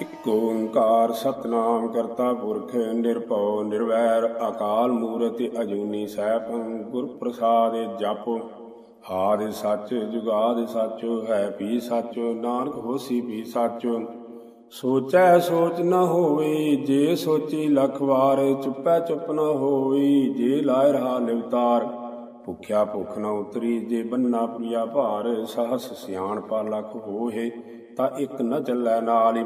ਇਕ ਓੰਕਾਰ ਸਤਨਾਮ ਕਰਤਾ ਪੁਰਖ ਨਿਰਭਉ ਨਿਰਵੈਰ ਅਕਾਲ ਮੂਰਤ ਅਜੂਨੀ ਸੈਭੰ ਗੁਰ ਪ੍ਰਸਾਦ ਜਪ। ਹਾਦ ਸੱਚ, ਜੁਗਾਦ ਸੱਚ, ਹੈ ਵੀ ਸੱਚ, ਨਾਨਕ ਹੋਸੀ ਵੀ ਸੱਚ। ਸੋਚੈ ਸੋਚ ਨ ਹੋਵੇ, ਜੇ ਸੋਚੀ ਲਖ ਵਾਰ, ਚੁੱਪੈ ਚੁੱਪ ਨ ਹੋਵੇ, ਜੇ ਲਾਇ ਰਹਾ ਲਿਵਤਾਰ। ਭੁਖਿਆ ਭੁਖ ਨ ਉਤਰੀ, ਜੇ ਬੰਨਾ ਪ੍ਰਿਆ ਭਾਰ, ਸਹਸ ਸਿਆਣ ਪਾ ਲਖ ਹੋਏ, ਤਾਂ ਇੱਕ ਨ ਚੱਲੈ ਨਾਲ।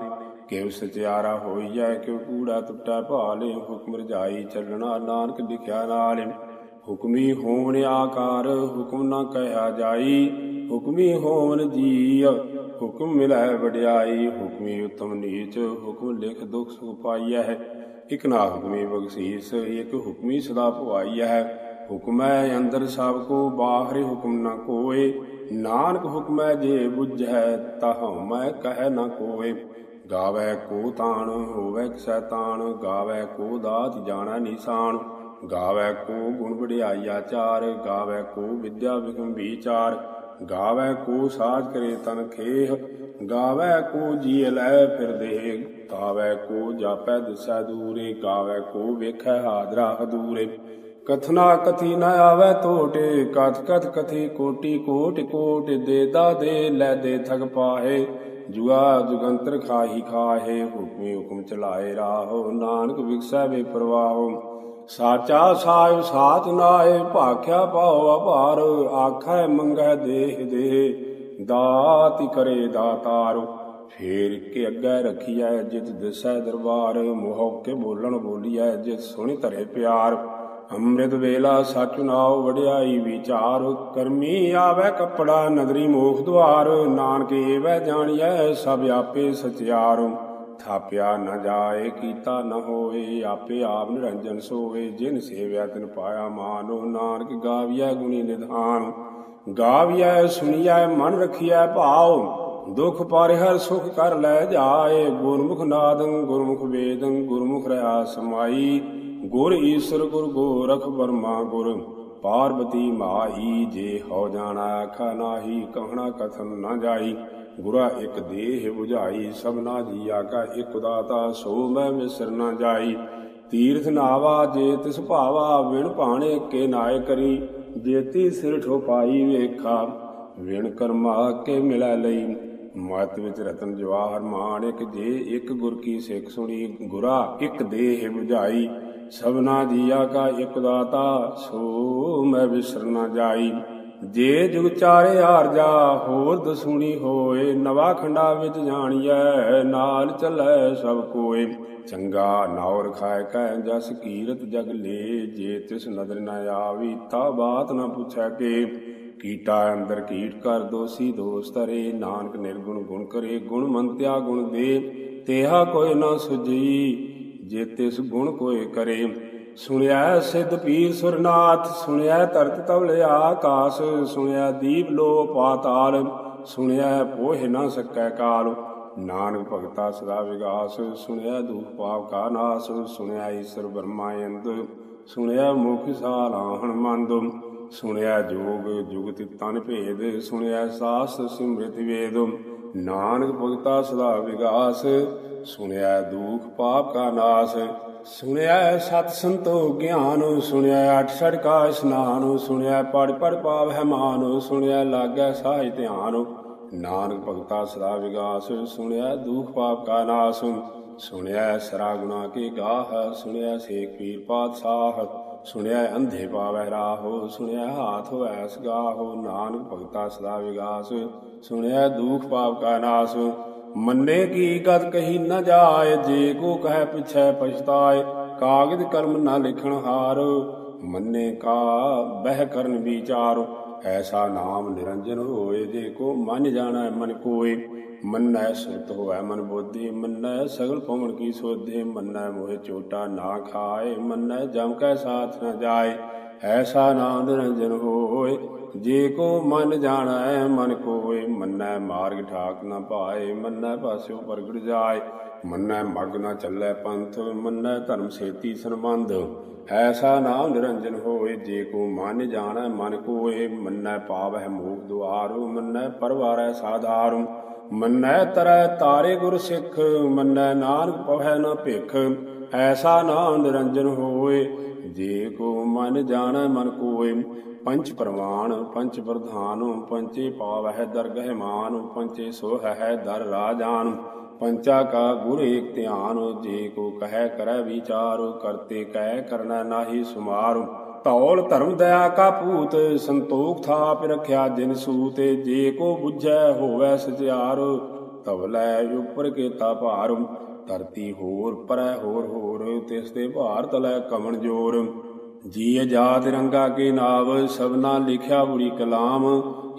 ਕਿਵ ਸਚਿਆਰਾ ਹੋਈਐ, ਕਿਉ ਕੂੜਾ ਟੁੱਟਾ ਭਾਲੇ, ਹੁਕਮ ਰਜਾਈ ਚੱਲਣਾ ਨਾਨਕ ਲਿਖਿਆ ਨਾਲ ਹੁਕਮੀ ਹੋਵਨ ਆਕਾਰ, ਹੁਕਮ ਨਾ ਕਹਿਆ ਜਾਈ। ਹੁਕਮੀ ਹੋਵਨ ਜੀਅ ਹੁਕਮ ਮਿਲੈ ਵਡਿਆਈ। ਹੁਕਮੀ ਉਤਮ ਨੀਚ, ਹੁਕਮ ਲਿਖ ਦੁਖ ਸੁਖ ਪਾਈਐ। ਇਕ ਨਾ ਹੁਕਮੀ ਬਖਸ਼ੀਸ, ਇਕ ਹੁਕਮੀ ਸਦਾ ਭਵਾਈਐ ਹੁਕਮੈ ਅੰਦਰ ਸਭ ਕੋ, ਬਾਹਰ ਹੁਕਮ ਨਾ ਕੋਏ। ਨਾਨਕ ਹੁਕਮੈ ਜੇ ਬੁਝੈ ਤਹ ਮੈਂ ਕਹਿ ਨਾ ਕੋਏ। ਗਾਵੇ ਕੋ ਤਾਣ ਹੋਵੇ ਸੈਤਾਨ, ਗਾਵੇ ਕੋ ਦਾਤ ਜਾਣਾ ਨਿਸ਼ਾਨ। ਗਾਵੇ ਕੋ ਗੁਣ ਵਡਿਆਈ ਆਚਾਰ ਗਾਵੇ ਕੋ ਵਿਦਿਆ ਵਿਗਮ ਵਿਚਾਰ ਗਾਵੇ ਕੋ ਸਾਜ ਕਰੇ ਤਨ ਖੇਹ, ਗਾਵੇ ਕੋ ਜੀ ਲੈ ਫਿਰ ਦੇ ਗਾਵੇ ਕੋ ਜਾਪੈ ਦਿਸੈ ਦੂਰੇ, ਗਾਵੇ ਕੋ ਵੇਖੈ ਹਾਦਰਾ ਹਦੂਰੇ ਕਥਨਾ ਕਥੀ ਨ ਆਵੇ ਤੋਟੇ, ਕਥ ਕਥ ਕਥੀ ਕੋਟੀ ਕੋਟ ਕੋਟ, ਦੇ ਦਾ ਦੇ ਲੈ ਦੇ ਥਗ ਪਾਹੇ। ਜੁਗਾ ਜੁਗੰਤਰ ਖਾਹੀ ਖਾਹੇ ਹੁਕਮੀ ਹੁਕਮ ਚਲਾਏ ਰਾਹੋ। ਨਾਨਕ ਵਿਖਸੈ ਵੇ ਪ੍ਰਵਾਹੋ। ਸਾਚਾ ਸਾਹਿਬ ਸਾਚ ਨਾਏ, ਭਾਖਿਆ ਪਾਉ ਅਭਾਰ। ਆਖੈ ਮੰਗੈ ਦੇਹ ਦੇ ਦਾਤੀ ਕਰੇ ਦਾਤਾਰ। ਫੇਰ ਕੇ ਅੱਗੇ ਰਖੀਐ ਜਿਤ ਦਿਸੈ ਦਰਬਾਰ। ਮੋਹ ਕੇ ਬੋਲਣ ਬੋਲੀਐ ਜਿਤ ਸੁਣੀ ਧਰੇ ਪਿਆਰ। ਅੰਮ੍ਰਿਤ ਵੇਲਾ ਸਚ ਨਾਉ ਵਡਿਆਈ ਵਿਚਾਰ, ਕਰਮੀ ਆਵੇ ਕਪੜਾ ਨਗਰੀ ਮੋਖ ਦੁਆਰ, ਨਾਨਕ ਏਵੈ ਜਾਣੀਐ ਸਭ ਆਪੇ ਸਚਿਆਰ। ਥਾਪਿਆ ਨ ਜਾਏ, ਕੀਤਾ ਨ ਹੋਏ, ਆਪੇ ਆਪ ਨਿਰੰਜਨ ਸੋਏ, ਜਿਨ ਸੇਵਿਆ ਤਿਨ ਪਾਇਆ ਮਾਨੋ, ਨਾਨਕ ਗਾਵੀਐ ਗੁਣੀ ਨਿਧਾਨ। ਗਾਵੀਐ, ਸੁਣੀਐ, ਮਨ ਰਖੀਐ ਭਾਉ, ਦੁਖ ਹਰ ਸੁਖ ਕਰ ਲੈ ਜਾਏ, ਗੁਰਮੁਖ ਨਾਦੰ, ਗੁਰਮੁਖ ਵੇਦੰ, ਗੁਰਮੁਖ ਰਹਾ ਸਮਾਈ। ਗੁਰ ਈਸ਼ਰ ਗੁਰ ਗੋਰਖ ਬਰਮਾ ਗੁਰ, ਪਾਰਬਤੀ ਮਾਈ ਜੇ ਹੋ ਜਾਣਾ, ਆਖਾ ਨਾਹੀ, ਕਹਣਾ ਕਥਨ ਨਾ ਜਾਈ। ਗੁਰਾ ਇਕ ਦੇਹ 부ਝਾਈ ਸਭਨਾ ਜੀਆ ਕਾ ਇੱਕ ਦਾਤਾ, ਸੋ ਮੈਂ ਮਿਸਰ ਨਾ ਜਾਈ। ਤੀਰਥ ਨਾਵਾ ਜੇ ਤਿਸ ਭਾਵਾ, ਵਿਣ ਭਾਣੇ ਕੇ ਨਾਇ ਕਰੀ। ਜੇਤੀ ਸਿਰ ਠੋਪਾਈ ਵੇਖਾ, ਵਿਣ ਕਰਮਾ ਕੇ ਮਿਲੈ ਲਈ। ਮਤ ਵਿੱਚ ਰਤਨ ਜਵਾਹਰ ਮਾਣਿਕ ਜੇ ਇੱਕ ਗੁਰ ਕੀ ਸਿੱਖ ਸੁਣੀ। ਗੁਰਾ ਇੱਕ ਦੇਹ 부ਝਾਈ ਸਭਨਾ ਜੀਆ ਕਾ ਇਕ ਦਾਤਾ, ਸੋ ਮੈਂ ਵਿਸਰ ਨਾ ਜਾਈ। ਜੇ ਜੁਗ ਚਾਰੇ ਆਰਜਾ ਹੋਰ ਦਸੂਣੀ ਹੋਏ। ਨਵਾ ਖੰਡਾ ਵਿੱਚ ਜਾਣੀਐ, ਨਾਲ ਚੱਲੈ ਸਭ ਕੋਏ। ਚੰਗਾ ਨਾਉ ਰਖਾਇ ਕੈ ਜਸ ਕੀਰਤ ਜਗ ਲੇ। ਜੇ ਤਿਸ ਨਦਰ ਨ ਆਵੀ, ਤਾ ਬਾਤ ਨ ਪੁੱਛੈ ਕੇ। ਕੀਟਾ ਅੰਦਰ ਕੀਟ ਕਰ ਦੋਸੀ, ਦੋਸ ਤਰੇ ਨਾਨਕ ਨਿਰਗੁਣ ਗੁਣ ਕਰੇ, ਗੁਣ ਮੰਤਿਆ ਗੁਣ ਦੇ। ਤੇਹਾ ਕੋਈ ਨਾ ਸੁਜੀ ਜੇ ਤਿਸ ਗੁਣ ਕੋਏ ਕਰੇ। ਸੁਣਿਆ ਸਿੱਧ ਪੀਰ ਸੁਰਨਾਥ, ਸੁਣਿਆ ਧਰਤ ਤਵਲੇ ਆਕਾਸ, ਸੁਣਿਆ ਦੀਪ ਲੋ ਪਾਤਾਲ, ਸੁਣਿਆ ਪੋਹਿ ਨਾ ਸਕੈ ਕਾਲ। ਨਾਨਕ ਭਗਤਾ ਸਦਾ ਵਿਗਾਸ, ਸੁਣਿਆ ਦੁਖ ਪਾਪ ਕਾ ਨਾਸ, ਸੁਣਿਆ ਈਸ਼ਰ ਬ੍ਰਹਮਾ ਇੰਦ ਸੁਣਿਆ ਮੁਖ ਸਾਲਾਹਣ ਮੰਦ, ਸੁਣਿਆ ਜੋਗ ਜੁਗਤਿ ਤਨ ਭੇਦ, ਸੁਣਿਆ ਸਾਸ ਸਿਮ੍ਰਿਤ ਵੇਦ। ਨਾਨਕ ਭਗਤਾ ਸਦਾ ਵਿਗਾਸ, ਸੁਣਿਆ ਦੁਖ ਪਾਪ ਕਾ ਨਾਸ, ਸੁਣਿਆ ਸਤ ਸੰਤੋ ਗਿਆਨ, ਸੁਣਿਆ ਅਠ ਛੜ ਕਾ ਇਸਨਾਨ, ਸੁਣਿਆ ਪੜ ਪੜ ਪਾਵ ਹੈ ਮਾਨ, ਸੁਣਿਆ ਲਾਗੈ ਸਾਜ ਧਿਆਨ, ਨਾਨਕ ਭਗਤਾ ਸਦਾ ਵਿਗਾਸ, ਸੁਣਿਆ ਦੁਖ ਪਾਪ ਕਾ ਨਾਸ, ਸੁਣਿਆ ਸਰਾ ਗੁਣਾ ਕੀ ਗਾਹ, ਸੁਣਿਆ ਸੇਖ ਪੀਰ ਪਾਤਸ਼ਾਹ। ਸੁਣਿਆ ਅੰਧੇ ਪਾਵੈ ਰਾਹੋ, ਸੁਣਿਆ ਹਾਥ ਹੋਐ ਸਗਾਹੋ, ਨਾਨਕ ਭਗਤਾ ਸਦਾ ਵਿਗਾਸ, ਸੁਣਿਆ ਦੁਖ ਪਾਪ ਕਾ ਨਾਸ। ਮੰਨੇ ਕੀ ਗਤ ਕਹੀ ਨ ਜਾਏ, ਜੇ ਕੋ ਕਹਿ ਪਿਛੈ ਪਛਤਾਏ, ਕਾਗਦ ਕਰਮ ਨ ਲਿਖਣ ਹਾਰ। ਮੰਨੇ ਕਾ ਬਹਿ ਕਰਨ ਵਿਚਾਰ, ਐਸਾ ਨਾਮ ਨਿਰੰਜਨ ਹੋਏ, ਜੇ ਕੋ ਮਨ ਜਾਣਾ ਮਨ ਕੋਏ। ਮੰਨੈ ਸੁਤ ਹੋਐ ਮਨ ਬੋਧੀ, ਮੰਨੈ ਸਗਲ ਪਵਨ ਕੀ ਸੋਧੇ, ਮੰਨੈ ਮੋਹਿ ਚੋਟਾ ਨਾ ਖਾਏ, ਮੰਨੈ ਜਮ ਕੈ ਸਾਥ ਨ ਜਾਏ, ਐਸਾ ਨਾਮ ਨਿਰੰਜਨ ਹੋਏ, ਜੇ ਕੋ ਮਨ ਜਾਣੈ, ਮਨ ਕੋਏ, ਮੰਨੈ ਮਾਰਗ ਠਾਕ ਨ ਪਾਏ, ਮੰਨੈ ਪਾਸਿਓ ਪ੍ਰਗਟ ਜਾਏ, ਮੰਨੈ ਮਗ ਨ ਚੱਲੈ ਪੰਥ, ਮੰਨੈ ਧਰਮ ਸੇਤੀ ਸੰਬੰਧ, ਐਸਾ ਨਾਮ ਨਿਰੰਜਨ ਹੋਏ, ਜੇ ਕੋ ਮਨ ਜਾਣੈ, ਮਨ ਕੋਏ, ਮੰਨੈ ਪਾਵਹਿ ਮੋਖ ਦੁਆਰੁ, ਮੰਨੈ ਪਰਵਾਰੈ ਸਾਧਾਰੂ ਮੰਨੈ ਤਰੈ ਤਾਰੇ ਗੁਰ ਸਿੱਖ, ਮੰਨੈ ਨਾਨਕ ਪਵੈ ਨ ਭਿਖ। ਐਸਾ ਨਾਮ ਨਿਰੰਜਨ ਹੋਏ, ਜੇ ਕੋ ਮਨ ਜਾਣੈ ਮਨ ਕੋਏ। ਪੰਚ ਪ੍ਰਮਾਣ ਪੰਚ ਪ੍ਰਧਾਨ ਪੰਚੇ ਪਾਵਹਿ ਦਰਗਹਿ ਮਾਨ ਪੰਚੇ ਸੋਹ ਹੈ ਦਰ ਰਾਜਾਨ। ਪੰਚਾ ਕਾ ਗੁਰ ਏਕ ਧਿਆਨ, ਜੇ ਕੋ ਕਹੈ ਕਰੈ ਵਿਚਾਰ, ਕਰਤੇ ਕਹਿ ਕਰਨਾ ਨਾਹੀ ਸੁਮਾਰ। ਧੌਲ ਧਰਮ ਦਇਆ ਕਾ ਭੂਤ, ਸੰਤੋਖ ਥਾਪ ਰਖਿਆ ਜਿਨ ਸੂਤੇ, ਜੇ ਕੋ 부ਝੈ ਹੋਵੈ ਸਚਿਆਰ ਤਵਲੇ ਉਪਰ ਕੇਤਾ ਭਾਰ, ਧਰਤੀ ਹੋਰ ਪਰੈ ਹੋਰ ਹੋਰ, ਤਿਸ ਤੇ ਭਾਰ ਤਲੈ ਕਮਣ ਜੋਰ। ਜੀ ਆਜ਼ਾਦ ਰੰਗਾ ਕੇ ਨਾਵ, ਸਭਨਾ ਲਿਖਿਆ ਬੁਰੀ ਕਲਾਮ,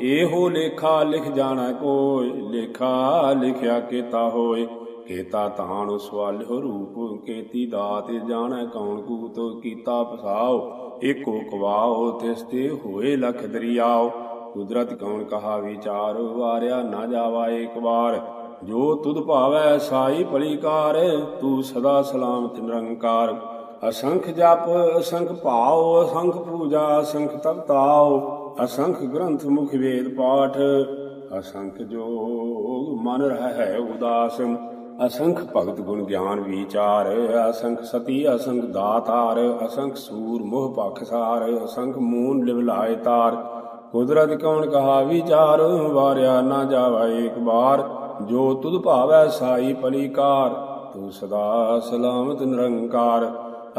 ਇਹੋ ਲੇਖਾ ਲਿਖ ਜਾਣਾ ਕੋਈ ਲੇਖਾ ਲਿਖਿਆ ਕੀਤਾ ਹੋਏ ਕੇਤਾ ਤਾਣ ਸਵਾਲਿਓ ਰੂਪ, ਕੇਤੀ ਦਾਤ ਜਾਣੈ ਕੌਣ ਕੂਤ, ਕੀਤਾ ਪਸਾਓ ਏਕੋ ਕਵਾਓ ਤਿਸ ਤੇ ਹੋਏ ਲਖ ਦਰਿਆਓ ਕੁਦਰਤ ਕੌਣ ਕਹਾ ਵਿਚਾਰ, ਵਾਰਿਆ ਨਾ ਜਾਵਾ ਏਕ ਵਾਰ। ਜੋ ਤੁਧ ਭਾਵੈ ਸਾਈ ਭਲੀਕਾਰ, ਤੂੰ ਸਦਾ ਸਲਾਮਤ ਨਿਰੰਕਾਰ। ਅਸੰਖ ਜਪ, ਅਸੰਖ ਭਾਉ, ਅਸੰਖ ਪੂਜਾ, ਅਸੰਖ ਤਪਤਾਉ, ਅਸੰਖ ਗ੍ਰੰਥ ਮੁਖ ਵੇਦ ਪਾਠ। ਅਸੰਖ ਜੋਗ ਮਨ ਰਹਿ ਉਦਾਸ ਅਸੰਖ ਭਗਤ ਗੁਣ ਗਿਆਨ ਵਿਚਾਰ, ਅਸੰਖ ਸਤੀ, ਅਸੰਖ ਦਾਤਾਰ, ਅਸੰਖ ਸੂਰ ਮੋਹ ਪਖਸਾਰ ਅਸੰਖ ਮੂਨ ਲਿਵ ਤਾਰ। ਕੁਦਰਤ ਕੌਣ ਕਹਾ ਵਿਚਾਰ, ਵਾਰਿਆ ਨਾ ਜਾਵਾ ਏਕ ਬਾਰ। ਜੋ ਤੁਧ ਭਾਵੈ ਸਾਈ ਪਲੀਕਾਰ, ਤੂੰ ਸਦਾ ਸਲਾਮਤ ਨਿਰੰਕਾਰ।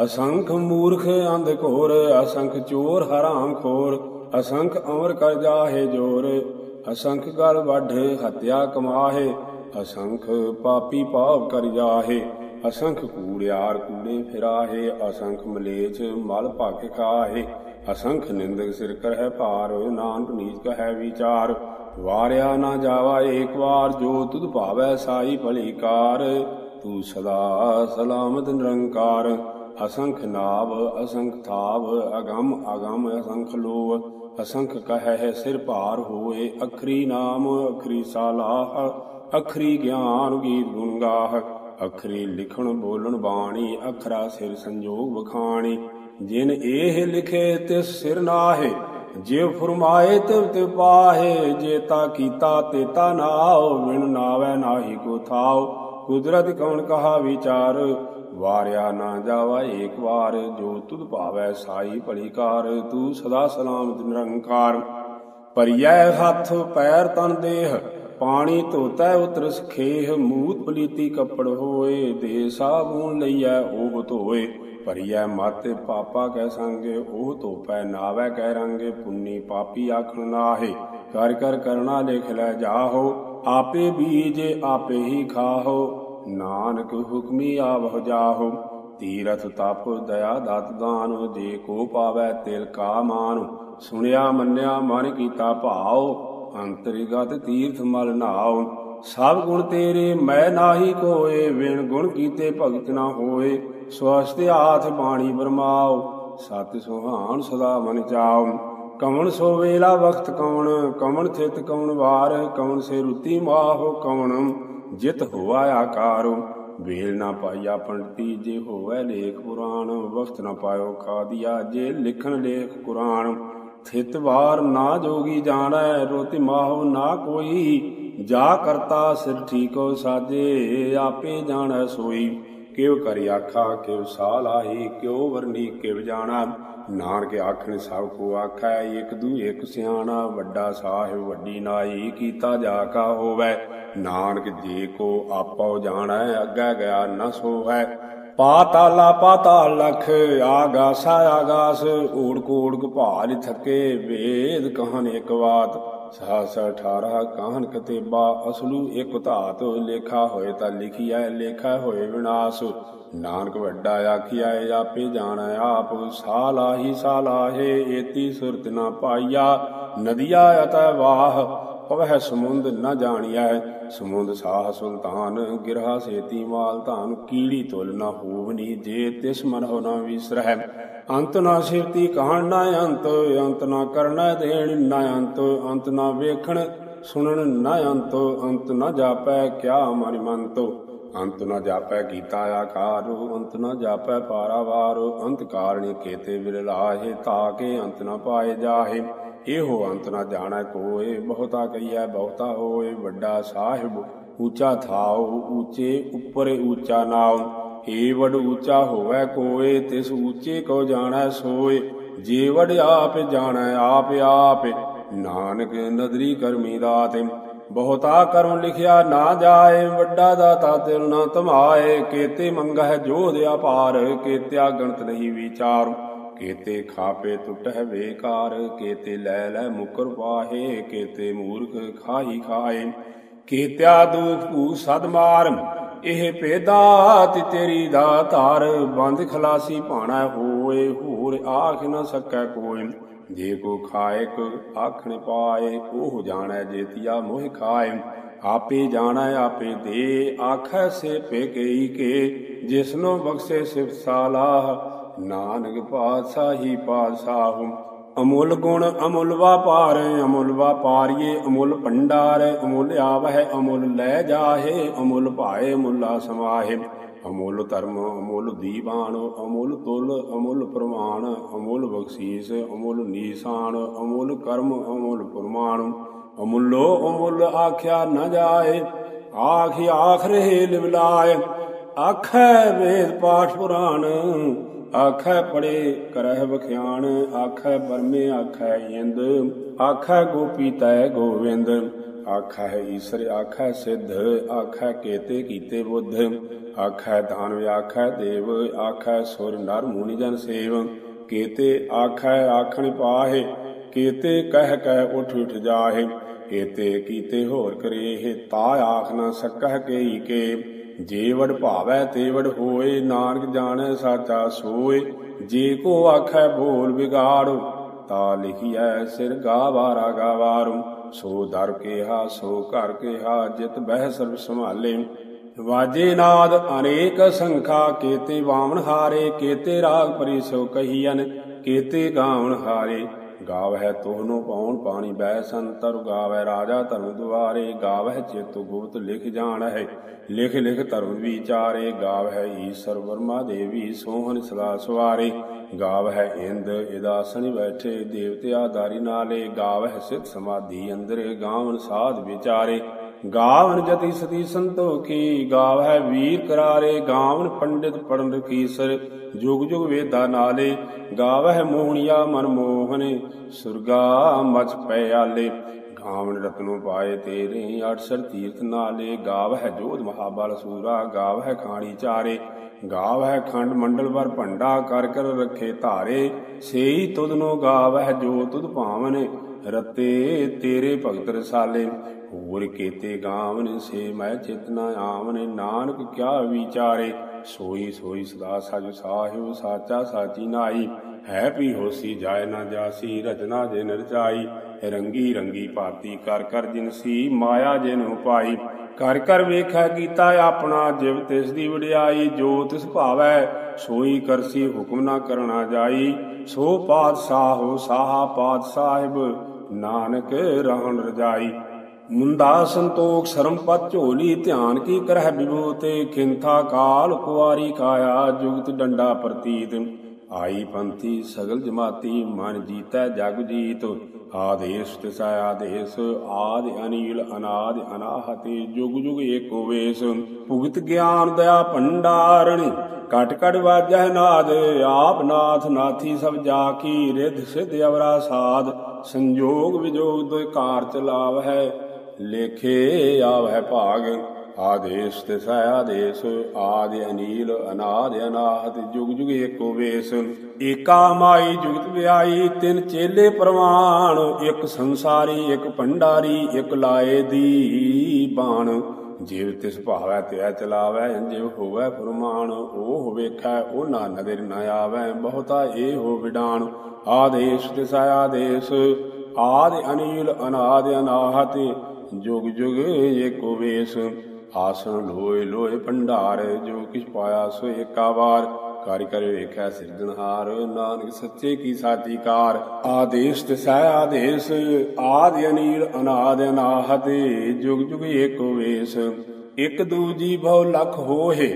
ਅਸੰਖ ਮੂਰਖ ਅੰਧ ਘੋਰ, ਅਸੰਖ ਚੋਰ ਹਰਾਮ ਖੋਰ। ਅਸੰਖ ਅਮਰ ਕਰ ਜਾਹੇ ਜੋਰ, ਅਸੰਖ ਗਲ ਵੱਢ ਹਤਿਆ ਕਮਾਹੇ। ਅਸੰਖ ਪਾਪੀ ਪਾਪ ਕਰ ਜਾਹੇ, ਅਸੰਖ ਕੂੜਿਆਰ ਕੂੜੇ ਫਿਰਾਹੇ, ਅਸੰਖ ਮਲੇਚ ਮਲ ਭਖ ਖਾਹੇ, ਅਸੰਖ ਨਿੰਦਕ ਸਿਰ ਕਰਹਿ ਭਾਰ ਨਾਨਕ ਨੀਚ ਕਹੈ ਵਿਚਾਰ। ਵਾਰਿਆ ਨਾ ਜਾਵਾ ਏਕ ਵਾਰ, ਜੋ ਤੁਧ ਭਾਵੈ ਸਾਈ ਭਲੀਕਾਰ ਤੂੰ ਸਦਾ ਸਲਾਮਤ ਨਿਰੰਕਾਰ, ਅਸੰਖ ਨਾਵ, ਅਸੰਖ ਥਾਵ, ਅਗੰਮ ਅਗੰਮ ਅਸੰਖ ਲੋਭ ਅਸੰਖ ਕਹੈ ਸਿਰ ਭਾਰ ਹੋਏ, ਅਖਰੀ ਨਾਮ, ਅਖਰੀ ਸਾਲਾਹ। ਅਖਰੀ ਗਿਆਨ ਗੀਤ ਗੁਣ ਗਾਹ ਅਖਰੀ ਲਿਖਣ ਬੋਲਣ ਬਾਣੀ, ਅਖਰਾ ਸਿਰ ਸੰਜੋਗ ਵਖਾਣੀ। ਜਿਨ ਇਹ ਲਿਖੇ ਤਿਸ ਸਿਰ ਨਾਹੇ, ਜੇ ਫਰਮਾਏ ਤਿਵ ਤੇ ਪਾਹੇ, ਜੇ ਤਾ ਕੀਤਾ ਤੇ ਤਾ ਨਾਉ, ਵਿਣ ਨਾਵੇ ਨਾਹੀ ਕੋ ਥਾਉ। ਕੁਦਰਤ ਕੌਣ ਕਹਾ ਵਿਚਾਰ, ਵਾਰਿਆ ਨਾ ਜਾਵਾ ਏਕ ਵਾਰ, ਜੋ ਤੁਧ ਭਾਵੈ ਸਾਈ ਭਲੀਕਾਰ ਤੂੰ ਸਦਾ ਸਲਾਮਤ ਨਿਰੰਕਾਰ। ਪਰਿਐ ਹੱਥ, ਪੈਰ ਤਨ ਦੇਹ ਪਾਣੀ ਧੋਤੈ ਉਤਰ ਸਖੇਹ ਮੂਤ ਪਲੀਤੀ ਕੱਪੜ ਹੋਏ ਦੇ ਸਾਬੂਨ ਲਈਐ ਉਹ ਧੋਏ। ਭਰੀਐ ਮਤ ਪਾਪਾ ਕਹਿ ਸੰਗੇ ਉਹ ਧੋਪੈ ਨਾਵੈ ਕਹਿ ਰੰਗੇ, ਪੁੰਨੀ ਪਾਪੀ ਆਖਣ ਨਾਹੇ। ਕਰ ਕਰ ਕਰਨਾ ਲਿਖ ਲੈ ਜਾਹੋ, ਆਪੇ ਬੀਜ ਆਪੇ ਹੀ ਖਾਹੋ। ਨਾਨਕ ਹੁਕਮੀ ਆਵਹ ਜਾਹੋ, ਤੀਰਥ ਤਪ ਦਇਆ ਦਤ ਦਾਨ, ਜੇ ਕੋ ਪਾਵੈ ਤਿਲ ਕਾ ਮਾਨ। ਸੁਣਿਆ ਮੰਨਿਆ ਮਨ ਕੀਤਾ ਭਾਉ ਅੰਤਰਿਗਤ ਤੀਰਥ ਮਲ ਨਾਉ, ਸਭ ਗੁਣ ਤੇਰੇ ਮੈਂ ਨਾਹੀ ਕੋਏ ਵਿਣ ਗੁਣ ਕੀਤੇ ਭਗਤ ਨਾ ਹੋਏ ਸਵਸਤ ਆਥ ਬਾਣੀ ਬਰਮਾਉ, ਸਤਿ ਸੁਹਾਨ ਸਦਾ ਮਨ ਚਾਉ ਕਵਣ ਸੋ ਵੇਲਾ ਵਖਤ ਕਵਣ ਕਵਣ ਥਿਤ ਕਵਣ ਵਾਰ, ਕਵਣ ਸੇ ਰੁਤੀ ਮਾਹੋ ਕਵਣ, ਜਿਤ ਹੋਆ ਆਕਾਰੁ। ਵੇਲ ਨਾ ਪਾਈਆ ਪੰਡਤੀ, ਜੇ ਹੋਵੇ ਲੇਖ ਪੁਰਾਣ, ਵਖਤ ਨਾ ਪਾਇਓ ਖਾਦੀਆ, ਜੇ ਲਿਖਣ ਲੇਖ ਕੁਰਾਨ। ਥਿਤ ਵਾਰ ਨਾ ਜੋਗੀ ਜਾਣੈ, ਰੋਤੀ ਮਾਹੋ ਨਾ ਕੋਈ। ਜਾ ਕਰਤਾ ਸਿਰ ਠੀਕੋ ਸਾਜੇ, ਆਪੇ ਜਾਣੈ ਸੋਈ। ਕਿਉ ਕਰਿ ਆਖਾ, ਕਿਉ ਸਾਲਾਹੀ ਕਿਉ ਵਰਨੀ ਕਿਵ ਜਾਣਾ। ਨਾਨਕ ਆਖਣ ਸਭ ਕੋ ਆਖੈ, ਇਕ ਦੂ ਇਕ ਸਿਆਣਾ, ਵੱਡਾ ਸਾਹਿਬ ਵੱਡੀ ਨਾਈ ਕੀਤਾ ਜਾ ਕਾ ਹੋਵੇ। ਨਾਨਕ ਜੀ ਕੋ ਆਪੋ ਜਾਣੈ, ਅੱਗੇ ਗਿਆ ਨ ਸੋਵੈ। ਪਾਤਾਲਾ ਪਾਤਾਲ ਲਖ ਆਗਾਸਾ ਆਗਾਸ ਊੜ ਕੋੜ ਭਾਜ ਥਕੇ, ਵੇਦ ਕਹਨ ਇਕ ਬਾਤ ਸਹਸ 18 ਕਾਹਨ ਕਤੇਬਾ, ਅਸਲੂ ਇਕ ਧਾਤ, ਲੇਖਾ ਹੋਏ ਤਾਂ ਲਿਖੀਐ, ਲੇਖਾ ਹੋਏ ਵਿਨਾਸ਼। ਨਾਨਕ ਵੱਡਾ ਆਖਿਆ ਆਪੇ ਜਾਣਾ ਆਪ, ਸਾਲਾਹੀ ਸਾਲਾਹੇ, ਏਤੀ ਸੁਰਤ ਨਾ ਪਾਈਆ, ਨਦੀਆ ਅਤੈ ਵਾਹ। ਪਵਹਿ ਸਮੁੰਦ ਨ ਜਾਣਿਆ ਸਮੁੰਦ ਸਾਹ ਸੁਲਤਾਨ, ਗਿਰਹਾ ਸੇਤੀ ਮਾਲ ਧਾਨ, ਕੀੜੀ ਤੁਲ ਨ ਹੋਵਨੀ ਜੇ ਤਿਸ ਮਨ ਹੋ ਨ ਵਿਸਰਹਿ। ਅੰਤ ਨਾ ਸਿਰਤੀ ਕਹਾਣ ਨਾ ਅੰਤ ਅੰਤ ਨਾ ਕਰਨਾ ਦੇਣ ਨਾ ਅੰਤ ਅੰਤ ਨਾ ਵੇਖਣ ਸੁਣਨ ਨਾ ਅੰਤ ਅੰਤ ਨਾ ਜਾਪੈ ਕਿਆ ਮਨ ਮੰਤੋ। ਅੰਤ ਨਾ ਜਾਪੈ ਕੀਤਾ ਆਕਾਰ, ਅੰਤ ਨ ਜਾਪੈ ਪਾਰਾਵਾਰ, ਅੰਤ ਕਾਰਣੀ ਕੇਤੇ ਵਿਰਲਾਹੇ ਤਾਕੇ ਅੰਤ ਨਾ ਪਾਏ ਜਾਹੇ। ਇਹੋ ਅੰਤ ਨਾ ਜਾਣੈ ਕੋਏ, ਬਹੁਤਾ ਕਈਐ ਬਹੁਤਾ ਹੋਏ, ਵੱਡਾ ਸਾਹਿਬ ਉੱਚਾ ਥਾਉ, ਉੱਚੇ ਉੱਪਰ ਉੱਚਾ ਨਾਉ। ਏ ਵਡ ਉੱਚਾ ਹੋਵੇ ਕੋਏ, ਤਿਸ ਉੱਚੇ ਕੋ ਜਾਣੈ ਸੋਏ। ਜੇ ਵਡ ਆਪ ਜਾਣੈ, ਆਪ ਆਪ ਨਾਨਕ ਨਦਰੀ ਕਰਮੀ ਦਾਤੇ ਬਹੁਤਾ ਕਰਮ ਲਿਖਿਆ ਨਾ ਜਾਏ, ਵੱਡਾ ਦਾਤਾ ਤਿਲ ਨਾ ਤਮਾਏ ਕੇਤੇ ਮੰਗਹਿ ਜੋਧ ਅਪਾਰ ਕੇਤਿਆ ਗਣਤ ਨਹੀਂ ਵਿਚਾਰ। ਕੇਤੇ ਖਾਪੇ ਟੁਟਹਿ ਵੇਕਾਰ, ਕੇਤੇ ਲੈ ਲੈ ਮੁਕਰ ਪਾਹੇ ਕੇਤੇ ਮੂਰਖ ਖਾਈ ਖਾਏ। ਕੇਤਿਆ ਦੁਖ ਭੂ ਸਦ ਮਾਰ, ਇਹ ਪੇਦਾ ਤੀ ਤੇਰੀ ਦਾ ਬੰਦ ਖਲਾਸੀ ਭਾਣਾ ਹੋਏ, ਹੋਰ ਆਖ ਨਾ ਸਕੈ ਕੋਈ। ਜੇ ਕੋ ਖਾਇਕ ਆਖਣ ਪਾਏ, ਉਹ ਜਾਣੈ ਜੇਤੀਆ ਮੋਹ ਖਾਏ। ਆਪੇ ਜਾਣਾ, ਆਪੇ ਦੇ, ਆਖੈ ਸੇ ਪੇ ਗਈ ਕੇ। ਜਿਸਨੋ ਬਖਸ਼ੇ ਸਿਫ ਸਾਲਾਹ ਨਾਨਕ ਪਾਤਸ਼ਾਹੀ ਪਾਤਸ਼ਾਹ ਅਮੁੱਲ ਗੁਣ ਅਮੁੱਲ ਵਾਪਾਰ ਅਮੁੱਲ ਵਾਪਾਰੀਏ ਅਮੁੱਲ ਭੰਡਾਰ ਅਮੁੱਲ ਆਵਹਿ, ਅਮੁੱਲ ਲੈ ਜਾਹੇ, ਅਮੁੱਲ ਭਾਏ ਮੁੱਲਾ ਸਮਾਹੇ। ਅਮੁੱਲ ਧਰਮ, ਅਮੁੱਲ ਦੀਵਾਨ, ਅਮੁੱਲ ਤੁਲ, ਅਮੁੱਲ ਪ੍ਰਮਾਣ, ਅਮੁੱਲ ਬਖਸ਼ੀਸ, ਅਮੁੱਲ ਨੀਸਾਨ, ਅਮੁੱਲ ਕਰਮ, ਅਮੁੱਲ ਪ੍ਰਮਾਣ। ਅਮੁੱਲੋ ਅਮੁੱਲ ਆਖਿਆ ਨ ਜਾਏ, ਆਖਿ ਆਖ ਰਹੇ ਲਿਵਲਾਏ। ਆਖੈ ਵੇਦ ਪਾਠ ਪੁਰਾਣ ਆਖੈ ਪੜੇ ਕਰਹਿ ਬਖਿਆਣ ਆਖੈ ਬਰਮੇ, ਆਖੈ ਇੰਦ, ਆਖੈ ਗੋਪੀ ਤੈ ਗੋਵਿੰਦ। ਆਖੈ ਈਸ਼ਰ, ਆਖੈ ਸਿੱਧ, ਆਖੈ ਕੇਤੇ ਕੀਤੇ ਬੁੱਧ। ਆਖੈ ਦਾਨਵ ਆਖੈ ਦੇਵ, ਆਖੈ ਸੁਰ ਨਰ ਮੁਨੀ ਜਨ ਸੇਵ। ਕੇਤੇ ਆਖੈ ਆਖਣ ਪਾਹੇ, ਕੇਤੇ ਕਹਿ ਕਹਿ ਉਠ ਉਠ ਜਾਹੇ। ਕੇਤੇ ਕੀਤੇ ਹੋਰ ਕਰੇ ਤਾ ਆਖ ਨਾ ਸਕਹਿ ਕੇਈ ਕੇ। ਜੇਵੜ ਭਾਵੈ ਤੇਵੜ ਹੋਏ, ਨਾਨਕ ਜਾਣੈ ਸਾਚਾ ਸੋਏ। ਜੇ ਕੋ ਆਖੈ ਬੋਲ ਵਿਗਾੜੋ, ਤਾ ਲਿਖੀਐ ਸਿਰ ਗਾਵਾਰਾ ਗਾਵਾਰੂ। ਸੋ ਦਰ ਕੇਹਾ, ਸੋ ਘਰ ਕੇਹਾ, ਜਿਤ ਬਹਿ ਸਰਬ ਸੰਭਾਲੇ। ਵਾਜੇ ਨਾਦ ਅਨੇਕ ਸੰਖਾ, ਕੇਤੇ ਵਾਵਣ ਹਾਰੇ, ਕੇਤੇ ਰਾਗ ਪਰਿਸੋ ਕਹੀਨ ਕੇਤੇ ਗਾਵਣ ਹਾਰੇ। ਗਾਵਹਿ ਤੋਹਨੋ ਪਾਉਣ ਪਾਣੀ ਬਹਿ ਸੰਤਰ ਗਾਵਹਿ ਰਾਜਾ ਧਰਮ ਦੁਆਰੇ, ਗਾਵਹਿ ਚਿਤ ਗੁਪਤ ਲਿਖ ਜਾਣ ਹੈ ਲਿਖ ਲਿਖ ਧਰਮ ਵਿਚਾਰੇ, ਗਾਵਹਿ ਈਸ਼ਰ ਵਰਮਾ ਦੇਵੀ ਸੋਹਣ ਸਦਾ ਸਵਾਰੇ, ਗਾਵਹਿ ਇੰਦ ਇਦਾਸਨ ਬੈਠੇ ਦੇਵਤਿਆ ਦਾਰੀ ਨਾਲੇ, ਗਾਵਹਿ ਸਿਧ ਸਮਾਧੀ ਅੰਦਰ ਗਾਵਨ ਸਾਧ ਵਿਚਾਰੇ। ਗਾਵਨ ਜਤੀ ਸਤੀ ਸੰਤੋਖੀ ਗਾਵਹਿ ਵੀਰ ਕਰਾਰੇ, ਗਾਵਨ ਪੰਡਿਤ ਪੜਨ ਕੀਸਰ, ਜੁਗ ਜੁਗ ਵੇਦਾ ਨਾਲੇ, ਗਾਵਹਿ ਮੋਹਣੀਆ ਮਨ ਮੋਹਨੇ, ਸੁਰਗਾ ਮਚ ਪੈ ਗਾਵਨ ਰਤਨੋ ਪਾਏ ਤੇਰੇ 68 ਤੀਰਥ ਨਾਲੇ, ਗਾਵਹਿ ਜੋਧ ਮਹਾਬਲ ਸੂਰਾ, ਗਾਵਹਿ ਖਾਣੀ ਚਾਰੇ, ਗਾਵਹਿ ਖੰਡ ਮੰਡਲ ਵਰ ਭੰਡਾ, ਕਰ ਕਰ ਰੱਖੇ ਧਾਰੇ, ਸੇਈ ਤੁਧਨੋ ਗਾਵਹਿ ਜੋ ਤੁਧ ਭਾਵਨ ਰਤੇ ਤੇਰੇ ਭਗਤ ਰਸਾਲੇ, ਹੋਰ ਕੀਤੇ ਗਾਵਨ ਸੇ ਮੈਂ ਚਿਤਨਾ ਆਵਨ। ਨਾਨਕ ਕਿਆ ਵਿਚਾਰੇ, ਸੋਈ ਸੋਈ ਸਦਾ ਸਜ ਸਾਹਿਬ, ਸਾਚਾ ਸਾਚੀ ਨਾਈ। ਹੈ ਪੀ ਹੋਸੀ ਜਾਏ ਨਾ ਜਾਸੀ, ਰਚਨਾ ਜਿਨ ਰਚਾਈ। ਰੰਗੀ ਰੰਗੀ ਭਾਤੀ ਕਰ ਕਰ ਜਿਨਸੀ ਮਾਇਆ ਜਿਨ ਉਪਾਈ। ਕਰ ਕਰ ਵੇਖਿਆ ਕੀਤਾ ਆਪਣਾ ਜਿਵ ਤਿਸ ਦੀ ਵਡਿਆਈ। ਜੋ ਤਿਸ ਭਾਵੈ, ਸੋਈ ਕਰਸੀ ਹੁਕਮ ਨਾ ਕਰਨਾ ਜਾਈ। ਸੋ ਪਾਤਸ਼ਾਹ ਸਾਹਾ ਪਾਤ ਸਾਹਿਬ ਨਾਨਕ ਰਹਿਣ ਰਜਾਈ। ਮੁੰਦਾ ਸੰਤੋਖ ਸ਼ਰਮ ਪਤ ਝੋਲੀ, ਧਿਆਨ ਕੀ ਕਰਹਿ ਵਿਭੂਤੇ, ਖਿੰਥਾ ਕਾਲ ਕੁਆਰੀ ਕਾਇਆ, ਜੁਗਤ ਡੰਡਾ ਪ੍ਰਤੀਤ। ਆਈ ਪੰਥੀ ਸਗਲ ਜਮਾਤੀ, ਮਨ ਜੀਤੈ ਜਗ ਜੀਤ। ਆਦੇਸ਼ ਤਿਸਾ ਆਦੇਸ਼, ਆਦ ਅਨੀਲ, ਅਨਾਦ ਅਨਾਹਤੇ, ਜੁਗ ਜੁਗ ਏਕੋ ਵੇਸ। ਭੁਗਤ ਗਿਆਨ ਦਇਆ ਭੰਡਾਰਣ ਕਟ ਕਟ ਵਾਜੈ ਨਾਦ, ਆਪ ਨਾਥ ਨਾਥੀ ਸਭ ਜਾ ਕੀ ਰਿਧ ਸਿਧ ਅਵਰਾ ਸਾਧ, ਸੰਜੋਗ ਵਿਜੋਗ ਦੋਇ ਕਾਰ ਚਲਾਵ ਹੈ ਲੇਖੇ ਆਵਹਿ ਭਾਗ, ਆਦੇਸ਼ ਤੇ ਆਦੇਸ਼, ਆਦਿ ਅਨੀਲ, ਅਨਾਦ ਅਨਾਹਤ, ਜੁਗ ਜੁਗ ਏਕੋ ਵੇਸ, ਏਕਾ ਮਾਈ ਜੁਗਤ ਵਿਆਈ, ਤਿੰਨ ਚੇਲੇ ਪ੍ਰਵਾਨ ਇੱਕ ਸੰਸਾਰੀ, ਇੱਕ ਭੰਡਾਰੀ, ਇੱਕ ਲਾਏ ਦੀ ਬਾਣ। ਜਿਵ ਤਿਸ ਭਾਵੈ ਤਿਆ ਚਲਾਵੈ ਜਿਵ ਹੋਵੈ ਫਰਮਾਨ ਉਹ ਵੇਖੈ ਉਹ ਨਾ ਨਦਰ ਨ ਆਵੈ, ਬਹੁਤਾ ਏ ਹੋ ਵਿਡਾਨ ਆਦੇਸ਼ ਤਿਸ ਆਦੇਸ਼, ਆਦ ਅਨੀਲ, ਅਨਾਦ ਅਨਾਹਤ, ਜੁਗ ਜੁਗ ਏਕੋ ਵੇਸ। ਆਸਣ ਲੋਏ ਲੋਏ ਭੰਡਾਰ, ਜੋ ਕਿਛ ਪਾਇਆ ਸੋ ਏਕਾ ਵਾਰ। ਕਾਰਿ ਕਰ ਵੇਖਿਆ ਸਿਰਜਣਹਾਰ ਨਾਨਕ ਸੱਚੇ ਕੀ ਸਾਚੀ ਕਾਰ। ਆਦੇਸ਼ ਤਿਸੈ ਆਦੇਸ਼, ਆਦਿ ਅਨੀਲ ਅਨਾਦ ਅਨਾਹਤ, ਜੁਗ ਜੁਗ ਏਕੋ ਵੇਸ। ਇਕ ਦੂਜੀ ਭਉ ਲਖ ਹੋਏ,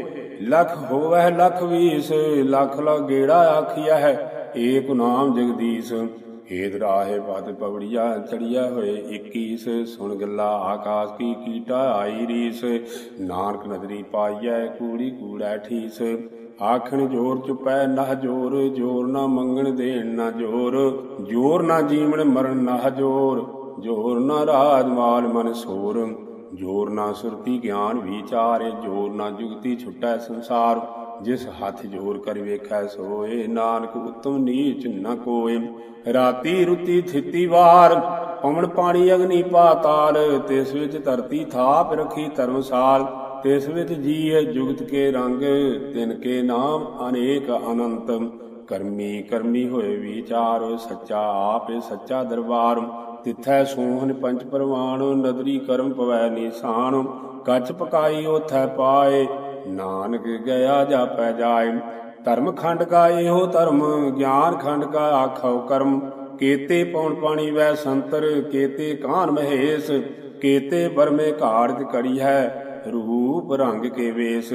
ਲਖ ਹੋਵੈ ਲਖ ਵੀਸ। ਲਖ ਲ ਗੇੜਾ ਆਖਿਆ ਹੈ ਏਕ ਨਾਮ ਜਗਦੀਸ਼। ਏਦ ਰਾਹੇ ਪਦ ਪਵੜੀਆ ਚੜੀਆ ਹੋਏ 21 ਸੁਣ ਗੱਲਾ ਆਕਾਸ਼ ਕੀ ਕੀਟਾ ਆਈ ਰੀਸ। ਨਾਨਕ ਨਦਰੀ ਪਾਈਐ, ਕੂੜੀ ਕੂੜਾ ਠੀਸ। ਆਖਣ ਜੋਰ ਚੁਪੈ ਨਾ ਜੋਰ ਜੋਰ ਨਾ ਮੰਗਣ ਦੇਣ ਨਾ ਜੋਰ ਜੋਰ ਨਾ ਜੀਵਨ ਮਰਨ ਨਾ ਜੋਰ ਜੋਰ ਨਾ ਰਾਜ ਮਾਲ ਮਨ ਸੋਰ, ਜੋਰ ਨਾ ਸੁਰਤੀ ਗਿਆਨ ਵਿਚਾਰੇ, ਜੋਰ ਨਾ ਜੁਗਤੀ ਛੁਟੈ ਸੰਸਾਰ, ਜਿਸ ਹੱਥ ਜੋਰ ਕਰ ਵੇਖੈ ਸੋਏ, ਨਾਨਕ ਉਤਮ ਨੀਚ ਨ ਕੋਏ, ਰਾਤੀ ਰੁਤੀ ਥਿਤੀ ਵਾਰ, ਪਵਨ ਪਾਣੀ ਅਗਨੀ ਪਾਤਾਲ, ਤਿਸ ਵਿੱਚ ਧਰਤੀ ਥਾਪ ਰਖੀ ਧਰਮਸਾਲ ਤਿਸ ਵਿੱਚ ਜੀਏ ਜੁਗਤ ਕੇ ਰੰਗ, ਤਿਨ ਕੇ ਨਾਮ ਅਨੇਕ ਅਨੰਤ। ਕਰਮੀ ਕਰਮੀ ਹੋਏ ਵਿਚਾਰ, ਸੱਚਾ ਆਪੇ ਸੱਚਾ ਦਰਬਾਰ। ਤਿਥੈ ਸੋਹਣ ਪੰਜ ਪਰਵਾਨ ਨਦਰੀ ਕਰਮ ਪਵੈ ਨਿਸ਼ਾਨ। ਕੱਚ ਪਕਾਈ ਉਥੈ ਪਾਏ, ਨਾਨਕ ਗਿਆ ਜਾਪੈ ਜਾਏ। ਧਰਮ ਖੰਡ ਕਾ ਇਹੋ ਧਰਮ, ਗਿਆਨ ਖੰਡ ਕਾ ਆਖੋ ਕਰਮ। ਕੇਤੇ ਪੌਣ ਪਾਣੀ ਵੈ ਸੰਤਰ, ਕੇਤੇ ਕਾਨ ਮਹੇਸ਼। ਕੇਤੇ ਬਰਮੇ ਘਾੜਜ ਕੜੀ ਹੈ ਰੂਪ ਰੰਗ ਕੇ ਵੇਸ,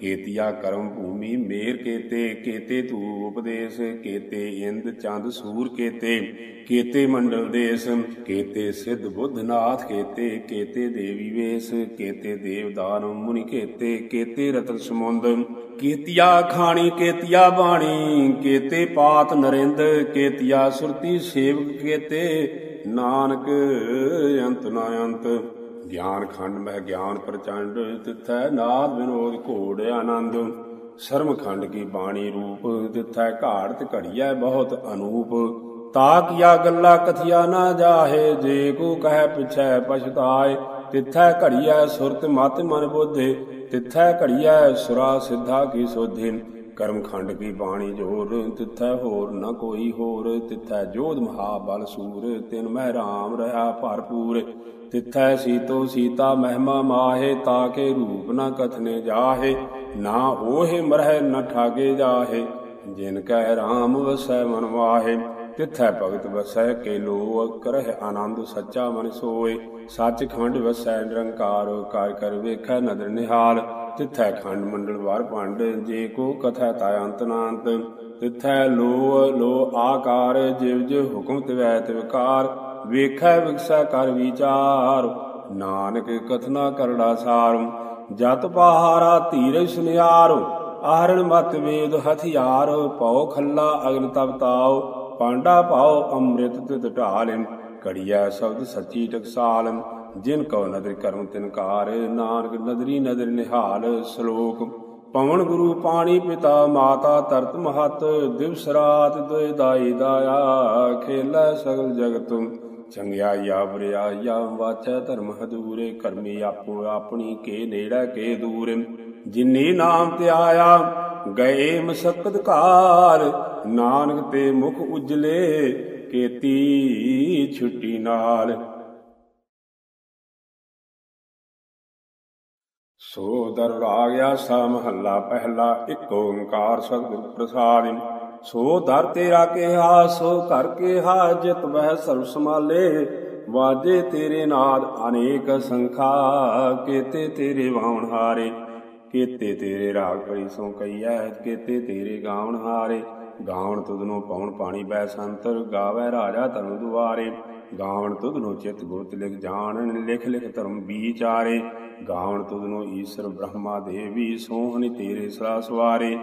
ਕੇਤੀਆ ਕਰਮ ਭੂਮੀ ਮੇਰ ਕੇਤੇ ਕੇਤੇ ਧੂ ਉਪਦੇਸ਼, ਕੇਤੇ ਇੰਦ ਚੰਦ ਸੂਰ ਕੇਤੇ ਕੇਤੇ ਮੰਡਲ ਦੇਸ, ਕੇਤੇ ਸਿੱਧ ਬੁੱਧਨਾਥ ਕੇਤੇ ਕੇਤੇ ਦੇਵੀ ਵੇਸ, ਕੇਤੇ ਦੇਵਦਾਨ ਮੁਨੀ ਕੇਤੇ ਕੇਤੇ ਰਤਨ ਸਮੁੰਦ, ਕੇਤੀਆ ਖਾਣੀ, ਕੇਤੀਆ ਬਾਣੀ, ਕੇਤੇ ਪਾਤ ਨਰਿੰਦ, ਕੇਤੀਆ ਸੁਰਤੀ ਸੇਵਕ ਕੇਤੇ, ਨਾਨਕ ਅੰਤ ਨਾ ਅੰਤ। ਗਿਆਨ ਖੰਡ ਮਹਿ ਗਿਆਨ ਪ੍ਰਚੰਡ ਤਿਥੈ ਨਾਦ ਵਿਨੋਦ ਘੋੜ ਆਨੰਦ। ਸ਼ਰਮ ਖੰਡ ਕੀ ਬਾਣੀ ਰੂਪ ਤਿਥੈ ਘਾੜਤ ਘੜੀਐ ਬਹੁਤ ਅਨੂਪ। ਤਾ ਕੀਆ ਗੱਲਾ ਕਥਿਆ ਨਾ ਜਾਹੇ, ਜੇ ਕੋ ਕਹਿ ਪਿਛੈ ਪਛਤਾਏ। ਤਿਥੈ ਘੜੀਐ ਸੁਰਤ ਮਤ ਮਨ ਬੋਧੇ, ਤਿਥੈ ਘੜੀਐ ਸੁਰਾ ਸਿੱਧਾ ਕੀ ਸੋਧੇ। ਕਰਮ ਖੰਡ ਕੀ ਬਾਣੀ ਜੋਰ, ਤਿਥੈ ਹੋਰ ਨਾ ਕੋਈ ਹੋਰ। ਤਿਥੈ ਜੋਧ ਮਹਾ ਬਲ ਸੂਰ, ਤਿਨ ਮਹਿ ਰਾਮ ਰਹਾ ਭਰਪੂਰ। ਤਿਥੈ ਸੀਤੋ ਸੀਤਾ ਮਹਿਮਾ ਮਾਹੇ ਤਾਕੇ ਰੂਪ ਨ ਕਥਨੇ ਜਾਹੇ, ਨਾ ਓਹੇ ਮਰਹਿ ਨ ਠਾਗੇ ਜਾਹੇ, ਜਿਨ ਕੈ ਰਾਮ ਵਸੈ ਮਨ ਵਾਹੇ, ਤਿਥੈ ਭਗਤ ਵਸੈ ਕੇ ਲੋ ਕਰਹਿ ਆਨੰਦ ਸੱਚਾ ਮਨ ਸੋਏ ਸੱਚ ਖੰਡ ਵਸੈ ਨਿਰੰਕਾਰ, ਕਰ ਕਰ ਵੇਖੈ ਨਦਰ ਨਿਹਾਲ, ਤਿਥੈ ਖੰਡ ਮੰਡਲ ਵਾਰ ਭੰਡ, ਜੇ ਕੋ ਕਥਾ ਤਾ ਅੰਤ ਨਾੰਤ, ਤਿਥੈ ਲੋ ਲੋ ਆਕਾਰ, ਜਿਵ ਜਿਵ ਹੁਕਮ ਤਿਵੈ ਤਿਵਕਾਰ ਵੇਖੈ ਵਿਕਸੈ ਕਰ ਵਿਚਾਰ। ਨਾਨਕ ਕਥਨਾ ਕਰੜਾ ਸਾਰ, ਜਤ ਪਹਾਰਾ ਧੀਰਜ ਸੁਨਿਆਰ ਆਹਰਣ ਮਤ ਵੇਦ ਹਥਿਆਰ ਪਉ ਖੱਲਾ ਅਗਨ ਤਪ ਪਾਂਡਾ ਪਾਉ ਅੰਮ੍ਰਿਤ ਤਿਤ ਢਾਲ ਕੜੀਐ ਸ਼ਬਦ ਸੱਚੀ ਟਕਸਾਲਨ, ਜਿਨ ਕਉ ਨਦਰ ਕਰਮ ਤਿਨਕਾਰ ਨਾਨਕ ਨਦਰੀ ਨਦਰ ਨਿਹਾਲ ਸ਼ਲੋਕ। ਪਵਨ ਗੁਰੂ ਪਾਣੀ ਪਿਤਾ, ਮਾਤਾ ਤਰਤ ਮਹਤ, ਦਿਵਸ ਰਾਤ ਦੁਇ ਦਾਈ ਦਾਇਆ, ਖੇਲਾ ਸਗਲ ਜਗਤ। ਚੰਗਿਆ ਯਾ ਬਰਿਆ, ਯਾ ਵਾਚੈ ਧਰਮ ਹਦੂਰੇ, ਕਰਮੀ ਆਪੋ ਆਪਣੀ ਕੇ ਨੇੜਾ ਕੇ ਦੂਰ। ਜਿਨੀ ਨਾਮ ਤੇ ਆਇਆ ਗਏ ਮਸਕਤ ਕਾਲ ਨਾਨਕ ਤੇ ਮੁਖ ਉਜਲੇ, ਕੇਤੀ ਛੁੱਟੀ ਨਾਲ। ਸੋ ਦਰ ਰਾਗਿਆ ਸਾ ਮਹੱਲਾ, ਪਹਿਲਾ ਇੱਕ ਓੰਕਾਰ ਸਤਿਗੁਰ ਪ੍ਰਸਾਦਿ ਸੋ ਦਰ ਤੇਰਾ ਕਿਹਾ, ਸੋ ਘਰ ਕਿਹਾ, ਜਿਤ ਵਹਿ ਸਰਬ ਸਮਾਲੇ ਵਾਜੇ ਤੇਰੇ ਨਾਦ ਅਨੇਕ ਸੰਖਾ, ਕੇਤੇ ਤੇਰੇ ਵਾਉਣ ਹਾਰੇ। ਕੇਤੇ ਤੇਰੇ ਰਾਗ ਭਈ ਸੋ ਕਈਐ ਕੇਤੇ ਤੇਰੇ ਗਾਵਣ ਹਾਰੇ। ਗਾਉਣ ਤੁਧਨੋ ਪਉਣ ਪਾਣੀ ਬੈ ਸੰਤਰ, ਗਾਵੇ ਰਾਜਾ ਧਰਮ ਦੁਆਰੇ। ਗਾਵਣ ਤੁਧ ਤੁਧਨੋ ਚਿਤ ਗੁਰਤ ਲਿਖ ਜਾਣ, ਲਿਖ ਲਿਖ ਧਰਮ ਵਿਚਾਰੇ। ਗਾਵਣ ਤੁਧਨੋ ਈਸ਼ਰ ਬ੍ਰਹਮਾ ਦੇਵੀ, ਸੋਹਣ ਤੇਰੇ ਸਰਾ ਸਵਾਰੇ।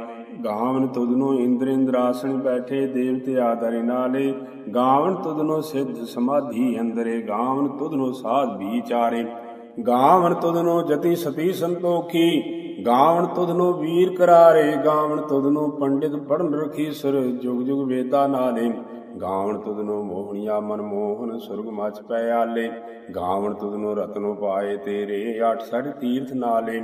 ਗਾਵਣ ਤੁਧਨੋ ਇੰਦਰ ਇੰਦਰਾਸਣ ਬੈਠੇ, ਦੇਵਤੇ ਆਦਰਿ ਨਾਲੇ। ਗਾਵਣ ਤੁਧਨੋ ਸਿੱਧ ਸਮਾਧੀ ਅੰਦਰੇ, ਗਾਵਣ ਤੁਧਨੋ ਸਾਧ ਵਿਚਾਰੇ। ਗਾਵਣ ਤੁਧਨੋ ਜਤੀ ਸਤੀ ਸੰਤੋਖੀ। ਗਾਵਣ ਤੁਧਨੋ ਵੀਰ ਕਰਾਰੇ। ਗਾਵਣ ਤੁਧਨੋ ਪੰਡਿਤ ਪੜਨ ਰਖੀ ਸੁਰ, ਜੁਗ ਜੁਗ ਵੇਦਾ ਨਾਲੇ। ਗਾਵਣ ਤੁਧਨੋ ਮੋਹਣੀਆ ਮਨ ਮੋਹਨ, ਸੁਰਗ ਮਚ ਪੈ ਆਲੇ। ਗਾਵਣ ਤੁਧਨੋ ਰਤਨੋ ਪਾਏ ਤੇਰੇ, ਅਠ ਸੜ ਤੀਰਥ ਨਾਲੇ।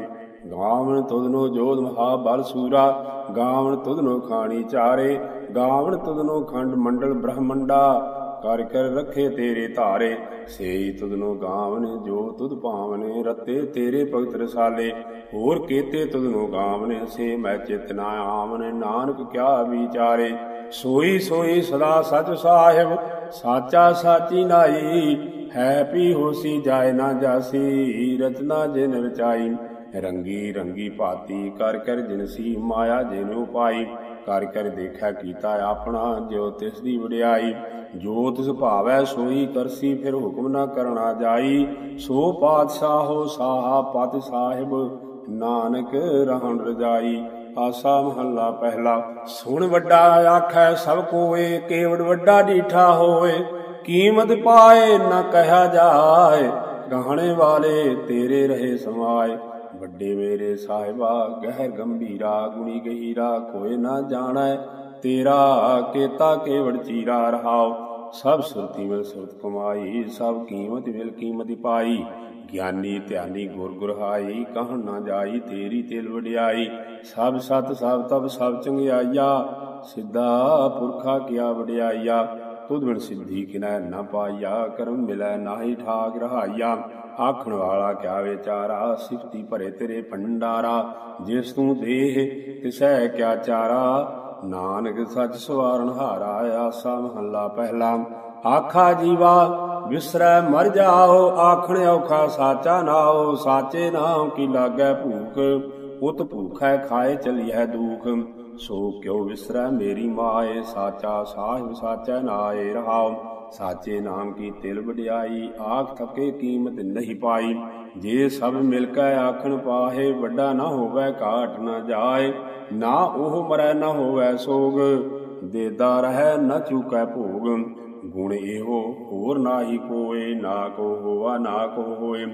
ਗਾਵਣ ਤੁਧਨੋ ਜੋਧ ਮਹਾ ਬਲ ਸੂਰਾ। ਗਾਵਣ ਤੁਧਨੋ ਖਾਣੀ ਚਾਰੇ। ਗਾਵਣ ਤੁਧਨੋ ਖੰਡ ਮੰਡਲ ਬ੍ਰਹਮੰਡਾ। ਕਰ ਕਰ ਰੱਖੇ ਤੇਰੇ ਧਾਰੇ। ਸੇਈ ਤੁਧਨੋ ਗਾਵਨ, ਜੋ ਤੁਧ ਭਾਵਨੇ, ਰਤੇ ਤੇਰੇ ਭਗਤ ਰਸਾਲੇ ਹੋਰ ਕੀਤੇ ਤੁਧਨੋ ਗਾਵਨੇ, ਸੇ ਮੈਂ ਚਿਤ ਨਾ ਆਵਨੇ, ਨਾਨਕ ਕਿਆ ਵਿਚਾਰੇ। ਸੋਈ ਸੋਈ ਸਦਾ ਸਚ ਸਾਹਿਬ, ਸਾਚਾ ਸਾਚੀ ਨਾਈ। ਹੈ ਪੀ ਹੋਸੀ ਜਾਏ ਨਾ ਜਾਸੀ, ਰਚਨਾ ਜਿਨ ਰਚਾਈ। ਰੰਗੀ ਰੰਗੀ ਭਾਤੀ, ਕਰ ਕਰ ਜਿਨਸੀ ਮਾਇਆ ਜਿਨੁ ਪਾਈ ਕਰ ਕਰ ਦੇਖਿਆ ਕੀਤਾ ਆਪਣਾ, ਜੋ ਤਿਸ ਦੀ ਵਡਿਆਈ। ਜੋ ਤਿਸ ਭਾਵੈ ਸੋਈ ਕਰਸੀ ਫਿਰ ਹੁਕਮ ਨਾ ਕਰਨਾ ਜਾਈ। ਸੋ ਪਾਤਸ਼ਾਹੋ ਸਾਹਾ ਪਤ ਸਾਹਿਬ, ਨਾਨਕ ਰਹਿਣ ਰਜਾਈ। ਆਸਾ ਮਹੱਲਾ ਪਹਿਲਾ, ਸੁਣ ਵੱਡਾ ਆਖੈ ਸਭ ਕੋਏ ਕੇਵੜ ਵੱਡਾ ਡੀਠਾ ਹੋਏ ਕੀਮਤ ਪਾਏ ਨਾ ਕਹਿਆ ਜਾਏ, ਗਾਹਣੇ ਵਾਲੇ ਤੇਰੇ ਰਹੇ ਸਮਾਏ। ਵੱਡੇ ਮੇਰੇ ਸਾਹਿਬਾ, ਗਹਿ ਗੰਭੀਰਾ, ਗੁਣੀ ਗਹੀਰਾ, ਕੋਈ ਨਾ ਜਾਣੈ। ਤੇਰਾ ਕੇਤਾ ਕੇਵੜ ਚੀਰਾ ਰਹਾਉ। ਸਭ ਸੁਰਤੀ ਮਿਲ ਸੁਰਤ ਕਮਾਈ, ਸਭ ਕੀਮਤ ਮਿਲ ਕੀਮਤ ਪਾਈ। ਗਿਆਨੀ ਧਿਆਨੀ ਗੁਰ ਗੁਰਹਾਈ, ਕਹਣ ਨਾ ਜਾਈ ਤੇਰੀ ਤੇਲ ਵਡਿਆਈ। ਸਭ ਸਤ, ਸਭ ਤਬ ਸਭ ਚੰਗਿਆਈਆ, ਸਿੱਧਾ ਪੁਰਖਾ ਕਿਆ ਵਡਿਆਈਆ। ਤੁਧ ਬਿਨ ਸਿੱਧੀ ਕਿਨੈ ਨਾ ਪਾਈਆ, ਕਰਮ ਮਿਲੈ ਨਾਹੀ ਠਾਕ ਰਹਾਈਆ। ਆਖਣ ਵਾਲਾ ਕਿਆ ਵਿਚਾਰਾ, ਸਿਫਤੀ ਭਰੇ ਤੇਰੇ ਭੰਡਾਰਾ। ਜਿਸ ਤੂੰ ਦੇਹ ਤਿਸੈ ਕਿਆ ਚਾਰਾ। ਨਾਨਕ ਸੱਚ ਸਵਾਰਨ ਹਾਰਾ ਆਸਾ ਮਹੱਲਾ ਪਹਿਲਾ। ਆਖਾ ਜੀਵਾ ਵਿਸਰੈ ਮਰ ਜਾਓ, ਆਖਣ ਔਖਾ ਸਾਚਾ ਨਾਓ ਸਾਚੇ ਨਾਮ ਕੀ ਲਾਗੈ ਭੂਖ ਉਤ ਭੂਖੈ ਖਾਏ ਚਲੀਐ ਦੂਖ। ਸੋ ਕਿਉ ਵਿਸਰੈ ਮੇਰੀ ਮਾਏ, ਸਾਚਾ ਸਾਹਿਬ ਸਾਚੈ ਨਾਏ ਰਹਾਉ। ਸਾਚੇ ਨਾਮ ਕੀ ਤਿਲ ਵਡਿਆਈ, ਆਖ ਥਕੇ ਕੀਮਤ ਨਹੀਂ ਪਾਈ। ਜੇ ਸਭ ਮਿਲ ਕੇ ਆਖਣ ਪਾਹੇ, ਵੱਡਾ ਨਾ ਹੋਵੇ ਘਾਟ ਨਾ ਜਾਏ, ਨਾ ਉਹ ਮਰੈ ਨਾ ਹੋਵੇ ਸੋਗ ਦੇਦਾ ਰਹਿ ਨ ਚੁਕੈ ਭੋਗ। ਗੁਣ ਇਹੋ ਹੋਰ ਨਾਹੀ ਕੋਏ, ਨਾ ਕੋ ਹੋਵਾ ਨਾ ਕੋ ਹੋਏ।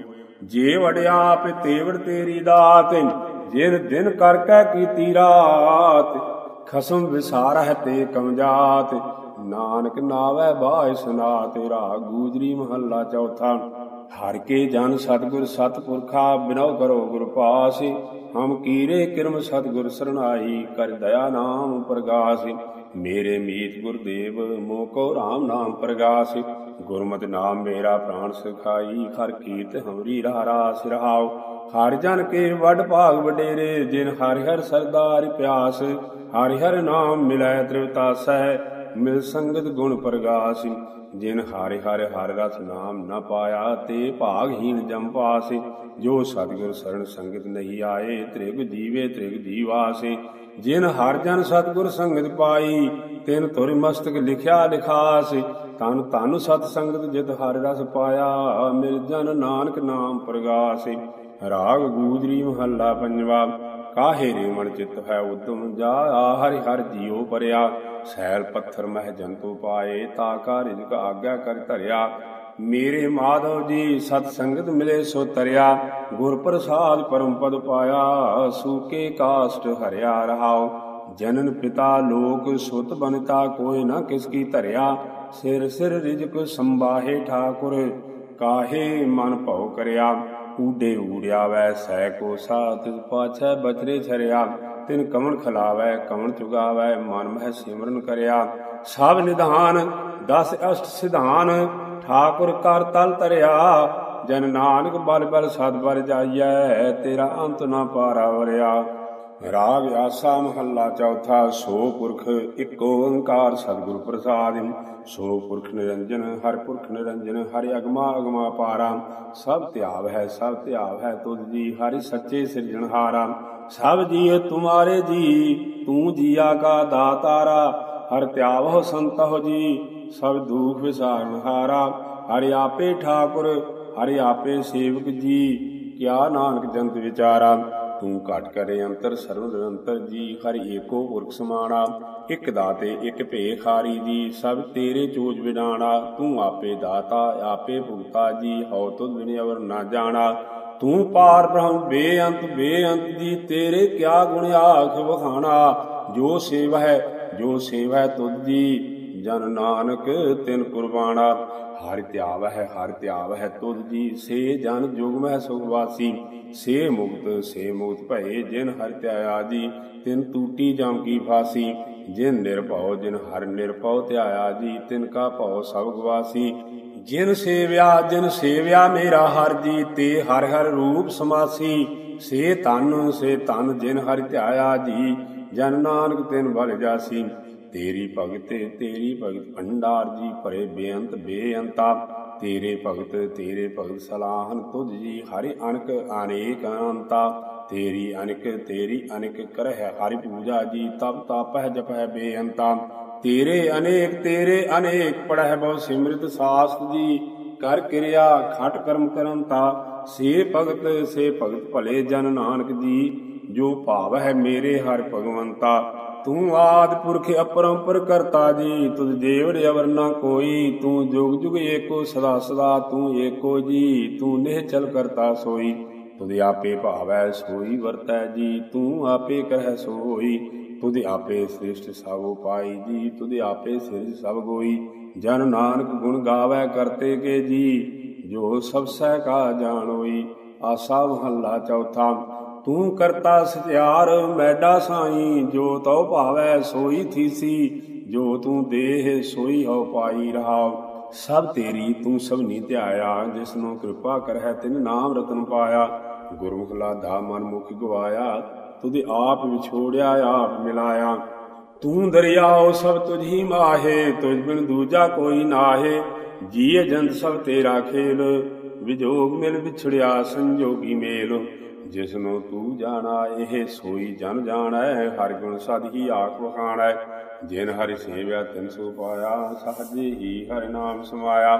ਜੇ ਵਡਿਆਪ ਤੇਵੜ ਤੇਰੀ ਦਾਤ, ਜਿਨ ਦਿਨ ਕਰ ਕੀਤੀ ਰਾਤ, ਖਸਮ ਵਿਸਾਰਹਿ ਤੇ ਕਮਜਾਤ। ਨਾਨਕ ਨਾਵੇ ਬਾਇ ਸੁਨਾ ਤੇਰਾ ਗੂਜਰੀ ਮਹੱਲਾ ਚੌਥਾ। ਹਰ ਕੇ ਜਨ ਸਤਗੁਰ ਸਤਪੁਰਖਾ ਬਿਨੋ ਕਰੋ ਗੁਰ ਪਾਸ, ਹਮ ਕੀਰੇ ਕਿਰਮ ਸਤਗੁਰ ਸਰਣਾਈ ਕਰ ਦਇਆ ਨਾਮ ਪ੍ਰਗਾਸ। ਮੇਰੇ ਮੀਤ ਗੁਰਦੇਵ ਮੋ ਕੋ ਰਾਮ ਨਾਮ ਪ੍ਰਗਾਸ। ਗੁਰਮਤਿ ਨਾਮ ਮੇਰਾ ਪ੍ਰਾਣ ਸਿਖਾਈ, ਹਰ ਕੀਰਤ ਹਮਰੀ ਰਹਾ ਸਿਰਹਾਉ ਹਰ ਜਨ ਕੇ ਵੱਡ ਭਾਗ ਵਡੇਰੇ, ਜਿਨ ਹਰਿ ਹਰ ਸਰਦਾਰ ਪਿਆਸ। ਹਰਿ ਹਰ ਨਾਮ ਮਿਲੈ ਤ੍ਰਿਵਤਾਸੈ ਮਿਲ ਸੰਗਤ ਗੁਣ ਪ੍ਰਗਾਸ, ਜਿਨ ਹਾਰੇ ਹਰਿ ਹਰਿ ਰਸ ਨਾਮ ਨ ਪਾਇਆ, ਤੇ ਭਾਗਹੀਣ ਜਮ ਪਾਸੇ। ਜੋ ਸਤਿਗੁਰ ਸਰਣ ਸੰਗਤ ਨਹੀਂ ਆਏ, ਤ੍ਰਿਗ ਜੀਵੇ ਤ੍ਰਿਗ ਜੀਵਾਸੇ। ਜਿਨ ਹਰ ਜਨ ਸਤਿਗੁਰ ਸੰਗਤ ਪਾਈ, ਤਿਨ ਤੁਰ ਮਸਤਕ ਲਿਖਿਆ ਲਿਖਾਸ। ਤਨ ਤਨ ਸਤ ਸੰਗਤ ਜਿਤ ਹਰਿ ਰਸ ਪਾਇਆ, ਮਿਲ ਜਨ ਨਾਨਕ ਨਾਮ ਪ੍ਰਗਾਸ। ਰਾਗ ਗੂਜਰੀ ਮਹੱਲਾ ਪੰਜਵਾ। ਕਾਹੇ ਰੇ ਮਨ ਚਿਤ ਹੈ ਉਦਮ ਜਾ ਹਰਿ ਹਰ ਜੀਉ ਪਰਿਆ। ਸੈਲ ਪੱਥਰ ਮਹਿ ਜੰਤੂ ਪਾਏ, ਤਾ ਕਾ ਰਿਜਕ ਆਗਿਆ ਕਰ ਧਰਿਆ। ਮੇਰੇ ਮਾਧਵ ਜੀ ਸਤ ਸੰਗਤ ਮਿਲੇ ਸੋ ਤਰਿਆ। ਗੁਰ ਪ੍ਰਸਾਦ ਪਰਮ ਪਦ ਪਾਇਆ, ਸੂਕੇ ਕਾਸ਼ਟ ਹਰਿਆ ਰਹਾਉ। ਜਨਨ ਪਿਤਾ ਲੋਕ ਸੁਤ ਬਨਤਾ, ਕੋਈ ਨਾ ਕਿਸ ਕੀ ਧਰਿਆ। ਸਿਰ ਸਿਰ ਰਿਜਕ ਸੰਬਾਹੇ ਠਾਕੁਰ, ਕਾਹੇ ਮਨ ਭਉ ਕਰਿਆ। ਊਡੇ ਊੜਿਆ ਵੈ ਸੈ ਕੋ ਸਾਥ ਪਾਛੈ ਬਚਰੇ ਛਰਿਆ। ਤਿਨ ਕਮਣ ਖਲਾਵੈ ਕਮਣ ਚੁਗਾਵੈ ਮਨ ਮਹਿ ਸਿਮਰਨ ਕਰਿਆ। ਸਭ ਨਿਧਾਨ, ਦਸ ਅਸ਼ਟ ਸਿਧਾਨ, ਠਾਕੁਰ ਕਰ ਤਲ ਤਰਿਆ। ਜਨ ਨਾਨਕ ਬਲ ਬਲ ਸਦ ਬਲ ਜਾਈਐ, ਤੇਰਾ ਅੰਤ ਨਾ ਪਾਰਾ ਵਰਿਆ। ਰਾਗ ਆਸਾ ਮਹੱਲਾ ਚੌਥਾ, ਸੋ ਪੁਰਖ ਇੱਕ ਓੰਕਾਰ ਸਤਿਗੁਰ ਪ੍ਰਸਾਦਿ ਸੋ ਪੁਰਖ ਨਿਰੰਜਨ, ਹਰ ਪੁਰਖ ਨਿਰੰਜਨ, ਹਰਿ ਅਗਮਾ ਅਗਮਾ ਪਾਰਾ। ਸਭ ਧਿਆਵ ਹੈ, ਸਭ ਧਿਆਵ ਹੈ ਤੁਧ ਜੀ, ਹਰਿ ਸੱਚੇ ਸਿਰਜਣਹਾਰਾ ਸਭ ਜੀਏ ਤੁਮਾਰੇ ਜੀ, ਤੂੰ ਜੀਆ ਕਾ ਦਾਤਾਰਾ। ਹਰ ਧਿਆਵਹੁ ਸੰਤਹੁ ਜੀ, ਸਭ ਦੁਖ ਵਿਸਾਰਨਹਾਰਾ ਹਰਿ ਆਪੇ ਠਾਕੁਰ, ਹਰਿ ਆਪੇ ਸੇਵਕ ਜੀ, ਕਿਆ ਨਾਨਕ ਜੰਤ ਵਿਚਾਰਾ। ਤੂੰ ਘਟ ਕਰੇ ਅੰਤਰ ਸਰਵ ਨਿਰੰਤਰ ਜੀ, ਹਰਿ ਏਕੋ ਪੁਰਖ ਸਮਾਣਾ। ਇਕ ਦਾਤੇ, ਇਕ ਭੇਖਾਰੀ ਜੀ, ਸਭ ਤੇਰੇ ਚੋਜ ਵਿਡਾਣਾ ਤੂੰ ਆਪੇ ਦਾਤਾ, ਆਪੇ ਭੁਗਤਾ ਜੀ, ਹਉ ਤੁਧ ਬਿਨ ਅਵਰ ਨਾ ਜਾਣਾ। ਤੂੰ ਪਾਰ ਬ੍ਰਹਮ, ਬੇਅੰਤ ਬੇਅੰਤ ਜੀ, ਤੇਰੇ ਕਿਆ ਗੁਣ ਆਖ ਵਖਾਣਾ। ਜੋ ਸੇਵ ਹੈ ਜੋ ਸੇਵ ਹੈ ਤੁਧ ਜੀ। ਜਨ ਨਾਨਕ ਤਿਨ ਕੁਰਬਾਨਾ। ਹਰਿ ਧਿਆਵ ਹੈ ਹਰਿ ਧਿਆਵ ਹੈ ਤੁਧ ਜੀ ਸੇ ਜਨ ਜੁਗ ਮਹਿ ਸੁਖ ਵਾਸੀ। ਸੇ ਮੁਕਤ ਸੇ ਮੁਕਤ ਭਏ ਜਿਨ ਹਰਿ ਧਿਆਇਆ ਜੀ, ਤਿਨ ਟੂਟੀ ਜਮ ਕੀ ਫਾਸੀ। ਜਿਨ ਨਿਰਭਉ, ਜਿਨ ਹਰ ਨਿਰਭਉ ਧਿਆਇਆ ਜੀ, ਤਿਨ ਕਾ ਭਉ ਸਭ ਗਵਾਸੀ। ਜਿਨ ਸੇਵਿਆ ਜਿਨ ਸੇਵਿਆ ਮੇਰਾ ਹਰ ਜੀ, ਤੇ ਹਰ ਹਰ ਰੂਪ ਸਮਾਸੀ। ਸੇ ਤਨ ਸੇ ਤਨ ਜਿਨ ਹਰਿ ਧਿਆਇਆ ਜੀ, ਜਨ ਨਾਨਕ ਤਿਨ ਬਲ ਜਾਸੀ। ਤੇਰੀ ਭਗਤ ਤੇਰੀ ਭਗਤ, ਭੰਡਾਰ ਜੀ ਭਰੇ ਬੇਅੰਤ, ਬੇਅੰਤਾ। ਤੇਰੇ ਭਗਤ ਤੇਰੇ ਭਗਤ ਸਲਾਹਨ ਤੁਧ ਜੀ ਹਰਿ ਅਨਕ ਅਨੇਕ ਅਨੰਤਾ ਤੇਰੀ ਅਨਕ ਤੇਰੀ ਅਨਕ ਕਰਹਿ ਹਰਿ ਪੂਜਾ ਜੀ, ਤਪ ਤਾਪਹਿ ਜਪਹਿ ਬੇਅੰਤਾ। ਤੇਰੇ ਅਨੇਕ ਤੇਰੇ ਅਨੇਕ ਪੜਹਿ ਬਹੁ ਸਿਮਰਿਤ ਸਾਸਤ ਜੀ। ਕਰ ਕਿਰਿਆ ਖਟ ਕਰਮ ਕਰਨ ਤਾ ਸੇ ਭਗਤ ਸੇ ਭਗਤ ਭਲੇ ਜਨ ਨਾਨਕ ਜੀ। ਜੋ ਭਾਵ ਹੈ ਮੇਰੇ ਹਰ ਭਗਵੰਤਾ। ਤੂੰ ਆਦ ਪੁਰਖ ਅਪਰੰਪਰ ਕਰਤਾ ਜੀ, ਤੁਧ ਦੇਵ ਅਵਰ ਨਾ ਕੋਈ, ਤੂੰ ਜੁਗ ਜੁਗ ਏਕੋ, ਸਦਾ ਸਦਾ ਤੂੰ ਏਕੋ ਜੀ, ਤੂੰ ਨਿਹ ਚਲ ਕਰਤਾ ਸੋਈ। ਤੁਧ ਆਪੇ ਭਾਵੈ ਸੋਈ ਵਰਤੈ ਜੀ, ਤੂੰ ਆਪੇ ਕਰਹਿ ਸੋਈ। ਤੁਧ ਆਪੇ ਸ੍ਰਿਸ਼ਟ ਸਭ ਉਪਾਈ ਜੀ, ਤੁਧ ਆਪੇ ਸਿਰਜ ਸਭ ਗੋਈ। ਜਨ ਨਾਨਕ ਗੁਣ ਗਾਵੇ ਕਰਤੇ ਕੇ ਜੀ, ਜੋ ਸਭ ਸਹਿ ਕਾ ਜਾਣੋਈ ਆਸਾ ਮਹੱਲਾ ਚੌਥਾ। ਤੂੰ ਕਰਤਾ ਸਤਿਆਰ, ਮੈਡਾ ਸਾਈ, ਜੋ ਤਉ ਭਾਵੈ ਸੋਈ ਥੀਸੀ, ਜੋ ਤੂੰ ਦੇਹ ਸੋਈ ਹੋ ਪਾਈ ਰਹਾ ਸਭ ਤੇਰੀ ਤੂੰ ਸਭ ਨੀ ਧਿਆਇਆ ਜਿਸ ਨੂੰ ਕਿਰਪਾ ਕਰਹਿ ਤਿਨ ਨਾਮ ਰਤਨ ਪਾਇਆ। ਗੁਰਮੁਖ ਲਾਧਾ ਮਨ ਮੁਖ ਗਵਾਇਆ, ਤੁਧ ਆਪ ਵਿਛੋੜਿਆ, ਆਪ ਮਿਲਾਇਆ। ਤੂੰ ਦਰਿਆਓ ਸਭ ਤੁਝੀ ਮਾਹੇ, ਤੁਝ ਬਿਨ ਦੂਜਾ ਕੋਈ ਨਾਹੇ। ਜੀਏ ਜੰਤ ਸਭ ਤੇਰਾ ਖੇਲ, ਵਿਜੋਗ ਮਿਲ ਵਿਛੜਿਆ ਸੰਜੋਗੀ ਮੇਲ। ਜਿਸ ਨੂੰ ਤੂੰ ਜਾਣਾ, ਇਹ ਸੋਈ ਜਨ ਜਾਣੈ, ਹਰ ਗੁਣ ਸਦ ਹੀ ਆਖ ਵਖਾਣੈ। ਜਿਨ ਹਰਿ ਸੇਵਿਆ, ਤਿਨ ਸੋ ਪਾਇਆ, ਸਹਜੇ ਹੀ ਹਰਿ ਨਾਮ ਸਮਾਇਆ।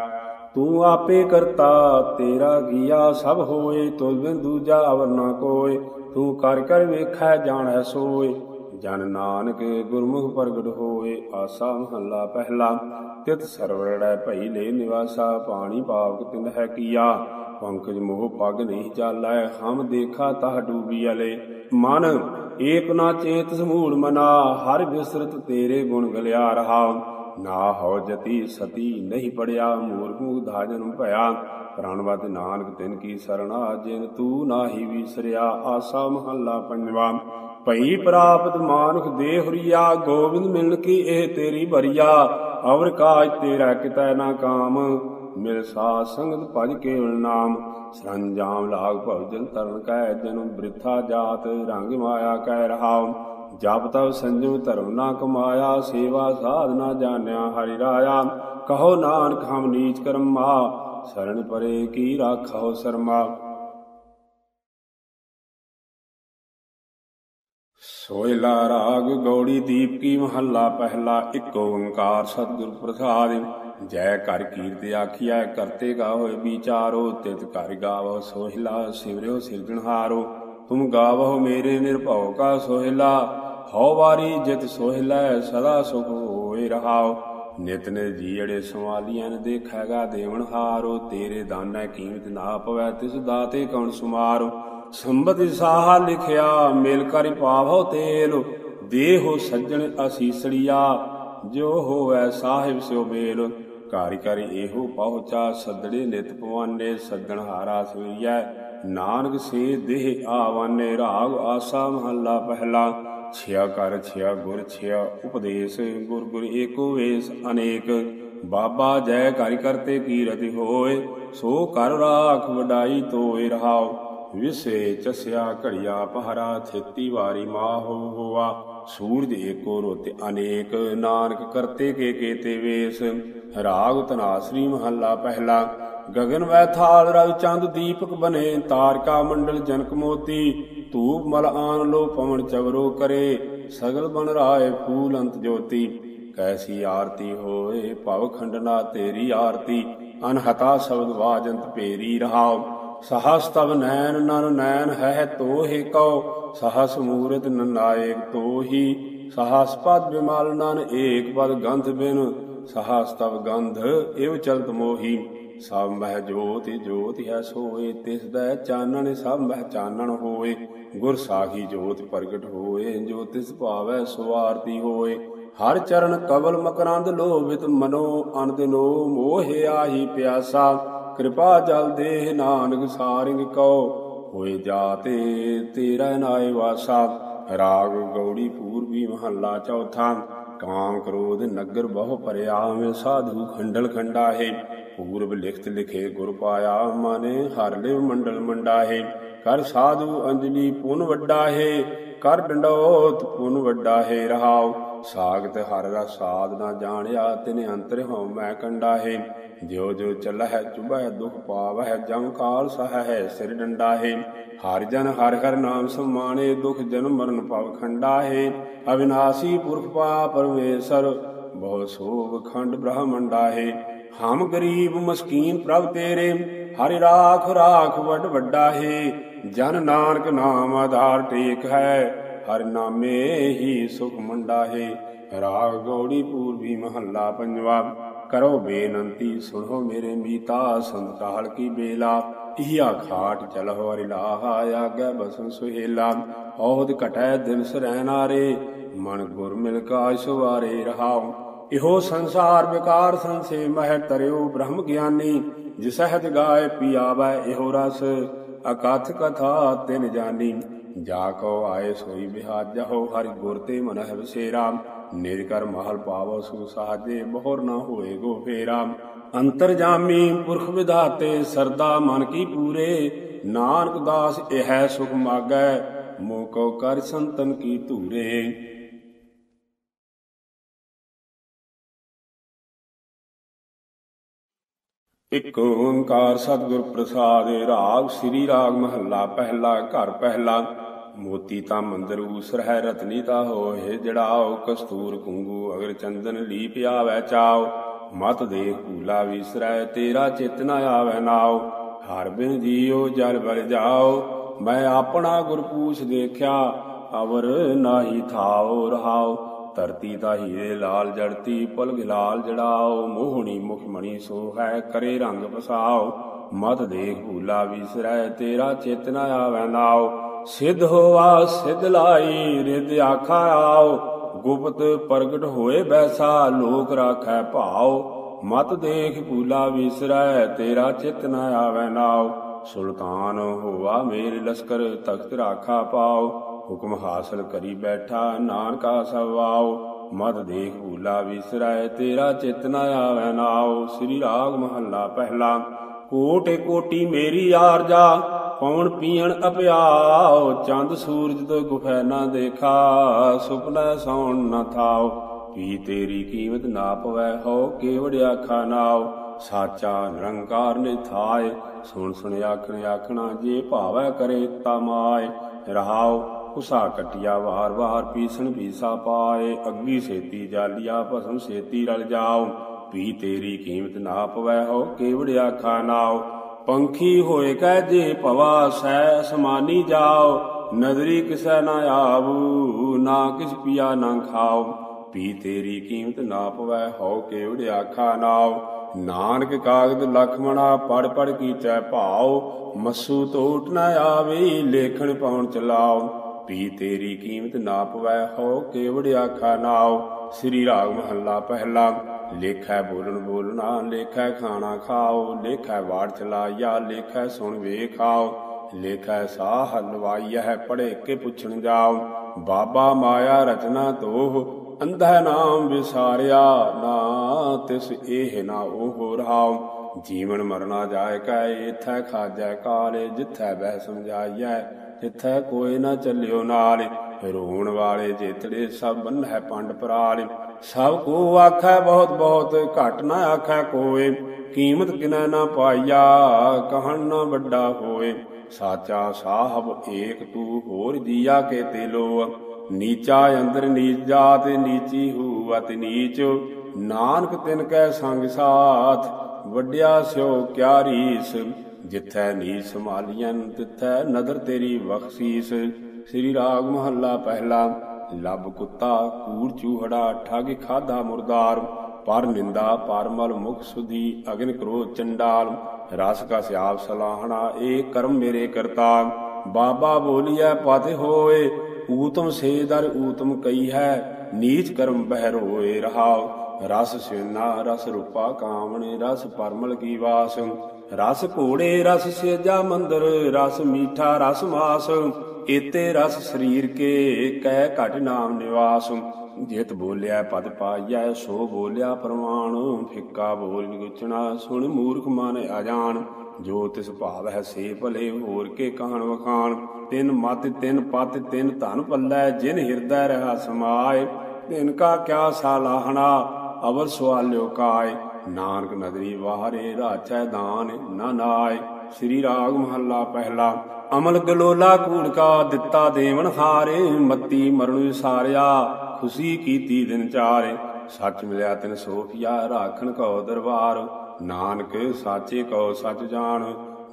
ਤੂੰ ਆਪੇ ਕਰਤਾ, ਤੇਰਾ ਕੀਆ ਸਭ ਹੋਏ ਤੁਲ ਬਿਨ ਦੂਜਾ ਅਵਰ ਨਾ ਕੋਏ। ਤੂੰ ਕਰ ਕਰ ਵੇਖੈ, ਜਾਣੈ ਸੋਏ। ਜਨ ਨਾਨਕ ਗੁਰਮੁਖ ਪ੍ਰਗਟ ਹੋਏ, ਆਸਾ ਮਹੱਲਾ ਪਹਿਲਾ। ਤਿਤ ਸਰਵਰੜੈ ਭਈ ਲੈ ਨਿਵਾਸਾ, ਪਾਣੀ ਪਾਵਕ ਤਿੰਨ ਹੈ ਕੀਆ। ਪੰਕਜ ਮੋਹ ਪਗ ਨਹੀਂ ਚਾਲੈ, ਹਮ ਦੇਖਾ ਤਹ ਡੂਬੀ ਅਲੇ। ਮਨ, ਏਕ ਨਾ ਚੇਤ ਸਮੂੜ ਮਨਾ, ਹਰ ਬਿਸਰਤ ਤੇਰੇ ਗੁਣ ਗਲਿਆ ਰਹਾ। ਨਾ ਹੋ ਜਤੀ ਸਤੀ ਨਹੀਂ ਪੜਿਆ, ਮੂਰਖ ਧਾਜਨ ਭਇਆ। ਪ੍ਰਾਨਵਤ ਨਾਨਕ ਤਿਨ ਕੀ ਸਰਣਾ, ਜਿਨ ਤੂੰ ਨਾਹੀ ਵਿਸਰਿਆ, ਆਸਾ ਮਹੱਲਾ ਪੰਜਵਾ। ਭਈ ਪ੍ਰਾਪਤ ਮਾਨੁਖ ਦੇਹੁਰੀਆ ਗੋਬਿੰਦ ਮਿਲਨ ਕੀ ਇਹ ਤੇਰੀ ਭਰੀਆ ਅਵਰ ਕਾਜ ਤੇਰਾ ਕਿਤੈ ਨਾ ਕਾਮ। ਮਿਲ ਸਾਧ ਸੰਗਤ ਭਜ ਕੇ ਨਾਮ। ਸਰੰਜਾਮ ਲਾਗ ਭਵਜਨ ਤਰਨ ਕੈ ਜਨਮ ਬ੍ਰਿਥਾ ਜਾਤ, ਰੰਗ ਮਾਇਆ ਕਹਿ ਰਹਾਉ। ਜਪ ਤਵ ਸੰਜਮ ਧਰਮ ਨਾ ਕਮਾਇਆ, ਸੇਵਾ ਸਾਧ ਜਾਣਿਆ ਹਰਿ ਰਾਇਆ। ਕਹੋ ਨਾਨਕ ਹਮ ਨੀਚ ਕਰਮਾ ਸਰਣ ਪਰੇ ਕੀ ਰਾਖੋ ਸਰਮਾ। ਸੋਇਲਾ ਰਾਗ ਗੌੜੀ ਦੀਪ ਕੀ ਮਹੱਲਾ, ਪਹਿਲਾ ਇੱਕ ਓੰਕਾਰ ਸਤਿਗੁਰ ਪ੍ਰਸਾਦਿ। ਜੈ ਕਰ ਕੀਰਤ ਆਖਿਆ ਕਰਤੇ ਗਾਵੋ ਵਿਚਾਰੋ, ਤਿਤ ਕਰ ਗਾਵੋ ਸੋਹਿਲਾ, ਸਿਵਰਿਓ ਸਿਰਜਣਹਾਰੋ ਤੁਮ ਗਾਵੋ ਮੇਰੇ ਨਿਰਭਉ ਕਾ ਸੋਹਿਲਾ, ਹਉ ਵਾਰੀ ਜਿਤ ਸੋਹਿਲਾ, ਸਦਾ ਸੁਖ ਹੋਏ ਰਹਾਓ। ਨਿਤ ਨੇ ਜੀੜੇ ਸਵਾਲੀਆਂ ਨੇ ਦੇਖੈਗਾ ਦੇਵਨ ਹਾਰੋ। ਤੇਰੇ ਦਾਨਾ ਕੀਮਤ ਨਾ ਪਵੈ, ਤਿਸ ਦਾਤੇ ਕੌਣ ਸੁਮਾਰੋ। ਸੰਬਤ ਸਾਹਾ ਲਿਖਿਆ, ਮਿਲ ਕਰਿ ਪਾਵੋ ਤੇਲ। ਦੇਹੋ ਸੱਜਣ ਅਸੀਸੜੀਆ ਜੋ ਹੋਵੈ ਸਾਹਿਬ ਸਿਓ ਮੇਲ ਕਾਰਿ ਕਰਿ ਇਹੋ ਪਹੁੰਚਾ ਸੱਦੜੇ ਨਿਤ ਪਵਾਨੇ ਸੱਦਣ ਹਾਰਾ ਸਵੀਐ। ਨਾਨਕ ਸੇ ਦੇਹ ਆਵਾਨੇ ਰਾਗ ਆਸਾ ਮਹੱਲਾ ਪਹਿਲਾ। ਛਿਆ ਕਰ ਛਿਆ ਗੁਰ, ਛਿਆ ਉਪਦੇਸ਼, ਗੁਰ ਗੁਰ ਏਕੋ ਵੇਸ ਅਨੇਕ। ਬਾਬਾ ਜੈ ਕਾਰਿ ਕਰਤੇ ਕੀ ਹੋਏ, ਸੋ ਕਰ ਰਾਖ ਵਡਾਈ ਤੋਇ ਰਹਾਓ। ਵਿਸੇ ਚਸਿਆ ਘੜਿਆ ਪਹਰਾ, ਛੇਤੀ ਵਾਰੀ ਮਾਹ ਹੋਆ। ਸੂਰਜ ਏਕੋ ਰੋਤੇ ਅਨੇਕ, ਨਾਨਕ ਕਰਤੇ ਕੇ ਕੇਤੇ ਵੇਸ। ਰਾਗ ਤਨਾਸਰੀ ਮਹੱਲਾ ਪਹਿਲਾ। ਗਗਨ ਵੈ ਥਾਲ ਰਵ ਚੰਦ ਦੀਪਕ ਬਨੇ, ਤਾਰਕਾ ਮੰਡਲ ਜਨਕ ਮੋਤੀ। ਧੂਪ ਮਲ ਆਨ ਲੋ ਪਵਨ ਚਵਰੋ ਕਰੇ, ਸਗਲ ਬਨ ਰਾਏ ਫੂਲ ਅੰਤ ਜੋਤੀ। ਕੈਸੀ ਆਰਤੀ ਹੋਏ ਭਵ ਖੰਡਨਾ ਤੇਰੀ ਆਰਤੀ, ਅਨਹਤਾ ਸ਼ਬਦ ਵਾਜੰਤ ਪੇਰੀ ਰਹਾਉ। ਸਹਸ ਤਵ ਨੈਣ ਨਨ ਨੈਣ ਹੈ ਤੋਹਿ ਕਉ, ਸਹਸ ਮੂਰਤ ਨਨਾਇਕ ਤੋਹੀ, ਸਹਸ ਪਦ ਬਿਮਲ ਨਨ ਏਕ ਪਦ ਗੰਧ ਬਿਨ, ਸਹਸ ਤਬ ਗੰਧ ਇਵ ਚਲਤ ਮੋਹੀ। ਸਭ ਮਹਿ ਜੋਤਿ ਜੋਤਿ ਹੈ ਸੋਏ, ਤਿਸ ਦਾ ਚਾਨਣ ਸਭ ਮਹਿ ਚਾਨਣ ਹੋਏ। ਗੁਰ ਸਾਖੀ ਜੋਤਿ ਪ੍ਰਗਟ ਹੋਏ, ਜੋ ਤਿਸ ਭਾਵੈ ਸੁਆਰਤੀ ਹੋਏ। ਹਰ ਚਰਨ ਕਵਲ ਮਕਰੰਦ ਲੋਭਿਤ ਮਨੋ ਅਨਦਿਨੋ ਮੋਹ ਆਹੀ ਪਿਆਸਾ। ਕਿਰਪਾ ਜਲ ਦੇਹ ਨਾਨਕ ਸਾਰਿੰਗ ਕਉ। ਹੋਏ ਜਾਤੇ ਤੇਰਾ ਨਾਏ ਵਾਸਾ। ਰਾਗ ਗੌੜੀ ਪੂਰਬੀ ਮਹੱਲਾ ਚੌਥਾ। ਕਾਮ ਕ੍ਰੋਧ ਨਗਰ ਬਹੁ ਭਰਿਆ। ਮੈਂ ਸਾਧੂ ਖੰਡਲ ਖੰਡਾ ਹੈ ਪੂਰਬ ਲਿਖਤ ਲਿਖੇ ਗੁਰ ਪਾਇਆ। ਮਨੇ ਹਰ ਲਿਵ ਮੰਡਲ ਮੰਡਾ ਹੈ ਕਰ ਸਾਧੂ ਅੰਜਲੀ ਪੁਨ ਵੱਡਾ ਹੈ ਕਰ ਡੰਡੋਤ ਪੁਨ ਵੱਡਾ ਹੈ ਰਹਾਉ। ਸਾਗਤ ਹਰ ਰਸ ਸਾਧ ਨਾ ਜਾਣਿਆ ਤਿਨ ਅੰਤਰ ਹਉ ਮੈਂ ਕੰਡਾ ਹੈ ਜਿਉ ਜਿਉ ਚੱਲਹਿ ਚੁਬਹਿ ਦੁਖ ਪਾਵਹਿ ਜਮ ਕਾਲ ਸਹਿ ਸਿਰ ਡੰਡਾ ਹਰ ਜਨ ਹਰ ਹਰ ਨਾਮ ਸਮਾਣੇ ਦੁਖ ਜਨਮ ਮਰਨ ਭਵ ਖੰਡਾ ਹੈ ਅਵਿਨਾਸੀ ਪੁਰਖ ਪਾ ਪਰਮੇਸ਼ਰ ਬਹੁ ਸੋਭ ਖੰਡ ਬ੍ਰਹਮੰਡਾ ਹੈ ਹਮ ਗਰੀਬ ਮਸਕੀਨ ਪ੍ਰਭ ਤੇਰੇ, ਹਰਿ ਰਾਖ ਰਾਖ ਵੱਡ ਵੱਡਾ ਹੈ ਜਨ ਨਾਨਕ ਨਾਮ ਆਧਾਰ ਟੇਕ ਹੈ ਹਰ ਨਾਮੇ ਹੀ ਸੁਖ ਮੰਡਾ ਰਾਗ ਗੌੜੀ ਪੂਰਬੀ ਮਹੱਲਾ ਪੰਜਵਾ। ਕਰੋ ਬੇਨੰਤੀ, ਸੁਣੋ ਮੇਰੇ ਮੀਤਾ ਸੰਤਾਲ ਕੀ ਬੇਲਾ। ਇਹਾ ਖਾਟ ਚਲਹੁ ਹਰਿ ਲਾਹਾ ਬਸਨ ਸੁਹੇਲਾ। ਔਹਦ ਘਟੈ ਦਿਨ ਸਰੈਨਾਰੇ ਮਨ ਗੁਰ ਮਿਲ ਕਾ ਸੁਵਾਰੇ ਰਹਾਉ। ਇਹੋ ਸੰਸਾਰ ਵਿਕਾਰ ਸੰਸੇ ਮਹਿ ਤਰਿਓ ਬ੍ਰਹਮ ਗਿਆਨੀ। ਜਿਸਹਿਤ ਗਾਏ ਪੀਆਵੈ ਇਹੋ ਰਸ, ਅਕਥ ਕਥਾ ਤਿਨ ਜਾਨੀ। ਜਾ ਕੋ ਆਏ ਸੋਈ ਬਿਹਾਜਹੁ ਹਰਿ ਗੁਰ ਤੇ ਮਨਹਿ ਵਿਸੇਰਾ। ਨਿਜ ਕਰ ਮਹਲ ਪਾਵੋ ਸੁ ਸਾਜੇ, ਬਹੁਰ ਨਾ ਹੋਏ ਗੋ ਫੇਰਾ। ਅੰਤਰ ਜਾਮੀ ਪੁਰਖ ਵਿਧਾਤੇ, ਸਰਦਾ ਮਨ ਕੀ ਪੂਰੇ। ਨਾਨਕ ਦਾਸ ਇਹ ਸੁਖ ਮਾਗੈ ਮੋ ਕੋ ਕਰ ਸੰਤਨ ਕੀ ਧੂਰੇ। ਇਕ ਓੰਕਾਰ ਸਤਿਗੁਰ ਪ੍ਰਸਾਦਿ ਰਾਗ ਸ੍ਰੀ ਰਾਗ ਮਹੱਲਾ ਪਹਿਲਾ, ਘਰ ਪਹਿਲਾ। ਮੋਤੀ ਤਾਂ ਮੰਦਰ ਊਸਰ ਹੈ, ਰਤਨੀ ਤਾਂ ਹੋਏ ਜੜਾਓ ਕਸਤੂਰ ਕੁੰਗੂ ਅਗਰ ਚੰਦਨ ਲੀਪ ਆਵੈ ਚਾਓ, ਮਤ ਦੇਖ ਭੂਲਾ ਵਿਸਰੈ, ਤੇਰਾ ਚਿਤ ਨ ਆਵੈ ਨਾਉ ਹਰ ਬਿਨ ਜੀਉ ਜਲ ਬਲ ਜਾਓ, ਮੈਂ ਆਪਣਾ ਗੁਰ ਪੂਛ ਦੇਖਿਆ, ਅਵਰ ਨਾਹੀ ਥਾਓ ਰਹਾਓ। ਧਰਤੀ ਦਾ ਹੀਰੇ ਲਾਲ ਜੜਤੀ ਪਲ ਗਿਲਾਲ ਜੜਾਓ, ਮੋਹਣੀ ਮੁਖ ਮਣੀ ਸੋ ਹੈ, ਕਰੇ ਰੰਗ ਪਸਾਓ ਮਤ ਦੇਖ ਭੂਲਾ ਵਿਸਰੈ, ਤੇਰਾ ਚਿਤ ਨ ਆਵੈ ਨਾਉ। ਸਿੱਧ ਹੋਵਾ ਸਿੱਧ ਲਾਈ ਰਿਦ ਆਖਾ ਆਓ। ਗੁਪਤ ਪ੍ਰਗਟ ਹੋਏ ਬੈਸਾ, ਲੋਕ ਰਾਖੈ ਭਾਉ। ਮਤ ਦੇਖ ਭੂਲਾ ਵਿਸਰੈ, ਤੇਰਾ ਚਿਤ ਨ ਆਵੈ ਨਾਉ। ਸੁਲਤਾਨ ਹੋਵਾ ਮੇਰੇ ਲਸ਼ਕਰ, ਤਖਤ ਰਾਖਾ ਪਾਓ ਹੁਕਮ ਹਾਸਲ ਕਰੀ ਬੈਠਾ, ਨਾਨਕਾ ਸਵਾਉ। ਮਤ ਦੇਖ ਭੂਲਾ ਵਿਸਰੈ ਤੇਰਾ ਚਿਤ ਨ ਆਵੈ ਨਾਉ। ਸ੍ਰੀ ਰਾਗ ਮਹੱਲਾ ਪਹਿਲਾ, ਕੋਟੇ ਕੋਟੀ ਮੇਰੀ ਆਰਜਾ ਪਵਨ ਪੀਣ ਅਪਿਆਉ। ਚੰਦ ਸੂਰਜ ਤੋਂ ਗੁਫੈ ਨਾ ਦੇਖਾ, ਸੁਪਨਾ ਸੌਣ ਨਾ ਥਾਉ। ਪੀ ਤੇਰੀ ਕੀਮਤ ਨਾ ਪਵੈ, ਹੋ ਕੇਵੜ ਆਖਾ ਨਾਉ। ਸਾਚਾ ਨਿਰੰਕਾਰ ਨੇ ਥਾਏ ਸੁਣ ਸੁਣ ਆਖਣ ਆਖਣਾ, ਜੇ ਭਾਵੈ ਕਰੇ ਤਮਾਏ ਰਹਾਉ ਉਸਾ ਕਟਿਆ ਵਾਰ ਵਾਰ ਪੀਸਣ ਪੀਸਾ ਪਾਏ। ਅੱਗੀ ਸੇਤੀ ਜਾਲੀਆ, ਭਸਮ ਸੇਤੀ ਰਲ ਜਾਓ। ਪੀ ਤੇਰੀ ਕੀਮਤ ਨਾ ਪਵੈ, ਹੋ ਕੇਵੜਿਆ ਆਖਾ ਨਾਉ ਪੰਖੀ ਹੋਏ ਕਹਿ ਜੇ ਭਵਾ, ਸੈ ਸਮਾਨੀ ਜਾਓ। ਨਜ਼ਰੀ ਕਿਸੈ ਨਾ ਆਵੂ, ਨਾ ਕਿਸ ਪੀਆ ਨਾ ਖਾਓ। ਪੀ ਤੇਰੀ ਕੀਮਤ ਨਾ ਪਵੈ, ਹੋ ਕੇਵੜ ਆਖਾ ਨਾਉ ਨਾਨਕ ਕਾਗਦ ਲਖਮਣਾ ਪੜ ਪੜ ਕੀਚੈ ਭਾਉ ਮਸੂ ਤੋਟ ਨ ਆਵੇ, ਲੇਖਣ ਪਾਉਣ ਚਲਾਓ। ਭੀ ਤੇਰੀ ਕੀਮਤ ਨਾ ਪਵੈ ਹੋ ਕੇਵੜ ਆਖਾ ਨਾਉ। ਸ੍ਰੀ ਰਾਗ ਮਹੱਲਾ ਪਹਿਲਾ, ਲੇਖੈ ਬੋਲਣ ਬੋਲਣਾ, ਲੇਖੈ ਖਾਣਾ ਖਾਓ। ਲੇਖੈ ਵਾੜ ਚਲਾਇਆ ਲੇਖੈ ਸੁਣ ਵੇਖਾਓ। ਲੇਖੈ ਸਾਹ ਲਵਾਈਐ ਪੜੇ ਕੇ ਪੁੱਛਣ ਜਾਓ। ਬਾਬਾ ਮਾਇਆ ਰਚਨਾ ਤੋਹ, ਅੰਧਾ ਨਾਮ ਵਿਸਾਰਿਆ। ਨਾ ਤਿਸ ਇਹ ਨਾ ਉਹ ਰਹਾਉ। ਜੀਵਨ ਮਰਨਾ ਜਾਏ ਕੈ ਇਥੈ ਖਾਜੈ ਕਾਲੇ, ਜਿਥੈ ਬਹਿ ਸਮਝਾਈਐ। ਜਿਥੈ ਕੋਈ ਨਾ ਚੱਲਿਓ ਨਾਲ ਰੋਣ ਵਾਲੇ ਜੇਤੜੇ ਸਭ ਬੰਨਹਿ ਪੰਡ ਪਰਾਲ ਸਭ ਕੋ ਆਖੈ ਬਹੁਤ ਬਹੁਤ, ਘਟ ਨਾ ਆਖੈ ਕੋਏ। ਕੀਮਤ ਕਿਨੈ ਨਾ ਪਾਈਆ, ਕਹਣ ਨਾ ਵੱਡਾ ਹੋਏ। ਸਾਚਾ ਸਾਹਿਬ ਏਕ ਤੂ ਹੋਰ ਜੀਆ ਕੇ ਤੇ ਲੋ ਨੀਚਾ ਅੰਦਰ ਨੀਚ ਜਾਤ, ਨੀਚੀ ਹੂ ਨੀਚ। ਨਾਨਕ ਤਿਨ ਕੈ ਸੰਗ ਸਾਥ, ਵੱਡਿਆ ਸਿਓ ਕਿਆ ਰੀਸ ਜਿੱਥੈ ਨੀਚ ਸੰਭਾਲੀਆਂ ਤਿੱਥੈ ਨਦਰ ਤੇਰੀ ਬਖਸ਼ੀਸ। ਸ੍ਰੀ ਰਾਗ ਮਹੱਲਾ ਪਹਿਲਾ, ਲੱਭ ਕੁੱਤਾ ਕੂੜ ਚੂਹੜਾ, ਠੱਗ ਖਾਦਾ ਮੁਰਦਾਰ। ਪਰ ਨਿੰਦਾ ਪਰਮਲ ਮੁਖ ਸੁਧੀ ਅਗਨ ਕ੍ਰੋਧ ਚੰਡਾਲ। ਰਸ ਕਾ ਸਿਆਪ ਸਲਾਹਣਾ ਏ ਕਰਮ ਮੇਰੇ ਕਰਤਾ। ਬਾਬਾ ਬੋਲੀਐ ਪਤ ਹੋਏ, ਊਤਮ ਸੇ ਦਰ ਊਤਮ ਕਈ ਹੈ, ਨੀਚ ਕਰਮ ਬਹਿ ਰੋਏ ਰਹਾਉ। ਰਸ ਸੇਨਾ, ਰਸ ਰੂਪਾ ਕਾਮਣੇ, ਰਸ ਪਰਮਲ ਕੀ ਵਾਸ। ਰਸ ਘੋੜੇ, ਰਸ ਸੇਜਾ ਮੰਦਰ, ਰਸ ਮੀਠਾ, ਰਸ ਮਾਸ। ਏਤੇ ਰਸ ਸਰੀਰ ਕੇ ਕਹਿ ਘਟ ਨਾਮ ਨਿਵਾਸ। ਜਿਤ ਬੋਲਿਆ ਪਦ ਪਾਈਐ, ਸੋ ਬੋਲਿਆ ਪ੍ਰਮਾਣ। ਫਿੱਕਾ ਬੋਲ ਗੁਚਣਾ ਸੁਣ ਮੂਰਖ ਮਨ ਅਜਾਣ। ਜੋ ਤਿਸ ਭਾਵ ਹੈ ਸੇ ਭਲੇ, ਹੋਰ ਕੇ ਕਹਾਣ ਵਖਾਣ। ਤਿਨ ਮਤ, ਤਿਨ ਪਤ, ਤਿਨ ਧਨ ਪੱਲੇ, ਜਿਨ ਹਿਰਦੈ ਰਹਾ ਸਮਾਏ। ਤਿਨ ਕਾ ਕਿਆ ਸਾਲਾਹਣਾ ਅਵਰ ਸਵਾਲਿਓ ਕਾਏ। ਨਾਨਕ ਨਦਰੀ ਵਾਹਰੇ ਰਾਚੈ ਦਾਨ ਨਾ ਨਾਏ। ਸ੍ਰੀ ਰਾਗ ਮਹੱਲਾ ਪਹਿਲਾ, ਅਮਲ ਗਲੋਲਾ ਕੂੜਕਾ ਦਿੱਤਾ ਦੇਵਨ ਹਾਰੇ, ਮੱਤੀ ਮਰਨ ਵਿਸਾਰਿਆ, ਖੁਸ਼ੀ ਕੀਤੀ ਦਿਨ ਚਾਰੇ। ਸੱਚ ਮਿਲਿਆ ਤਿਨ ਸੋਫੀਆ ਰਾਖਣ ਕੋ ਦਰਬਾਰ। ਨਾਨਕ ਸਾਚੇ ਕੋ ਸੱਚ ਜਾਣ,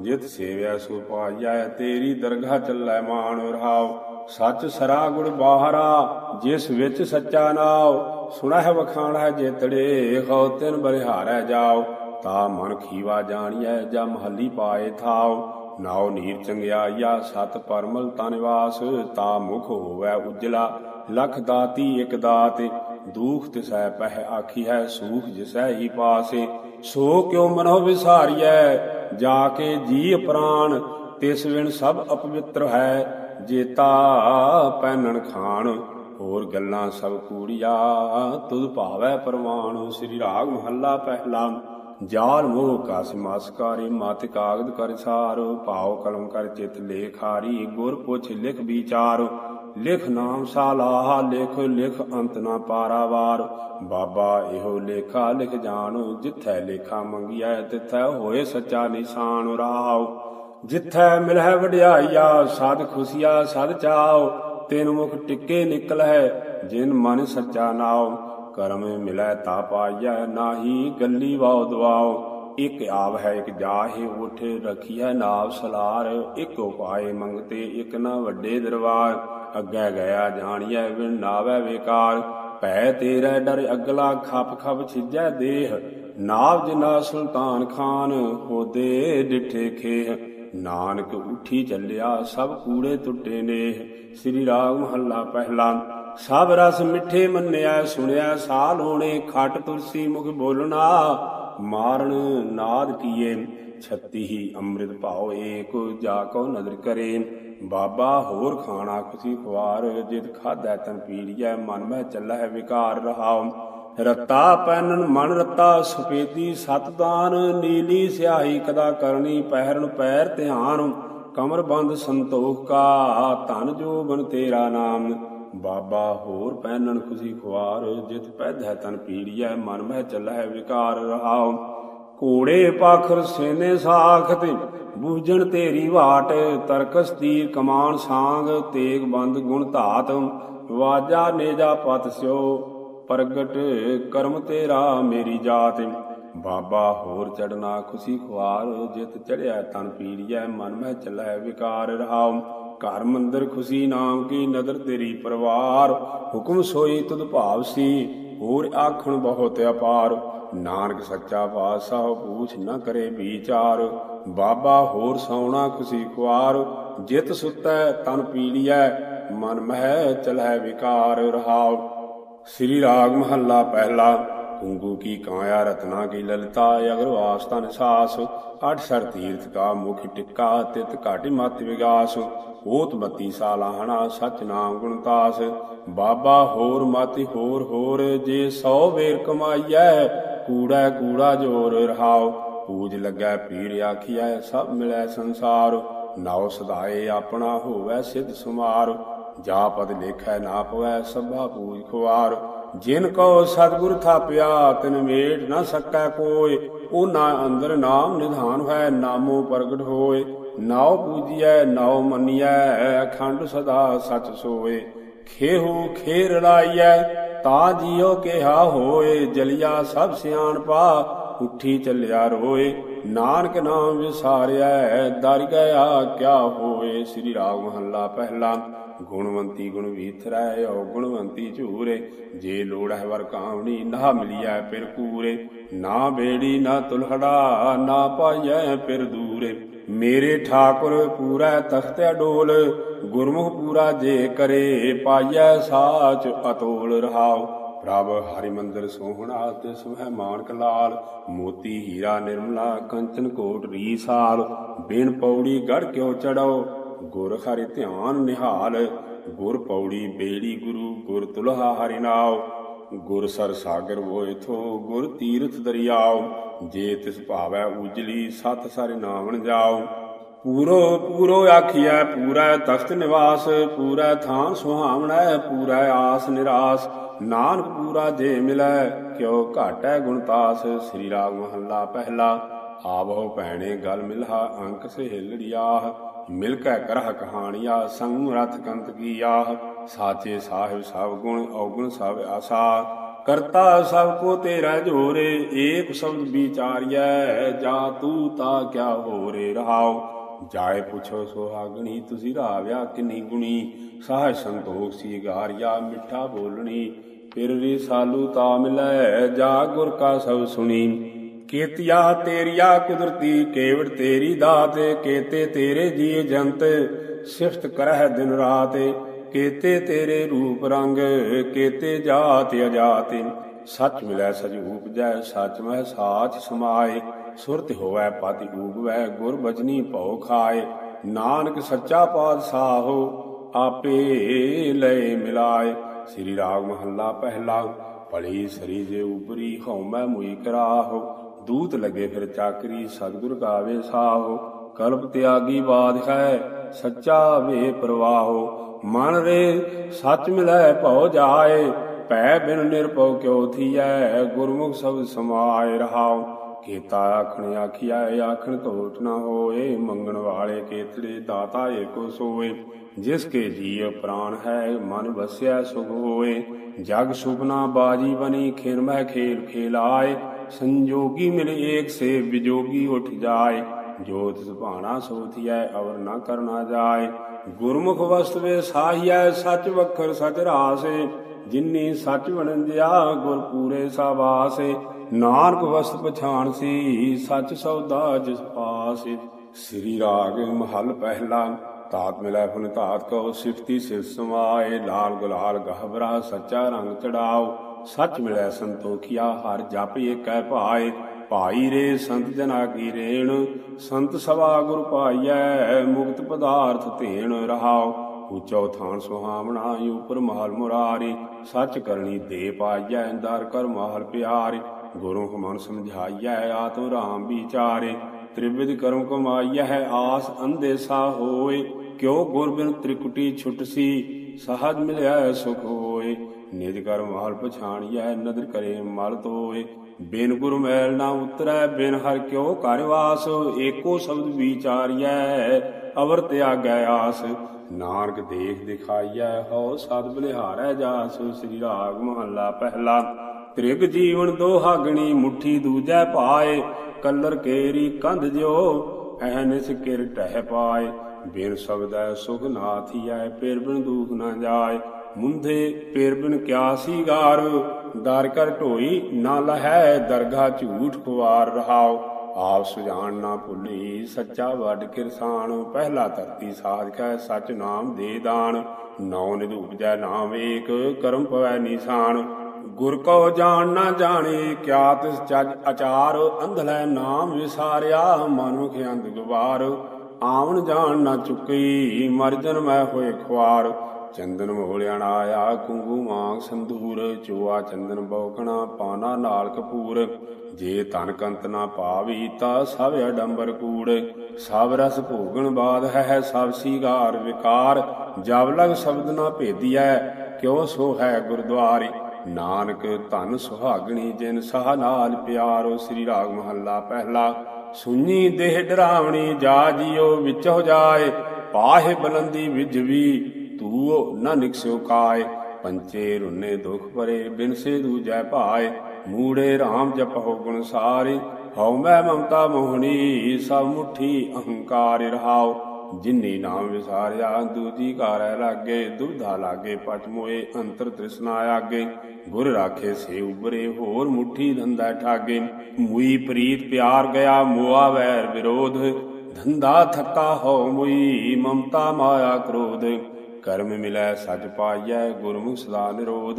ਜਿਤ ਸੇਵਿਆ ਸੋ ਪਾਈਐ, ਤੇਰੀ ਦਰਗਾਹ ਚੱਲੈ ਮਾਨ ਰਹਾਉ ਸੱਚ ਸਰਾ ਗੁਣ ਬਾਹਰਾ, ਜਿਸ ਵਿੱਚ ਸੱਚਾ ਨਾਉ ਸੁਣਾ ਹੈ ਵਖਾਣ ਹੈ ਜੇਤੜੇ ਹੋ ਤਿਨ ਬਰਿਹਾਰੈ ਜਾਓ ਤਾ ਮਨ ਖੀਵਾ ਜਾਣੀਐ, ਜਾ ਮਹੱਲੀ ਪਾਏ ਥਾਉ। ਨਾਉ ਨੀਰ ਚੰਗਿਆਈਆ, ਸਤ ਪਰਮਲ ਤਨਿਵਾਸ ਤਾ ਮੁਖ ਹੋਵੈ ਉਜਲਾ, ਲਖ ਦਾਤੀ ਇਕ ਦਾਤ, ਦੂਖ ਤਿਸੈ ਪਹਿ ਆਖੀ ਹੈ ਸੂਖ ਜਿਸੈ ਹੀ ਪਾਸੇ। ਸੋ ਕਿਉ ਮਨੋ ਵਿਸਾਰੀਐ, ਜਾ ਕੇ ਜੀ ਪ੍ਰਾਣ, ਤਿਸ ਵਿਣ ਸਭ ਅਪਵਿੱਤਰ ਹੈ। ਜੇਤਾ ਪੈਨਣ ਖਾਣ, ਹੋਰ ਗੱਲਾਂ ਸਭ ਕੂੜੀਆ। ਤੁਧ ਭਾਵੈ ਪਰਵਾਣ, ਸ੍ਰੀ ਰਾਗ ਮਹੱਲਾ ਪਹਿਲਾ। ਜਾਲ ਮੋਹ ਕਸ ਮਾਸਕਾਰੀ, ਮਤ ਕਾਗਦ ਕਰ ਸਾਰ। ਭਾਉ ਕਲਮ ਕਰ ਚਿਤ ਲੇਖਾਰੀ ਗੁਰ ਪੁੱਛ ਲਿਖ ਵਿਚਾਰ। ਲਿਖ ਨਾਮ ਸਾਲਾਹ ਲਿਖ ਲਿਖ ਅੰਤ ਨਾ ਪਾਰਾਵਾਰ। ਬਾਬਾ ਇਹੋ ਲੇਖਾ ਲਿਖ ਜਾਣੋ, ਜਿੱਥੈ ਲੇਖਾ ਮੰਗਿਆ ਤਿਥੈ ਹੋਏ ਸੱਚਾ ਨਿਸ਼ਾਨ ਰਾਹਉ ਜਿੱਥੈ ਮਿਲਹਿ ਵਡਿਆਈਆ, ਸਦ ਖੁਸ਼ੀਆ ਸਦ ਚਾਉ ਤੈਨ ਮੁਖ ਟਿੱਕੇ ਨਿਕਲ ਹੈ ਜਿਨ ਮਨ ਸੱਚਾ ਨਾਉ ਕਰਮ ਮਿਲੈ ਤਾ ਪਾਈਐ, ਨਾਹੀ ਗੱਲੀ ਵਾਉ ਦਵਾਉ ਇਕ ਆਵ ਹੈ ਇਕ ਜਾਹੇ, ਉਠ ਰਖੀਐ ਨਾਵ ਸਲਾਰ। ਇਕ ਉਪਾਏ ਮੰਗਤੇ, ਇਕ ਨਾ ਵੱਡੇ ਦਰਬਾਰ। ਅੱਗੇ ਗਿਆ ਜਾਣੀਐ ਵਿਣ ਨਾਵੈ ਵਿਕਾਰ। ਭੈ ਤੇਰੇ ਡਰ ਅਗਲਾ, ਖਪ ਖਪ ਛਿਜੈ ਦੇਹ। ਨਾਵ ਜਿਨਾ ਸੁਲਤਾਨ ਖਾਨ ਹੋਦੇ ਡਿਠੇ ਖੇਹ। ਨਾਨਕ ਉਠੀ ਚੱਲਿਆ, ਸਭ ਕੂੜੇ ਟੁੱਟੇ ਨੇ। ਸ੍ਰੀ ਰਾਗ ਮਹੱਲਾ ਪਹਿਲਾ, ਸਭ ਰਸ ਮਿੱਠੇ ਮੰਨਿਆ, ਸੁਣਿਆ, ਸਾਲ ਹੋਣੇ ਖਟ ਤੁਲਸੀ ਮੁਖ ਬੋਲਣਾ। ਮਾਰਨ ਨਾਦ ਕੀਏ, ਛੱਤੀ ਹੀ ਅੰਮ੍ਰਿਤ ਭਾਉ, ਏਕ ਜਾ ਕੋ ਨਦਰ ਕਰੇ। ਬਾਬਾ ਹੋਰ ਖਾਣਾ ਖੁਸ਼ੀ ਖਵਾਰ, ਜਿਤ ਖਾਧੈ ਤਨ ਪੀੜੀਐ, ਮਨ ਮੈਂ ਚੱਲੈ ਵਿਕਾਰ ਰਹਾਉ। ਰਤਾ ਪੈਨਨ ਮਨ ਰਤਾ ਸੁਪੇਦੀ ਸਤਦਾਨ, ਨੀਲੀ ਸਿਆਹੀ ਕਦਾ ਕਰਨੀ ਪਹਿਰਨ ਪੈਰ ਧਿਆਨ, ਕਮਰ ਬੰਦ ਸੰਤੋਖ ਕਾ, ਧਨ ਜੋ ਤੇਰਾ ਨਾਮ। ਬਾਬਾ ਹੋਰ ਪਹਿਨਣ ਖੁਸ਼ੀ ਖੁਆਰ, ਜਿਤ ਪੈਧੈ ਤਨ ਪੀੜੀਐ, ਮਨ ਮਹਿ ਚੱਲੈ ਵਿਕਾਰ ਰਹਾਉ ਘੋੜੇ ਪਾਖਰ ਸੇਨੇ ਸਾਖਤ, ਬੂਝਣ ਤੇਰੀ ਵਾਟ, ਤਰਕਸ ਤੀਰ ਕਮਾਨ ਸਾੰਗ, ਤੇਗ ਬੰਦ ਗੁਣ ਧਾਤ। ਵਾਜਾ ਨੇਜਾ ਪਤ ਸਿਓ ਪ੍ਰਗਟ, ਕਰਮ ਤੇਰਾ ਮੇਰੀ ਜਾਤ। ਬਾਬਾ ਹੋਰ ਚੜਨਾ ਖੁਸ਼ੀ ਖੁਆਰ, ਜਿਤ ਚੜਿਆ ਤਨ ਪੀੜੀਐ ਮਨ ਮਹਿ ਚਲੈ ਵਿਕਾਰ ਰਹਾਉ। ਘਰ ਮੰਦਰ ਖੁਸ਼ੀ ਨਾਮ ਕੀ, ਨਦਰ ਤੇਰੀ ਪਰਵਾਰ। ਹੁਕਮ ਸੋਈ ਤੁਧ ਭਾਵ ਸੀ, ਹੋਰ ਆਖਣ ਬਹੁਤ ਅਪਾਰ। ਨਾਨਕ ਸੱਚਾ ਪਾਤਸ਼ਾਹ, ਪੂਛ ਨਾ ਕਰੇ ਵਿਚਾਰ। ਬਾਬਾ ਹੋਰ ਸੌਣਾ ਖੁਸ਼ੀ ਖੁਆਰ, ਜਿਤ ਸੁਤੈ ਤਨ ਪੀੜੀਐ ਮਨ ਮਹਿ ਚਲੈ ਵਿਕਾਰ ਰਹਾਉ। ਸ੍ਰੀ ਰਾਗ ਮਹੱਲਾ ਪਹਿਲਾ ਕੁੰਗੂ ਕੀ ਕਾਇਆ ਰਤਨਾ ਕੀ ਲਲਿਤਾ ਅਗਰਵਾਸ ਤਨ ਸਾਸ, ਅਠ ਸਰ ਤੀਰਥ ਕਾ ਮੁਖ ਟਿੱਕਾ, ਤਿਤ ਘਾਟੀ ਮਤ ਵਿਗਾਸ ਓਤ ਬੱਤੀ ਸਾਲਾਹਣਾ, ਸਚ ਨਾਮ ਗੁਣਤਾਸ ਬਾਬਾ ਹੋਰ ਮਤਿ ਹੋਰ ਹੋਰ, ਜੇ ਸੌ ਵੇਰ ਕਮਾਈਐ, ਕੂੜਾ ਕੂੜਾ ਜੋਰ ਰਹਾਉ, ਪੂਜ ਲੱਗੈ ਪੀਰ ਆਖੀਐ, ਸਭ ਮਿਲੈ ਸੰਸਾਰ, ਨਾਉ ਸਦਾਏ ਆਪਣਾ ਹੋਵੈ ਸਿਧ ਸੁਮਾਰ ਜਾ ਪਦ ਲੇਖੈ ਨਾ ਪਵੈ ਸਭਾ ਪੂਜ ਖੁਆਰ ਜਿਨ ਕੋ ਸਤਿਗੁਰ ਥਾਪਿਆ, ਤਿਨ ਮੇਟ ਨਾ ਸਕੈ ਕੋਇ। ਉਹ ਨਾ ਅੰਦਰ ਨਾਮ ਨਿਧਾਨ ਹੈ ਨਾਮੋ ਪ੍ਰਗਟ ਹੋਏ ਨਾਉ ਪੂਜੀਐ, ਨਾਉ ਮੰਨੀਐ, ਅਖੰਡ ਸਦਾ ਸਚ ਸੋਏ। ਖੇਹੂ ਖੇ ਰਲਾਈਐ ਤਾ ਜੀਉ ਕਿਹਾ ਹੋਏ ਜਲਿਆ ਸਭ ਸਿਆਣਪਾ ਉੱਠੀ ਚੱਲਿਆ ਰੋਏ। ਨਾਨਕ ਨਾਮ ਵਿਸਾਰਿਐ, ਦਰ ਗਿਆ ਕਿਆ ਹੋਏ ਸ੍ਰੀ ਰਾਗ ਮਹੱਲਾ ਪਹਿਲਾ। ਗੁਣਵੰਤੀ ਗੁਣ ਵੀਥਰੈ ਓ ਗੁਣਵੰਤੀ ਝੂਰੇ, ਜੇ ਲੋੜ ਹੈ ਵਰ ਕਾਮਣੀ ਨਾ ਮਿਲਿਆ ਫਿਰ ਕੂਰੇ। ਨਾ ਬੇੜੀ, ਨਾ ਤੁਲਹੜਾ, ਨਾ ਪਾਈਐ ਫਿਰ ਦੂਰੇ। ਮੇਰੇ ਠਾਕੁਰ ਪੂਰਾ ਤਖਤ ਅਡੋਲ ਗੁਰਮੁਖ ਪੂਰਾ ਜੇ ਕਰੇ, ਪਾਈਐ ਸਾਚ ਅਤੋਲ ਰਹਾਓ। ਪ੍ਰਭ ਹਰਿ ਮੰਦਰ ਸੋਹਣਾ ਤੇ ਮਹਿ ਮਾਨਕ ਲਾਲ, ਮੋਤੀ ਹੀਰਾ ਨਿਰਮਲਾ, ਕੰਚਨ ਕੋਟ ਰੀਸਾਲ, ਬਿਨ ਪੌੜੀ ਗੜ ਕਿਉ ਚੜੋ ਗੁਰ ਹਰਿ ਧਿਆਨ ਨਿਹਾਲ, ਗੁਰ ਪੌੜੀ ਬੇੜੀ ਗੁਰੂ ਗੁਰ ਤੁਲਹਾ ਹਰਿ ਨਾਉ, ਗੁਰ ਸਰ ਸਾਗਰ ਹੋਇ ਥੋ ਗੁਰ ਤੀਰਥ ਦਰਿਆਉ, ਜੇ ਤਿਸ ਭਾਵੈ ਉਜਲੀ ਸਤ ਸਰਿ ਨਾਵਣ ਜਾਉ ਪੂਰੋ ਪੂਰੋ ਆਖੀਐ, ਪੂਰੈ ਤਖਤ ਨਿਵਾਸ, ਪੂਰੈ ਥਾਨ ਸੁਹਾਵਣੈ, ਪੂਰੈ ਆਸ ਨਿਰਾਸ। ਨਾਨਕ ਪੂਰਾ ਜੇ ਮਿਲੈ, ਕਿਉ ਘਾਟੈ ਗੁਣਤਾਸ ਸ੍ਰੀ ਰਾਗ ਮਹੱਲਾ ਪਹਿਲਾ, ਆਵੋ ਭੈਣੇ ਗਲ ਮਿਲਹਾ, ਅੰਕ ਸਹੇਲੜਿਆਹ। ਮਿਲ ਕੈ ਕਰਹ ਕਹਾਣੀਆ, ਸੰਗ ਰਥ ਕੰਤ ਕੀ ਆਹ ਸਾਚੇ ਸਾਹਿਬ ਸਭ ਗੁਣ, ਔਗੁਣ ਸਭ ਆਸਾ। ਕਰਤਾ ਸਭ ਕੋ ਤੇਰਾ ਜੋਰੇ, ਏਕ ਸ਼ਬਦ ਵਿਚਾਰਿਐ, ਜਾ ਤੂ ਤਾ ਕਿਆ ਹੋਰੇ ਰਹਾਓ ਜਾਏ ਪੁੱਛੋ ਸੁਹਾਗਣੀ, ਤੁਸੀਂ ਰਾਵਿਆ ਕਿੰਨੀ ਗੁਣੀ? ਸਾਹ ਸੰਤੋਖ ਸੀ ਗਾਰਿਆ ਮਿੱਠਾ ਬੋਲਣੀ, ਫਿਰ ਵੀ ਤਾ ਮਿਲੈ, ਜਾ ਗੁਰ ਕਾ ਸਭ ਸੁਣੀ। ਕੀਤਿਆ ਤੇਰੀਆ ਕੁਦਰਤੀ ਕੇਵੜ ਤੇਰੀ ਦਾਤ, ਕੇਤੇ ਤੇਰੇ ਜੀ ਜੰਤ, ਸਿਫਤ ਕਰਹਿ ਦਿਨ ਰਾਤ, ਕੇਤੇ ਤੇਰੇ ਰੂਪ ਰੰਗ, ਕੇਤੇ ਜਾਤ ਅਜਾਤ। ਸੱਚ ਮਿਲੈ ਸਜ ਉਪਜੈ ਸੱਚ ਮਹਿ ਸਾਚ ਸਮਾਏ। ਸੁਰਤ ਹੋਵੈ ਪਤਿ ਊਗਵੈ ਗੁਰ ਬਚਨੀ ਭਉ ਖਾਏ। ਨਾਨਕ ਸੱਚਾ ਪਾਤਸ਼ਾਹੋ ਆਪੇ ਲੈ ਮਿਲਾਏ। ਸ੍ਰੀ ਰਾਗ ਮਹੱਲਾ ਪਹਿਲਾ, ਭਲੀ ਸਰੀ ਜੇ ਉਪਰੀ ਹਉਮੈ ਮੁਈ ਕਰਾਹੋ। ਦੂਤ ਲਗੇ ਫਿਰ ਚਾਕਰੀ, ਸਤਿਗੁਰ ਗਾਵੇ ਸਾਹੋ। ਕਲਪ ਤਿਆਗੀ ਬਾਦ ਹੈ ਸੱਚਾ ਵੇ ਪ੍ਰਵਾਹੋ। ਮਨ ਰੇ ਸੱਚ ਮਿਲੈ ਭਉ ਜਾਏ ਭੈ ਬਿਨ ਨਿਰਭਉ ਕਿਉ ਥੀਐ, ਗੁਰਮੁਖ ਸਭ ਸਮਾਏ ਰਹਾਉ। ਕੀਤਾ ਆਖਣ ਆਖਿਆ ਆਖਣ ਧੋਟ ਨਾ ਹੋਏ, ਮੰਗਣ ਵਾਲੇ ਕੇਤੜੇ ਦਾਤਾ ਏਕੋ ਸੋਏ। ਜਿਸ ਕੇ ਜੀਵ ਪ੍ਰਾਨ ਹੈ, ਮਨ ਵਸਿਆ ਸੁਖ ਹੋਏ। ਜਗ ਸੁਪਨਾ ਬਾਜੀ ਬਣੀ, ਖੇਰ ਮਹਿ ਖੇਲ ਖੇਲਾਏ। ਸੰਜੋਗੀ ਮਿਲ ਏਕ ਸੇ ਵਿਜੋਗੀ ਉਠ ਜਾਏ। ਜੋ ਤਿਸ ਭਾਣਾ ਸੋਥੀਐ ਅਵਰ ਨਾ ਕਰਨਾ ਜਾਏ। ਗੁਰਮੁਖ ਵਸਤਵੇ ਸਾਹੀਐ, ਸੱਚ ਵਖਰ ਸਚ ਰਾਸੇ। ਜਿਨੀ ਸੱਚ ਵਣੰਦਿਆ, ਗੁਰ ਪੂਰੇ ਸਾਵਾਸੇ। ਨਾਨਕ ਵਸਤ ਪਛਾਣ ਸੀ, ਸੱਚ ਸੌਦਾ ਜਿਸ ਪਾਸੇ ਸ੍ਰੀ ਰਾਗ ਮਹਲ ਪਹਿਲਾ, ਤਾਤ ਮਿਲੈ ਫੁਨ ਤਾਤ ਕੋ ਸਿਫਤੀ ਸਿਰ ਸਮਾਏ, ਲਾਲ ਗੁਲਾਲ ਗਹਬਰਾ ਸੱਚਾ ਰੰਗ ਚੜਾਓ। ਸੱਚ ਮਿਲੈ ਸੰਤੋਖਿਆ, ਹਰ ਜਪ ਏਕੈ ਭਾਏ। ਭਾਈ ਰੇ, ਸੰਤ ਜਨਾ ਕੀ ਰੇਣ, ਸੰਤ ਸਵਾ ਗੁਰ ਪਾਈਐ, ਮੁਕਤ ਪਦਾਰਥ ਧੇਣ ਰਹਾਓ। ਉਚੋ ਥਾਨ ਸੁਹਾਵਣਾ, ਉਪਰ ਮਹਲ ਮੁਰਾਰੀ, ਸੱਚ ਕਰਨੀ ਦੇ ਪਾਈਐ, ਦਰ ਕਰ ਮਹਲ ਪਿਆਰੀ। ਗੁਰੂ ਮਨ ਸਮਝਾਈਐ ਆਤਮ ਰਾਮ ਵਿਚਾਰੇ, ਤ੍ਰਿਵਿਧ ਕਰਮ ਕਮਾਈਐ ਹੈ ਆਸ ਅੰਦੇਸਾ ਹੋਏ, ਕਿਉ ਗੁਰ ਬਿਨ ਤ੍ਰਿਕੁਟੀ ਛੁਟਸੀ ਸਹਜ ਮਿਲਿਆ ਸੁਖ ਹੋਏ। ਨਿਜ ਕਰ ਮਾਲ ਪਛਾਣੀਐ, ਨਦਰ ਕਰੇ ਮਲ ਤੋਏ। ਬਿਨ ਗੁਰ ਮੈਲ ਨਾ ਉਤਰੈ, ਬਿਨ ਹਰ ਕਿਉ ਘਰ ਵਾਸ, ਏਕੋ ਸ਼ਬਦ ਵਿਚਾਰੀਐ, ਅਵਰ ਤਿਆਗੈ ਆਸ। ਨਾਨਕ ਦੇਖ ਦਿਖਾਈਐ, ਹਉ ਸਦ ਬਲਿਹਾਰੈ ਜਾਸ, ਸ੍ਰੀ ਰਾਗ ਮਹੱਲਾ ਪਹਿਲਾ। ਤ੍ਰਿਗ ਜੀਵਨ ਦੋਹਾਗਣੀ ਮੁਠੀ ਦੂਜੈ ਪਾਏ। ਕਲਰ ਕੇਰੀ ਕੰਧ ਜਿਉ ਐਨਿਸ ਕਿਰ ਟਹਿ ਪਾਏ। ਬਿਨ ਸਬਦੈ ਸੁਖ ਨਾ ਪੇਰ ਬਿਨ ਦੁਖ ਨਾ ਜਾਏ। ਮੁੰਧੇ ਪੇਰ ਬਿਨ ਕਿਆ ਸੀਗਾਰ ਦਰ ਕਰ ਢੋਈ ਨਾ ਲਹੈ, ਦਰਗਾ ਝੂਠ ਖਵਾਰ ਰਹਾਓ ਆਪ ਸੁਜਾਨ ਨਾ ਭੁੱਲੀ, ਸੱਚਾ ਵੱਡ ਕਿਰਸਾਨ ਪਹਿਲਾ ਧਰਤੀ ਸਾਜ ਸਾਧਕੈ ਸਚ ਨਾਮ ਦੇ ਦਾਨ। ਨੌ ਨਿਧ ਉਪਜੈ ਨਾਮ ਏਕ, ਕਰਮ ਪਵੈ ਨਿਸ਼ਾਨ। ਗੁਰ ਕੋ ਜਾਣ ਨਾ ਜਾਣੇ ਕਿਆ ਤਿਸ ਚੱਜ ਅਚਾਰ ਅੰਧਲੇ ਨਾਮ ਵਿਸਾਰਿਆ, ਮਨੁਖ ਅੰਧ ਗੁਬਾਰ। ਆਵਣ ਜਾਣ ਨਾ ਚੁੱਕੀ, ਮਰਜਨ ਮੈਂ ਹੋਏ ਖੁਆਰ। ਚੰਦਨ ਮੋਲਿਆਣ ਆਇਆ ਕੁੰਗੂ ਮਾਂਗ ਸੰਧੂਰ। ਚੋਆ ਚੰਦਨ ਬੌਕਣਾ ਪਾਨਾ ਨਾਲ ਕਪੂਰ। ਜੇ ਤਨ ਕੰਤ ਨਾ ਪਾਵੀ, ਤਾ ਸਭ ਅਡੰਬਰ ਕੂੜ। ਸਭ ਰਸ ਭੋਗਣ ਬਾਦ ਹੈ, ਸਭ ਸੀਗਾਰ ਵਿਕਾਰ। ਜਬ ਲਗ ਸ਼ਬਦ ਨਾ ਭੇਦੀਐ, ਕਿਉ ਸੋ ਹੈ ਗੁਰਦੁਆਰੇ? ਨਾਨਕ ਧਨ ਸੁਹਾਗਣੀ ਜਿਨ ਸਹ ਨਾਲ ਪਿਆਰੋ ਸ੍ਰੀ ਰਾਗ ਮਹੱਲਾ ਪਹਿਲਾ, ਸੁਣੀ ਦੇਹ ਡਰਾਵਣੀ ਜਾ ਜਿਉ ਵਿੱਚ ਹੋ ਜਾਏ, ਪਾਹੇ ਬਲੰਦੀ ਵਿਜਵੀ ਤੂ ਨ ਨਿਕਸਿਓ ਕਾਏ। ਪੰਚੇ ਰੁਨੇ ਦੁਖ ਭਰੇ ਬਿਨ ਸੇ ਦੂਜੈ ਭਾਏ, ਮੂੜੇ RAM ਜਪਹੁ ਗੁਣ ਸਾਰੇ, ਹਉ ਮੈਂ ਮਮਤਾ ਮੋਹਣੀ, ਸਭ ਮੁਠੀ ਅਹੰਕਾਰ ਰਹਾਓ ਜਿਨੀ ਨਾਮ ਵਿਸਾਰਿਆ, ਦੂਜੀ ਘਾਰੈ ਲਾਗੇ ਦੁਧਾ ਲਾਗੇ, ਪਟ ਮੋਏ, ਅੰਤਰ ਤ੍ਰਿਸ਼ਨਾ ਆਗੇ। ਗੁਰ ਰਾਖੇ ਸੇ ਉਬਰੇ ਹੋਰ ਮੁਠੀ ਧੰਦਾ ਠਾਗੇ। ਮੁਈ ਪ੍ਰੀਤ ਪਿਆਰ ਗਿਆ, ਮੋਆ ਵੈਰ ਵਿਰੋਧ। ਧੰਦਾ ਥੱਕਾ ਹੋ ਮੁਈ, ਮਮਤਾ ਮਾਇਆ ਕ੍ਰੋਧ। ਕਰਮ ਮਿਲੈ ਸਜ ਪਾਈਐ, ਗੁਰਮੁਖ ਸਦਾ ਨਿਰੋਧ।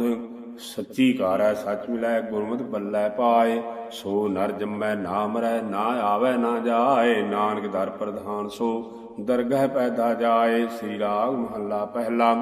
ਸੱਚੀ ਕਾਰੈ ਸੱਚ ਮਿਲੈ, ਗੁਰਮਤਿ ਬੱਲੈ ਪਾਏ। ਸੋ ਨਰ ਜੰਮੈ ਨਾ ਮਰੈ ਨਾ ਆਵੈ, ਨਾ ਜਾਏ। ਨਾਨਕ ਦਰ ਪ੍ਰਧਾਨ ਸੋ ਦਰਗਹਿ ਪੈਦਾ ਜਾਏ, ਸ੍ਰੀ ਰਾਗ ਮਹੱਲਾ ਪਹਿਲਾ।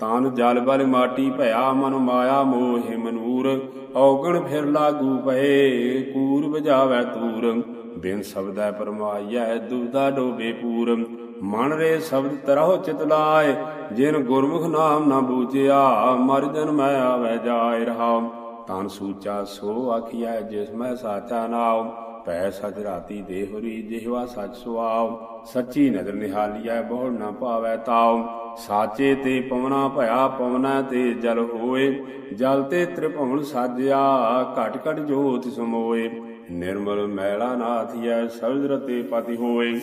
ਤਨ ਜਲ ਬਲ ਮਾਟੀ ਭਇਆ, ਮਨ ਮਾਇਆ ਮੋਹਿ ਮਨੂਰ ਔਗਣ ਫਿਰ ਲਾਗੂ ਪਏ, ਕੂਰ ਬਜਾਵੈ ਤੂਰ। ਬਿਨ ਸਬਦੈ ਪਰਮਾਈਐ ਦੁਬਦਾ ਡੋਬੇ ਪੂਰ। ਮਨ ਰੇ ਸ਼ਬਦ ਤਰਹੁ ਚਿਤ ਲਾਏ, ਜਿਨ ਗੁਰਮੁਖ ਨਾਮ ਨਾ ਬੂਝਿਆ, ਮਰ ਜਨ ਮੈਂ ਆਵੈ ਜਾਇ ਰਹਾ ਤਨ ਸੂਚਾ ਸੋ ਆਖਿਆ ਜਿਸ ਮੈਂ ਸਾਚਾ ਨਾਮ ਭੈ ਸਚ ਰਾਤੀ ਦੇਹੁਰੀ, ਜਿਹਵਾ ਸਚ ਸੁਆਵ ਸੱਚੀ ਨਦਰ ਨਿਹਾਲੀਐ, ਬਹੁ ਨਾ ਪਾਵੈ ਤਾਉ। ਸਾਚੇ ਤੇ ਪਵਨਾ ਭਇਆ, ਪਵਨਾ ਤੇ ਜਲ ਹੋਏ। ਜਲ ਤੇ ਤ੍ਰਿਭਵਨ ਸਾਜਿਆ, ਘਟ ਘਟ ਜੋਤ ਸਮੋਏ। ਨਿਰਮਲ ਮੈਲਾ ਨਾਥੀਐ ਸਬਦ ਰਤੇ ਪਤੀ ਹੋਏ।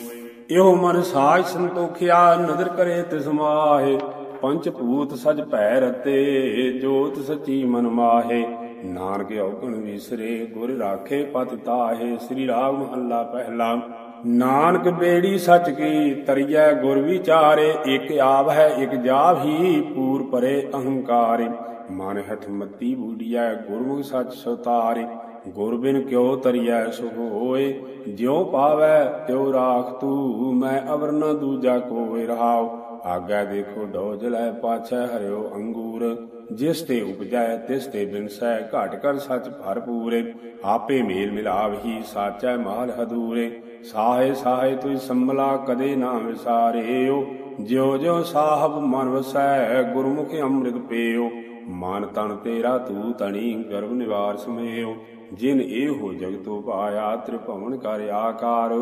ਇਹੋ ਮਨ ਸਾਜ ਸੰਤੋਖਿਆ, ਨਦਰ ਕਰੇ ਤਿਸ ਮਾਹੇ। ਪੰਚ ਭੂਤ ਸਜ ਭੈ ਰਤੇ, ਜੋਤ ਸਚੀ ਮਨ ਮਾਹੇ। ਨਾਨਕ ਔਗਣ ਵਿਸਰੇ, ਗੁਰ ਰਾਖੇ ਪਤ ਤਾਹੇ, ਸ੍ਰੀ ਰਾਗ ਮਹੱਲਾ ਪਹਿਲਾ। ਨਾਨਕ ਬੇੜੀ ਸੱਚ ਕੀ ਤਰੀਐ, ਗੁਰ ਵਿਚਾਰੇ, ਇਕ ਆਵ ਹੈ, ਇਕ ਜਾਵਹੀ ਪੂਰ ਪਰੇ ਅਹੰਕਾਰੇ। ਮਨ ਹਠ ਮਤੀ ਬੂੜੀਐ, ਗੁਰਮੁਖ ਸੱਚ ਸੁਤਾਰੇ। ਗੁਰ ਬਿਨ ਕਿਉ ਤਰੀਐ, ਸੁਖ ਹੋਏ, ਜਿਉ ਪਾਵੈ, ਤਿਉ ਰਾਖ ਤੂ, ਮੈਂ ਅਵਰ ਨ ਦੂਜਾ ਕੋਇ ਰਹਾਉ। ਆਗਾ ਦੇਖੋ ਡੋਜ ਲੈ ਪਾਛੈ, ਹਰਿਓ ਅੰਗੂਰ। ਜਿਸ ਤੇ ਉਪਜੈ ਤਿਸ ਤੇ ਬਿਨਸੈ ਘਟ ਕਰ ਸੱਚ ਭਰਪੂਰੇ ਆਪੇ ਮੇਲ ਮਿਲਾਵਹੀ ਸਾਚੈ ਮਾਲ ਹਦੂਰੇ। ਸਾਹੇ ਸਾਹੇ ਤੁਈ ਸੰਭਲਾ ਕਦੇ ਨਾ ਵਿਸਾਰਿਓ। ਜਿਉ ਜਿਉ ਸਾਹਿਬ ਮਨ ਵਸੈ ਗੁਰਮੁਖ ਅੰਮ੍ਰਿਤ ਪੀਓ। ਮਨ ਤਨ ਤੇਰਾ ਤੂ ਤਣੀ ਗਰਭ ਨਿਵਾਰ ਸਮੇਓ। ਜਿਨ ਇਹੋ ਜਗਤੋ ਪਾਇਆ ਤ੍ਰਿਭਵਨ ਕਰ ਆਕਾਰ।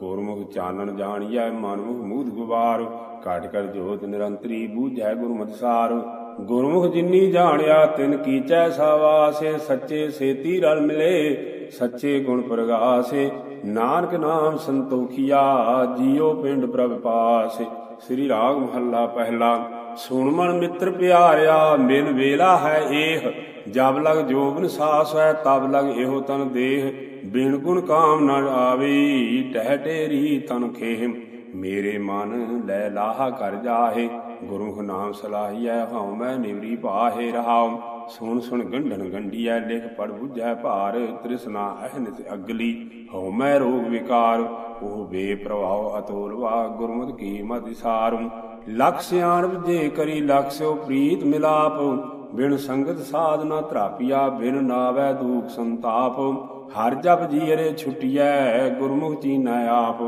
ਗੁਰਮੁਖ ਚਾਨਣ ਜਾਣੀਐ ਮਨਮੁਖ ਮੂਧ ਗੁਬਾਰ। ਘਟ ਕਰ ਜੋਤ ਨਿਰੰਤਰੀ ਬੂਝੈ ਗੁਰਮਤਿ ਸਾਰ। ਗੁਰਮੁਖ ਜਿਨੀ ਜਾਣਿਆ ਤਿਨ ਕੀਚੈ ਸਾਵਾਸੇ, ਸੱਚੇ ਸੇਤੀ ਰਲ ਮਿਲੇ, ਸੱਚੇ ਗੁਣ ਪ੍ਰਗਾਸੇ। ਨਾਨਕ ਨਾਮ ਸੰਤੋਖਿਆ, ਜੀਉ ਪਿੰਡ ਪ੍ਰਭ ਪਾਸੇ। ਸ੍ਰੀ ਰਾਗ ਮਹੱਲਾ ਪਹਿਲਾ, ਸੁਣ ਮਨ ਮਿੱਤਰ ਪਿਆਰਿਆ, ਮਿਲ ਵੇਲਾ ਹੈ ਏਹ। ਜਬ ਲਗ ਜੋਬਨ ਸਾਸ ਹੈ, ਤਬ ਲਗ ਇਹੋ ਤਨ ਦੇਹ। ਬਿਨ ਗੁਣ ਕਾਮ ਨ ਆਵੇ, ਟਹਿ ਟੇਰੀ ਤਨ ਖੇਹ। ਮੇਰੇ ਮਨ ਲੈ ਲਾਹਾ ਕਰ ਜਾਹੇ। ਗੁਰੂ ਨਾਮ ਸਲਾਹੀਐ ਹਉ ਮੈਂ ਨਿਵਰੀ ਪਾਹੇ ਰਹਾਉ। ਸੁਣ ਸੁਣ ਗੰਢਣ ਗੰਢੀਐ ਲਿਖ ਪੜ ਬੁਝੈ ਭਾਰ। ਤ੍ਰਿਸ਼ਨਾ ਅਹਨਿਤ ਅਗਲੀ, ਹਉ ਮੈਂ ਰੋਗ ਵਿਕਾਰ। ਉਹ ਬੇ ਪ੍ਰਭਾਵ ਅਤੋਲਵਾ ਗੁਰਮਤਿ ਕੀ ਮਤਿ ਸਾਰੁ। ਲਖ ਸਿਆਣਪ ਜੇ ਕਰੀ ਲਖ ਸਿਓ ਪ੍ਰੀਤ ਮਿਲਾਪ। ਬਿਨ ਸੰਗਤ ਸਾਧਨਾ ਤਰਾਪਿਆ ਬਿਨ ਨਾਵੈ ਦੂਖ ਸੰਤਾਪ। ਹਰ ਜਪ ਜੀਰੇ ਛੁਟਿਐ, ਗੁਰਮੁਖ ਚੀਨੈ ਆਪ।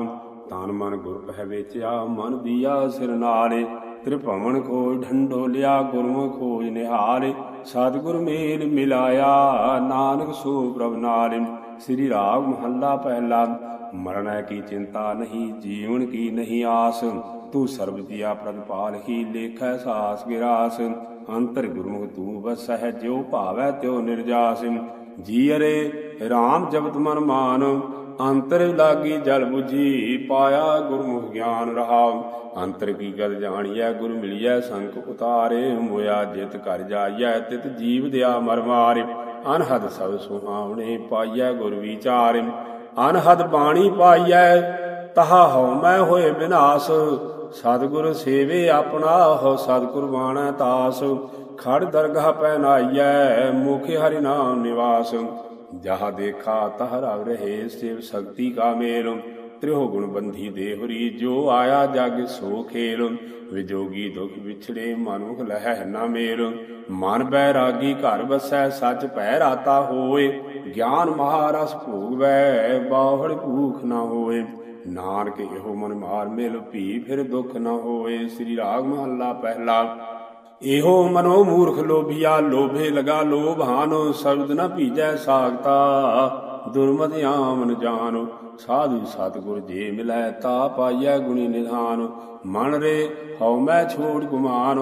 ਤਨ ਮਨ ਗੁਰ ਪਹਿ ਵੇਚਿਆ, ਮਨ ਦੀਆ ਸਿਰ ਨਾਲੇ। ਤ੍ਰਿਭਵਨ ਖੋਜ ਢੰਡੋਲਿਆ ਗੁਰਮੁਖ ਖੋਜ ਨਿਹਾਰੇ, ਸਤਿਗੁਰ ਮੇਲ ਮਿਲਾਇਆ, ਨਾਨਕ ਸੋ ਪ੍ਰਭ ਨਾਲੇ ਸ੍ਰੀ ਰਾਗ ਮਹੱਲਾ ਪਹਿਲਾ ਮਰਣਾ ਕੀ ਚਿੰਤਾ ਨਹੀਂ, ਜੀਵਨ ਕੀ ਨਹੀਂ ਆਸ, ਤੂੰ ਸਰਬ ਜੀਆ ਪ੍ਰਤਪਾਲ ਹੀ ਲੇਖੈ ਸਾਸ ਗਿਰਾਸ, ਅੰਤਰ ਗੁਰਮੁਖ ਤੂੰ ਵਸਹਿ ਜਿਉ ਭਾਵੈ ਤਿਉ ਨਿਰਜਾਸ ਜੀ ਅਰੇ RAM ਜਪਤ ਮਨ ਮਾਨ ਅੰਤਰ ਲਾਗੀ ਜਲ 부ਜੀ ਪਾਇਆ ਗੁਰਮੁਖ ਗਿਆਨ ਰਹਾਉ ਅੰਤਰ ਕੀ ਗਲ ਜਾਣੀਐ, ਗੁਰ ਮਿਲਿਐ ਸੰਕ ਉਤਾਰੇ, ਮੋਇਆ ਜਿਤ ਕਰ ਜਾਈਐ, ਤਿਤ ਜੀਵ ਦਿਆ ਮਰ ਮਾਰੇ। ਅਨਹਦ ਸਭ ਸੁਹਾਵਣੇ ਪਾਈਐ ਗੁਰ ਵਿਚਾਰੇ। ਅਨਹਦ ਬਾਣੀ ਪਾਈਐ, ਤਹਾ ਹਉ ਮੈਂ ਹੋਏ ਬਿਨਾਸ਼। ਸਤਿਗੁਰ ਸੇਵੇ ਆਪਣਾ ਹੋ ਸਤਿਗੁਰ ਬਾਣੈ ਤਾਸ। ਖੜ ਦਰਗਾਹ ਪੈ ਨਾਈਐ ਮੁਖ ਹਰਿ ਨਾਮ ਨਿਵਾਸ। ਜਹ ਦੇਖਾ ਤਹ ਰਵ ਰਹੇ ਸਿਵ ਸ਼ਕਤੀ ਕਾ ਮੇਲ। ਤ੍ਰਿਹੁ ਗੁਣ ਬੰਧੀ ਦੇਹੁਰੀ, ਜੋ ਆਇਆ ਜਗ ਸੋ ਖੇਲ। ਵਿਜੋਗੀ ਦੁਖ ਵਿਛੜੇ ਮਨੁਖ ਲਹਿ ਨਾ ਮੇਰ ਮਨ ਬੈਰਾਗੀ ਘਰ ਵਸੈ, ਸੱਚ ਭੈ ਰਾਤਾ ਹੋਏ। ਗਿਆਨ ਮਹਾਰਸ ਭੋਗਵੈ, ਬਾਹੜ ਭੂਖ ਨਾ ਹੋਏ। ਨਾਨਕ ਇਹੋ ਮਨ ਮਾਰ ਮਿਲ, ਭੀ ਫਿਰ ਦੁਖ ਨਾ ਹੋਏ। ਸ੍ਰੀ ਰਾਗ ਮਹੱਲਾ ਪਹਿਲਾ। ਇਹੋ ਮਨੋ ਮੂਰਖ ਲੋਭੀਆ, ਲੋਭੇ ਲਗਾ ਲੋਭਾਨ ਸ਼ਬਦ ਨ ਭੀਜੈ ਸਾਗਤਾ ਦੁਰਮਤ ਆਮਨ ਜਾਨ, ਸਾਧੂ ਸਤਗੁਰ ਜੇ ਮਿਲੈ ਤਾ ਪਾਈਐ ਗੁਣੀ ਨਿਧਾਨ। ਮਨ ਰੇ ਹਉ ਮੈਂ ਛੋੜ ਗੁਮਾਨ,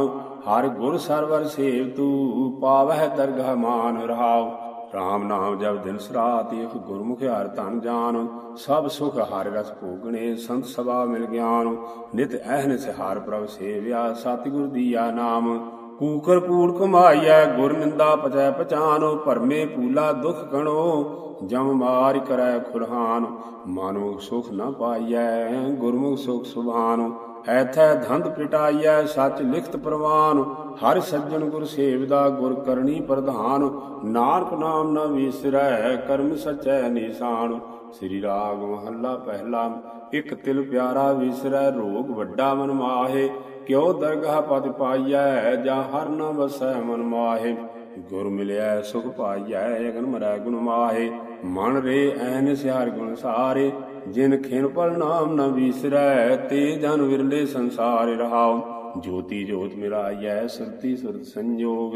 ਹਰ ਗੁਰ ਸਰਵਰ ਸੇਵ ਤੂ, ਪਾਵਹਿ ਦਰਗਹ ਮਾਨ ਰਹਾਉ। RAM ਨਾਮ ਜਪ ਦਿਨ ਸਰਾਤ ਇਕ ਗੁਰਮੁਖ ਹਰ ਧਨ ਜਾਨ, ਸਭ ਸੁਖ ਹਰ ਰਸ ਭੋਗਣੇ, ਸੰਤ ਸਭਾ ਮਿਲ ਗਿਆਨ, ਨਿਤ ਅਹਨ ਸਿਹਾਰ ਪ੍ਰਭ ਸੇਵਿਆ, ਸਤਿਗੁਰ ਦੀਆ ਨਾਮ। ਕੂਕਰ ਕੂੜ ਕਮਾਈਐ ਗੁਰ ਨਿੰਦਾ ਪਚੈ ਪਛਾਨ, ਭਰਮੇ ਪੂਲਾ ਦੁਖ ਕਣੋ, ਜਮ ਮਾਰ ਕਰੈ ਖੁਰਹਾਨ। ਮਾਨੁ ਸੁਖ ਨ ਪਾਈਐ, ਗੁਰਮੁਖ ਸੁਖ ਸੁਭਾਨ। ਐਥੈ ਧੰਦ ਪਿਟਾਈਐ, ਸੱਚ ਲਿਖਤ ਪ੍ਰਵਾਨ। ਹਰ ਸੱਜਣ ਗੁਰ ਸੇਵਦਾ ਗੁਰ ਕਰਨੀ ਪ੍ਰਧਾਨ। ਨਾਨਕ ਨਾਮ ਨਾ ਵਿਸਰੈ, ਕਰਮ ਸਚੈ ਨਿਸ਼ਾਨ। ਸ੍ਰੀ ਰਾਗ ਮਹੱਲਾ ਪਹਿਲਾ, ਇਕ ਤਿਲ ਪਿਆਰਾ ਵਿਸਰੈ, ਰੋਗ ਵੱਡਾ ਮਨ ਮਾਹੇ। ਕਿਉ ਦਰਗਾਹ ਪਦ ਪਾਈਐ, ਜਾਂ ਹਰ ਨ ਵਸੈ ਮਨ ਮਾਹੇ। ਗੁਰ ਮਿਲਿਆ ਸੁਖ ਪਾਈਐ, ਅਗਨ ਮਰੈ ਗੁਣ ਮਾਹੇ। ਮਨ ਰੇ, ਐਨ ਸਿਆਰ ਗੁਣ ਸਾਰੇ। ਜਿਨ ਖਿਨ ਪਰ ਨਾਮ ਨ ਵਿਸਰੈ, ਤੇ ਜਨ ਵਿਰਲੇ ਸੰਸਾਰ ਰਹਾਉ। ਜੋਤੀ ਜੋਤ ਮਿਲਾਈਐ, ਸੁਰਤੀ ਸੁਰਤ ਸੰਜੋਗ।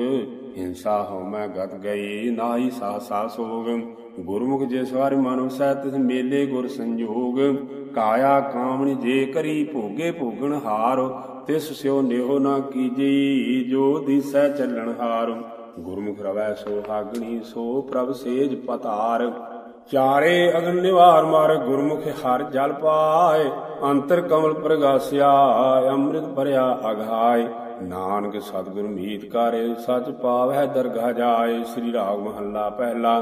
ਹਿੰਸਾ ਹੋ ਮੈਂ ਗਤ ਗਈ, ਨਾਹੀ ਸਾ ਸਾ ਸੋਗ। ਗੁਰਮੁਖ ਜੇ ਸਵਾਰ ਮਨੁ ਸਹਿ ਤਿਸ ਮੇਲੇ ਗੁਰ ਸੰਜੋਗ। ਕਾਇਆ ਕਾਮਣੀ ਜੇ ਕਰੀ, ਭੋਗੇ ਭੋਗਣ ਹਾਰ। ਤਿਸ ਸਿਓ ਨਿਹੋ ਨਾ ਕੀਜੀ, ਜੋ ਦਿਸੈ ਚੱਲਣ ਹਾਰ। ਗੁਰਮੁਖ ਰਵੈ ਸੋ ਹਾਗਣੀ, ਸੋ ਪ੍ਰਭ ਸੇਜ ਪਤਾਰ। ਚਾਰੇ ਅਗਨ ਨਿਵਾਰ ਮਾਰ ਗੁਰਮੁਖ ਹਰ ਜਲ ਪਾਏ, ਅੰਤਰ ਕਮਲ ਪ੍ਰਗਾਸਿਆ, ਅੰਮ੍ਰਿਤ ਭਰਿਆ ਅਘਾਏ ਨਾਨਕ ਸਤਿਗੁਰ ਮੀਤ ਕਰੇ ਸਚ ਪਾਵੈ ਦਰਗਾਹ ਜਾਏ, ਸ੍ਰੀ ਰਾਗ ਮਹੱਲਾ ਪਹਿਲਾ।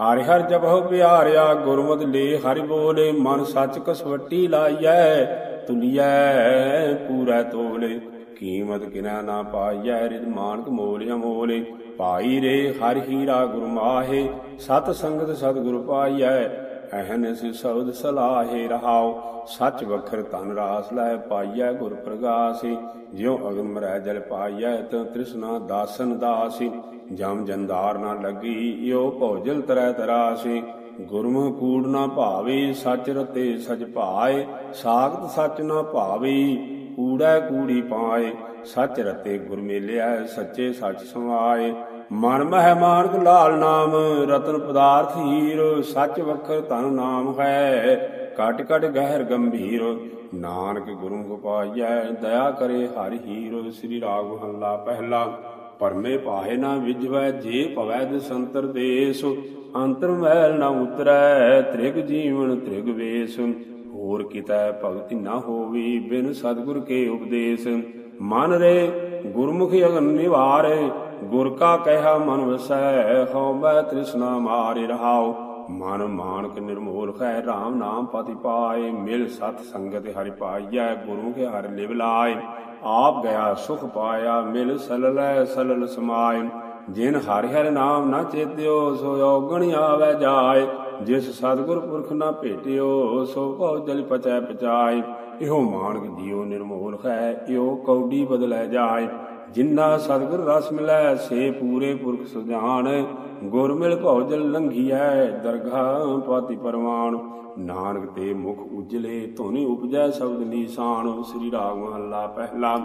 ਹਰਿ ਹਰਿ ਜਪਹੁ ਪਿਆਰਿਆ, ਗੁਰਮਤਿ ਲੇ ਹਰਿ ਬੋਲੇ, ਮਨ ਸੱਚ ਕਸਵੱਟੀ ਲਾਈਐ, ਤੁਲਿਐ ਪੂਰਾ ਤੋਲੇ। ਕੀਮਤ ਕਿਨਾ ਨਾ ਪਾਈਐ ਰਿਦ ਮਾਨਕ ਮੋਲ ਭਾਈ ਰੇ, ਹਰ ਹੀਰਾ ਗੁਰ ਮਾਹੇ, ਸਤ ਸੰਗਤ ਸਤ ਗੁਰ ਪਾਈਐ ਅਹਨਿਸ ਸਬਦ ਸਲਾਹੇ ਰਹਾਉ, ਸੱਚ ਵਖਰ ਤਨ ਰਾਸ ਲੈ ਪਾਈਐ ਗੁਰ ਪ੍ਰਗਾਸੀ, ਜਿਉ ਅਗਮ ਰਹਿ ਜਲ ਪਾਈਐ, ਤ ਤ੍ਰਿਸ਼ਨਾ ਦਾਸਨ ਦਾਸੀ, ਜਮ ਜੰਦਾਰ ਨਾ ਲੱਗੀ ਇਓ ਭੋਜਲ ਤਰੈ ਤਰਾਸੀ, ਗੁਰਮੁਖ ਕੂੜ ਨਾ ਭਾਵੇ, ਸਚ ਰਤੇ ਸਚ ਭਾਏ, ਸਾਖਤ ਸੱਚ ਨਾ ਭਾਵੇ, ਕੂੜੈ ਕੂੜੀ ਪਾਏ, ਸੱਚ ਰਤੇ ਗੁਰ ਮੇਲਿਆ ਸੱਚੇ ਸੱਚ ਸਮਾਏ ਮਨ ਮਹਿ ਮਾਨਕ ਲਾਲ ਨਾਮ, ਰਤਨ ਪਦਾਰਥ ਹੀਰ, ਸੱਚ ਵਖਰ ਧਨ ਨਾਮ ਹੈ। ਕਟ ਕਟ ਗਹਿਰ ਗੰਭੀਰ, ਨਾਨਕ ਗੁਰੂ ਗੋਪਾਈਐ, ਦਇਆ ਕਰੇ ਹਰਿ ਹੀਰ, ਸ੍ਰੀ ਰਾਗ ਮਹੱਲਾ ਪਹਿਲਾ। ਪਰਮੇ ਪਾਹੇ ਨਾ ਵਿਜਵੈ, ਜੇ ਭਵੈ ਦਸੰਤਰ ਦੇਸ। ਅੰਤਰ ਮਹਿਲ ਨਾ ਉਤਰੈ, ਤ੍ਰਿਗ ਜੀਵਨ ਤ੍ਰਿਗ ਵੇਸ। ਹੋਰ ਕਿਤੈ ਭਗਤੀ ਨਾ ਹੋਵੀ, ਬਿਨ ਸਤਿਗੁਰ ਕੇ ਉਪਦੇਸ਼। ਮਨ ਰੇ ਗੁਰਮੁਖ ਅਗਨ ਨਿਵਾਰੇ ਗੁਰ ਕਾ ਕਹਿਆ ਮਨ ਵਸੈ, ਹਉ ਮੈਂ ਤ੍ਰਿਸ਼ਨਾ ਮਾਰਿ ਰਹਾਉ। ਮਨ ਮਾਨਕ ਨਿਰਮੋਲ ਹੈ RAM ਨਾਮ ਪਤੀ ਪਾਏ। ਮਿਲ ਸਤ ਸੰਗਤ ਹਰਿ ਪਾਈਐ, ਗੁਰੂ ਕੇ ਹਰਿ ਲਿਵ ਲਾਏ। ਆਪ ਗਿਆ ਸੁਖ ਪਾਇਆ, ਮਿਲ ਸਲਲੈ ਸਲਲ ਸਮਾਏ। ਜਿਨ ਹਰਿ ਹਰਿ ਨਾਮ ਨਾ ਚੇਤਿਓ, ਸੋ ਔਗਣ ਆਵੇ ਜਾਏ। ਜਿਸ ਸਤਿਗੁਰ ਪੁਰਖ ਨਾ ਭੇਟਿਓ, ਸੋ ਭਉ ਜਲ ਪਚੈ ਪਚਾਏ। ਇਹੋ ਮਾਨਕ ਜੀਉ ਨਿਰਮੋਲ ਹੈ ਇਹੋ ਕੌਡੀ ਬਦਲੈ ਜਾਏ। ਜਿੰਨਾ ਸਤਿਗੁਰ ਰਸ ਮਿਲੈ, ਸੇ ਪੂਰੇ ਪੁਰਖ ਸੁਜਾਨ ਗੁਰ ਮਿਲ ਭਉਜਲ ਲੰਘੀਐ, ਦਰਗਾਹ ਪਾਤੀ ਪਰਵਾਨ ਨਾਨਕ ਤੇ ਮੁਖ ਉਜਲੇ, ਧੁਨੀ ਉਪਜੈ ਸ਼ਬਦ ਨੀਸਾਨ ਸ੍ਰੀ ਰਾਗ ਮਹੱਲਾ ਪਹਿਲਾ,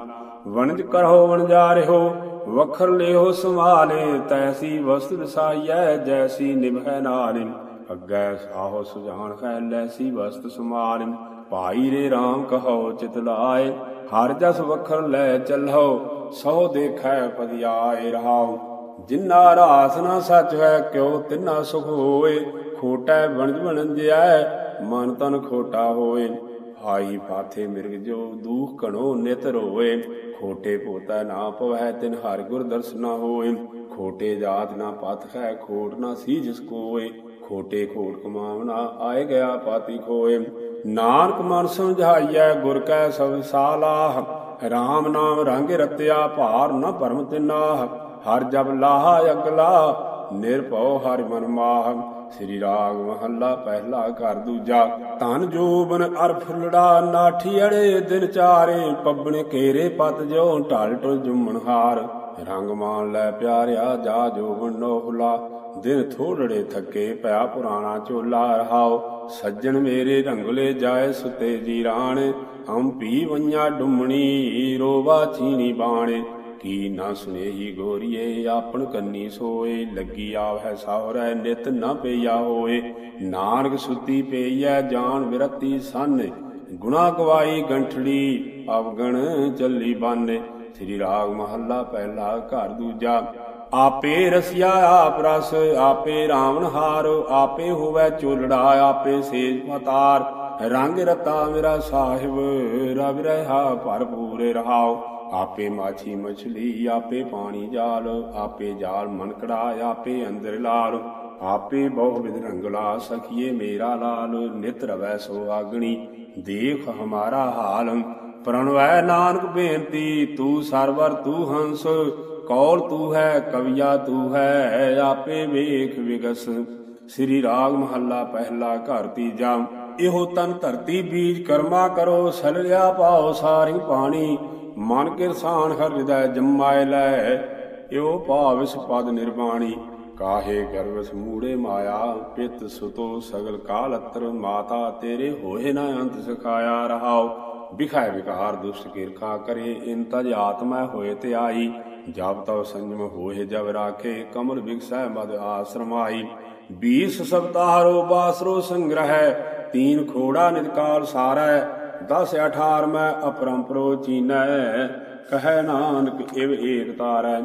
ਵਣਜ ਕਰੋ ਵਣਜਾਰਿਓ ਵਖਰ ਲਿਓ ਸੰਭਾਲੇ। ਤੈਸੀ ਵਸਤ ਰਸਾਈਐ, ਜੈਸੀ ਨਿਭੈ ਨਾਲਿ। ਅੱਗੇ ਸਾਹੋ ਸੁਜਾਨ ਹੈ, ਲੈਸੀ ਵਸਤ ਸੰਭਾਲਿ। ਭਾਈ ਰੇ RAM ਕਹੋ, ਚਿਤ ਲਾਏ। ਹਰ ਜਸ ਵਖਰ ਲੈ ਚੱਲੋ ਸੋ ਦੇਖੈ ਪਦਿਆਏ ਰਹਾਉ। ਜਿਨਾ ਰਾਸ ਨਾ ਸੱਚ ਹੈ, ਕਿਉ ਤਿਨਾ ਸੁਖ ਹੋਏ। ਖੋਟੈ ਬਣਜ ਬਣਜਿਐ, ਮਨ ਤਨ ਖੋਟਾ ਹੋਏ। ਹਾਈ ਪਾਥੇ ਮਿਰਗ ਜੋ ਦੂਖ ਕਣੋ ਨਿਤ ਰੋਏ। ਖੋਟੇ ਪੋਤਾ ਨਾ ਪਵੈ ਤਿਨ ਹਰਿ ਗੁਰ ਦਰਸਨਾ ਹੋਏ। ਖੋਟੇ ਜਾਤ ਨਾ ਪਥ ਹੈ, ਖੋਟ ਨਾ ਸੀ ਜਿਸ ਕੋਏ ਖੋਟੇ ਖੋਟ ਕਮਾਵਨਾ ਆਏ ਗਿਆ ਪਾਤੀ ਖੋਏ। ਨਾਨਕ ਮਨ ਸਮਝਾਈਐ, ਗੁਰ ਕੈ ਸਭ ਸਾਲਾਹ। RAM ਨਾਮ ਰੰਗ ਰਤਿਆ ਭਾਰ ਨ ਭਰਮ ਤਿਨਾਹ, ਹਰ ਜਬ ਲਾਹ ਅਗਲਾ, ਨਿਰਭਉ ਹਰਿ ਮਨ ਮਾਹ। ਸ੍ਰੀ ਰਾਗ ਮਹੱਲਾ ਪਹਿਲਾ ਘਰ ਦੂਜਾ, ਧਨ ਜੋਬਨ ਅਰ ਫੁੱਲੜਾ ਨਾਠੀ ਅੜੇ, ਦਿਨ ਚਾਰੇ ਪੱਬਣ ਕੇਰੇ ਪਤ ਜੋ ਢਾਲ ਟੁਲ ਜੁਮਣ ਹਾਰ। ਰੰਗ ਮਾਨ ਲੈ ਪਿਆਰਿਆ ਜਾ ਜੋਬਨ ਨੋ ਹੁਲਾ, ਦਿਨ ਥੋੜੜੇ ਥੱਕੇ ਪਿਆ ਪੁਰਾਣਾ ਝੋਲਾ ਰਹਾਓ ਸੱਜਣ ਮੇਰੇ ਰੰਗਲੇ ਜਾਏ ਸੁਤੇ ਜੀ ਰਾਣ ਹਮ ਪੀ ਵਈਆਂ ਡੁੰਮਣੀ, ਰੋਵਾ ਚੀਨੀ ਬਾਣੇ। ਕੀ ਨਾ ਸੁਨੇਹੀ ਗੋਰੀਏ, ਆਪਣ ਕੰਨੀ ਸੋਏ। ਲੱਗੀ ਆਵੈ ਸਾਹਰੈ ਨਿਤ ਨਾ ਪਈਆ ਹੋਏ। ਨਾਨਕ ਸੁਤੀ ਪਈਐ, ਜਾਨ ਵਿਰਤੀ ਸੰਨ। ਗੁਨਾ ਗਵਾਈ ਗੰਠੜੀ, ਅਵਗਣ ਚੱਲੀ ਬਾਨੇ। ਸ੍ਰੀ ਰਾਗ ਮਹੱਲਾ ਪਹਿਲਾ, ਘਰ ਦੂਜਾ। ਆਪੇ ਰਸਿਆ ਆਪ ਰਸ, ਆਪੇ ਰਾਵਣ ਹਾਰ। ਆਪੇ ਹੋਵੇ ਚੋਲੜਾ, ਆਪੇ ਸੇਜ ਪਤਾਰ ਰੰਗ ਰਤਾ ਮੇਰਾ ਸਾਹਿਬ, ਰਵ ਰਹਾ ਭਰਪੂਰੇ ਰਹਾਓ। ਆਪੇ ਮਾਛੀ ਮਛਲੀ, ਆਪੇ ਪਾਣੀ ਜਾਲ, ਆਪੇ ਜਾਲ ਮਨਕੜਾ ਆਪੇ ਅੰਦਰ ਲਾਲ। ਆਪੇ ਬਹੁ ਵਿਦ ਰੰਗਲਾ ਸਖੀਏ ਮੇਰਾ ਲਾਲ, ਨਿਤ ਰਵੈ ਸੋ ਆਗਣੀ। ਦੇਖ ਹਮਾਰਾ ਹਾਲ ਪ੍ਰਣਵੈ ਨਾਨਕ ਬੇਨਤੀ, ਤੂੰ ਸਰਵਰ, ਤੂੰ ਹੰਸ। ਕੌਲ ਤੂੰ ਹੈ, ਕਵਿਆ ਤੂੰ ਹੈ, ਆਪੇ ਵੇਖ ਵਿਗਸ। ਸ੍ਰੀ ਰਾਗ ਮਹੱਲਾ ਪਹਿਲਾ ਘਰ ਤੀਜਾ। ਇਹੋ ਤਨ ਧਰਤੀ ਬੀਜ ਕਰਮਾ ਕਰੋ ਸਲਿਆ ਪਾਓ ਸਾਰੀ ਪਾਣੀ। ਮਨ ਕਿਰਸਾਨ ਹਰ ਹਿਰਦੈ ਜੰਮਾਇ ਲੈ, ਇਹੋ ਭਾਵਿਸ ਪਦ ਨਿਰਵਾਣੀ। ਕਾਹੇ ਗਰਵ ਸਮੂੜੇ ਮਾਇਆ, ਪਿਤ ਸੁਤੋ ਸਗਲ ਕਾਲ ਅਤਰ ਮਾਤਾ, ਤੇਰੇ ਹੋਏ ਨਾ ਅੰਤ ਸਿਖਾਇਆ ਰਹਾਓ ਵਿਖਾਇ ਵਿਕਾਰ ਦੁਸ਼ਟ ਕਿਰਖਾ ਕਰੇ, ਇਨ ਤਜ ਆਤਮੈ ਹੋਏ ਤੇ ਆਈ ਜਬ ਤਉ ਸੰਜਮ ਹੋਏ ਜਬ ਰਾਖੇ, ਕਮਲ ਵਿਗਸੈ ਮਦ ਆਸਰਮਾਈ। 20 ਸਪਤਾਹਰੋ ਬਾਸਰੋ ਸੰਗ੍ਰਹਿ ਤੀਨ ਖੋੜਾ ਨਿਤਕਾਲ ਸਾਰੈ 10 18 ਮੈਂ ਅਪਰੰਪਰੋ ਚੀਨੈ, ਕਹੈ ਨਾਨਕ ਇਵ ਏਕ ਤਾਰੈ।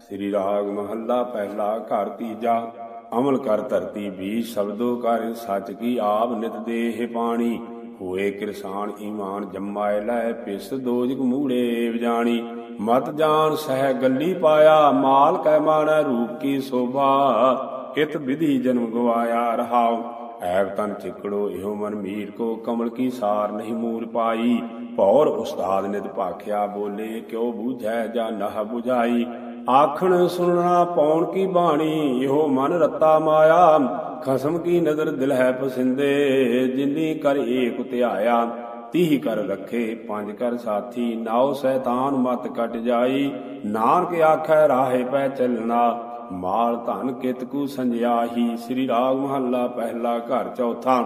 ਸ੍ਰੀ ਰਾਗ ਮਹੱਲਾ ਪਹਿਲਾ ਘਰ ਤੀਜਾ, ਅਮਲ ਕਰ ਧਰਤੀ ਵੀ ਸ਼ਬਦੋ ਕਰ ਸੱਚ ਕੀ ਆਪ ਨਿਤ ਦੇਹ ਪਾਣੀ। ਹੋਏ ਕਿਰਸਾਨ ਈਮਾਨ ਜੰਮਾਇ ਲੈ ਪਿਸ ਦੋਜਕ ਮੂੜੇ ਵਜਾਣੀ। ਮਤ ਜਾਣ ਸਹਿ ਗੱਲੀ ਪਾਇਆ ਮਾਲ ਕੈ ਮਾਣੈ ਰੂਪ ਕੀ ਸੋਭਾ, ਕਿਤ ਵਿਧੀ ਜਨਮ ਗਵਾਇਆ ਰਹਾਉ। ਐਬ ਤਨ ਚਿਕੜੋ ਇਹੋ ਮਨ ਮੀਰ ਕੋ ਕਮਲ ਕੀ ਸਾਰ ਨਹੀਂ ਮੂਲ ਪਾਈ। ਭੌਰ ਉਸਤਾਦ ਨਿਤ ਭਾਖਿਆ ਬੋਲੇ, ਕਿਉ ਬੂਝੈ ਜਾਂ ਨਹ 부ਝਾਈ ਆਖਣ ਸੁਣਨਾ ਪੌਣ ਕੀ ਬਾਣੀ, ਇਹੋ ਮਨ ਰੱਤਾ ਮਾਇਆ। ਖਸਮ ਕੀ ਨਜ਼ਰ ਦਿਲ ਹੈ ਪਸਿੰਦੇ, ਜਿਨੀ ਕਰ ਏਕ ਧਿਆਇਆ। ਤੀਹ ਕਰ ਰੱਖੇ, ਪੰਜ ਕਰ ਸਾਥੀ, ਨਾਉ ਸੈਤਾਨ ਮਤ ਕਟ ਜਾਈ। ਨਾਨਕ ਆਖੈ ਰਾਹੇ ਪੈ ਚੱਲਣਾ ਮਾਲ ਧਨ ਕਿਤਕੂ ਸੰਜਿਆਹੀ, ਸ੍ਰੀ ਰਾਗ ਮਹੱਲਾ ਪਹਿਲਾ ਘਰ ਚੌਥਾ।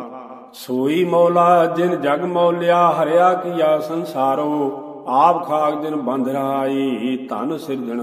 ਸੋਈ ਮੌਲਾ, ਜਿਨ ਜਗ ਮੌਲਿਆ, ਹਰਿਆ ਕੀਆ ਸੰਸਾਰੋ, ਆਪ ਖਾਕ ਦਿਨ ਬੰਧ ਰਹਾਈ, ਧਨ ਸਿਰਜਣ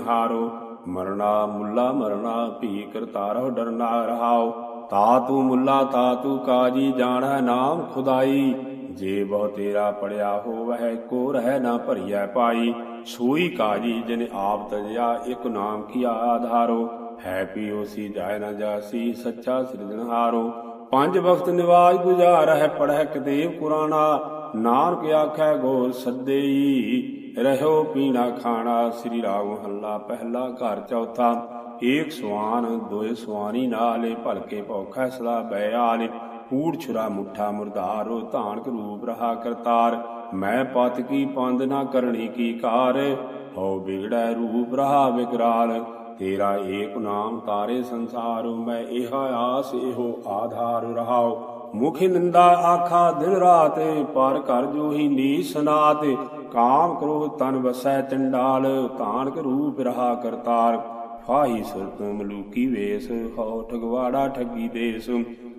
ਮਰਨਾ ਮੁੱਲਾ ਮਰਨਾ ਭੀ ਕਰਤਾਰੋ ਡਰਨਾ ਰਹਾਓ। ਤਾ ਤੂੰ ਮੁੱਲਾ, ਤਾ ਤੂੰ ਕਾਜੀ, ਜਾਣੈ ਨਾਮ ਖੁਦਾਈ। ਜੇ ਬਹੁ ਤੇਰਾ ਪੜਿਆ ਹੋਵੈ ਕੋ ਰਹਿ ਨਾ ਭਰੀਐ ਪਾਈ। ਸੋਈ ਕਾਜੀ, ਜਿਨ ਆਪ ਤਜਿਆ, ਇਕ ਨਾਮ ਕੀ ਆਧਾਰੋ। ਹੈ ਪੀਓ ਸੀ, ਜਾਇ ਨਾ ਜਾਸੀ, ਸੱਚਾ ਸਿਰਜਣਹਾਰੋ ਪੰਜ ਵਕਤ ਨਿਵਾਜ ਗੁਜ਼ਾਰ ਹੈ, ਪੜਹਿ ਕਦੇਵ ਕੁਰਾਨਾ। ਨਾਨਕ ਆਖੈ ਗੋਰ ਸੱਦੇਈ, ਰਹਿਓ ਪੀਣਾ ਖਾਣਾ। ਸ੍ਰੀ ਰਾਗ ਮਹੱਲਾ ਪਹਿਲਾ ਘਰ ਚੌਥਾ। ਏਕ ਸਵਾਨ ਦੋਏ ਸਵਾਨੀ ਨਾਲੇ ਭਲਕੇ ਭੌਖੈ ਸਦਾ ਬੈ ਆਲੇ। ਕੂੜ ਛੁਰਾ ਮੁੱਠਾ ਮੁਰਦਾਰੋ ਧਾਨਕ ਰੂਪ ਰਹਾ ਕਰਤਾਰ। ਮੈਂ ਪਤ ਕੀ ਪੰਦ ਨਾ ਕਰਣੀ ਕੀ ਕਾਰ। ਹੋ ਬਿਗੜੈ ਰੂਪ ਰਹਾ ਵਿਕਰਾਲ ਤੇਰਾ ਏਕ ਨਾਮ ਤਾਰੇ ਸੰਸਾਰ, ਮੈਂ ਇਹ ਆਸ, ਇਹੋ ਆਧਾਰ ਰਹਾਓ ਮੁਖ ਨਿੰਦਾ ਆਖਾ, ਦਿਨ ਰਾਤ ਪਰ ਕਰ ਜੋ ਨੀ ਸਨਾਤ ਕਾਮ ਕ੍ਰੋਧ ਤਨ ਵਸੈ ਚੰਡਾਲ ਧਾਨਕ ਰੂਪ ਰਹਾ ਕਰਤਾਰ। ਫਾਹੀ ਸੁਰਤ ਮਲੂਕੀ ਵੇਸ ਹੋ ਠਗਵਾੜਾ ਠੱਗੀ ਦੇਸ।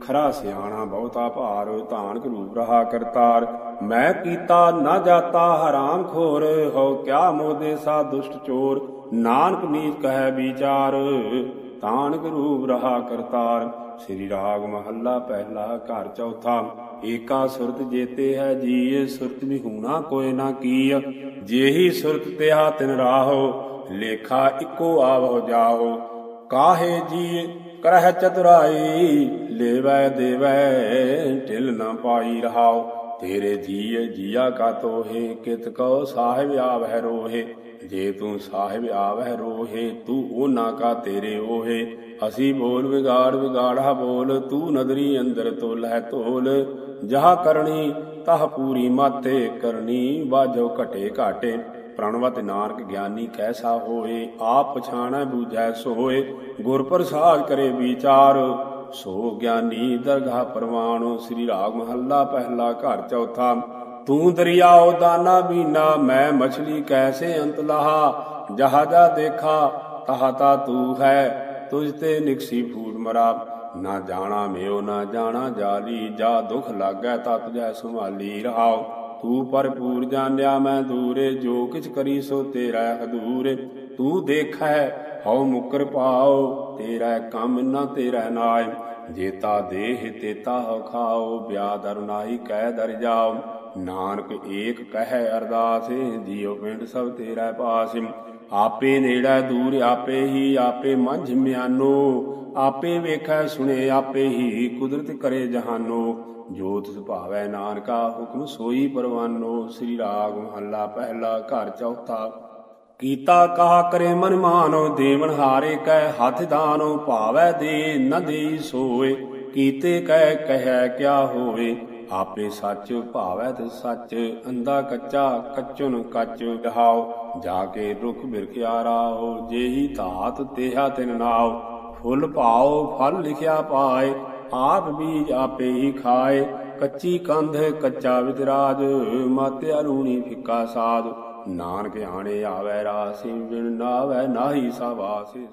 ਖਰਾ ਸਿਆਣਾ ਬਹੁਤਾ ਭਾਰ ਧਾਨਕ ਰੂਪ ਰਹਾ ਕਰਤਾਰ। ਮੈਂ ਕੀਤਾ ਨਾ ਜਾਤਾ ਹਰਾਮ ਖੋਰ ਹੋ ਕਿਆ ਮੋਦੇ ਸਾ ਦੁਸ਼ਟ ਚੋਰ। ਨਾਨਕ ਨੀਚ ਕਹੈ ਵਿਚਾਰ, ਤਾਨਕ ਰੂਪ ਰਹਾ ਕਰਤਾਰ। ਸ੍ਰੀ ਰਾਗ ਮਹੱਲਾ ਪਹਿਲਾ ਘਰ ਚੌਥਾ, ਏਕਾ ਸੁਰਤ ਜੇਤੇ ਹੈ ਜੀਏ, ਸੁਰਤ ਵੀ ਵਿਹੂਣਾ ਕੋਇ ਨਾ ਕੀ ਜੇਹੀ ਸੁਰਤ ਤਿਹਾ ਤਿਨ ਰਾਹੋ, ਲੇਖਾ ਇੱਕੋ ਆਵੋ ਜਾਓ। ਕਾਹੇ ਜੀ ਕਰਹਿ ਚਤੁਰਾਈ, ਲੇਵੈ ਦੇਵੈ, ਢਿਲ ਨਾ ਪਾਈ ਰਹਾਓ। ਤੇਰੇ ਜੀਏ ਜੀਆ ਕਾ ਤੋਹੇ, ਕਿਤ ਕੋ ਸਾਹਿਬ ਆਵਹਿ ਰੋਹੇ। ਜੇ ਤੂੰ ਸਾਹਿਬ ਆਵਹਿ ਰੋਹੇ, ਤੂੰ ਉਹਨਾਂ ਕਾ ਤੇਰੇ ਓਹੇ। ਅਸੀਂ ਬੋਲ ਵਿਗਾੜ ਵਿਗਾੜਾ ਬੋਲ, ਤੂੰ ਨਦਰੀ ਅੰਦਰ ਤੋਲ ਹੈ ਤੋਲ ਜਹਾ ਕਰਨੀ, ਤਹ ਪੂਰੀ ਮਾਤੇ ਕਰਨੀ ਬਾਜੋ ਘਟੇ ਘਾਟੇ। ਪ੍ਰਣਵਤ ਨਾਨਕ ਗਿਆਨੀ ਕੈਸਾ ਹੋਏ, ਆਪ ਪਛਾਣੈ ਬੂਝੈ ਸੋਏ। ਗੁਰ ਪ੍ਰਸਾਦ ਕਰੇ ਵਿਚਾਰ ਸੋ ਗਿਆਨੀ ਦਰਗਾਹ ਪਰਵਾਣੋ ਸ੍ਰੀ ਰਾਗ ਮਹੱਲਾ ਪਹਿਲਾ ਘਰ ਚੌਥਾ। ਤੂੰ ਦਰਿਆਓ ਦਾਨਾ ਬੀਨਾ, ਮੈਂ ਮਛਲੀ ਕੈਸੇ ਅੰਤ ਲਹਾ? ਜਹਾਜਾ ਦੇਖਾ ਤਹਤਾ ਤੂੰ ਹੈ, ਤੁਝ ਤੇ ਨਿਕਸੀ ਫੂਟ ਮਰਾ। ਨਾ ਜਾਣਾ ਮੇਓ, ਨਾ ਜਾਣਾ ਜਾਲੀ, ਜਾ ਦੁਖ ਲਾਗੈ ਤਾ ਤੁਝੈ ਸੰਭਾਲੀ ਰਹਾਓ। ਤੂੰ ਭਰਪੂਰ ਜਾਣਿਆ ਮੈਂ ਦੂਰੇ, ਜੋ ਕਿਛ ਕਰੀ ਸੋ ਤੇਰਾ ਹਦੂਰ ਤੂੰ ਦੇਖੈ, ਹਉ ਮੁਕਰ ਪਾਓ, ਤੇਰਾ ਕੰਮ ਨਾ ਤੇਰਾ ਨਾਇ। ਜੇਤਾ ਦੇਹ, ਤੇਤਾ ਹਉ ਖਾਓ ਬਿਆਦਰ ਨਾਹੀ ਕਹਿ ਦਰ ਜਾਓ। ਨਾਨਕ ਏਕ ਕਹੈ ਅਰਦਾਸ, ਜੀਉ ਪਿੰਡ ਸਭ ਤੇਰਾ ਪਾਸ। ਆਪੇ ਨੇੜਾ ਦੂਰ, ਆਪੇ ਹੀ, ਆਪੇ ਮੰਝ ਮਿਆਨੋ। ਆਪੇ ਵੇਖੈ, ਸੁਣੇ, ਆਪੇ ਹੀ ਕੁਦਰਤ ਕਰੇ ਜਹਾਨੋ। ਜੋਤ ਤਿਸ ਭਾਵੈ ਨਾਨਕਾ ਹੁਕਮ ਸੋਈ ਪਰਵਾਨੋ। ਸ੍ਰੀ ਰਾਗ ਮਹੱਲਾ, ਪਹਿਲਾ ਘਰ ਚੌਥਾ ਕੀਤਾ ਕਹਾ ਕਰੇ ਮਨ ਮਾਨੋ, ਦੇਵਨ ਹਾਰੇ ਕੈ ਹੱਥ ਦਾਨੋ, ਭਾਵੈ ਦੇ ਨ ਦੇਈ ਸੋਏ, ਕੀਤੇ ਕਹਿ ਕਹਿ ਕਿਆ ਹੋਵੇ, ਆਪੇ ਸੱਚ ਭਾਵੈ ਤੇ ਸੱਚ ਅੰਦਾ ਕੱਚਾ ਕੱਚੁਨ ਕੱਚ ਕਹਾਉ ਜਾ ਕੇ ਰੁਖ ਬਿਰਖਿਆ ਰਾਹੋ, ਜੇਹੀ ਧਾਤ ਤੇਹਾ ਤਿਨ ਨਾਉ ਫੁੱਲ ਭਾਉ ਫਲ ਲਿਖਿਆ ਪਾਏ, ਆਪ ਬੀਜ ਆਪੇ ਹੀ ਖਾਏ, ਕੱਚੀ ਕੰਧ ਕੱਚਾ ਵਿਦਰਾਜ ਮਾਤਿਆ ਲੂਣੀ ਫਿੱਕਾ ਸਾਧ ਨਾਨਕ ਆਣੇ ਆਵੈ ਰਾਸੀ ਬਿਨ ਨਾਵੈ ਨਾਹੀ ਸਵਾਸੇ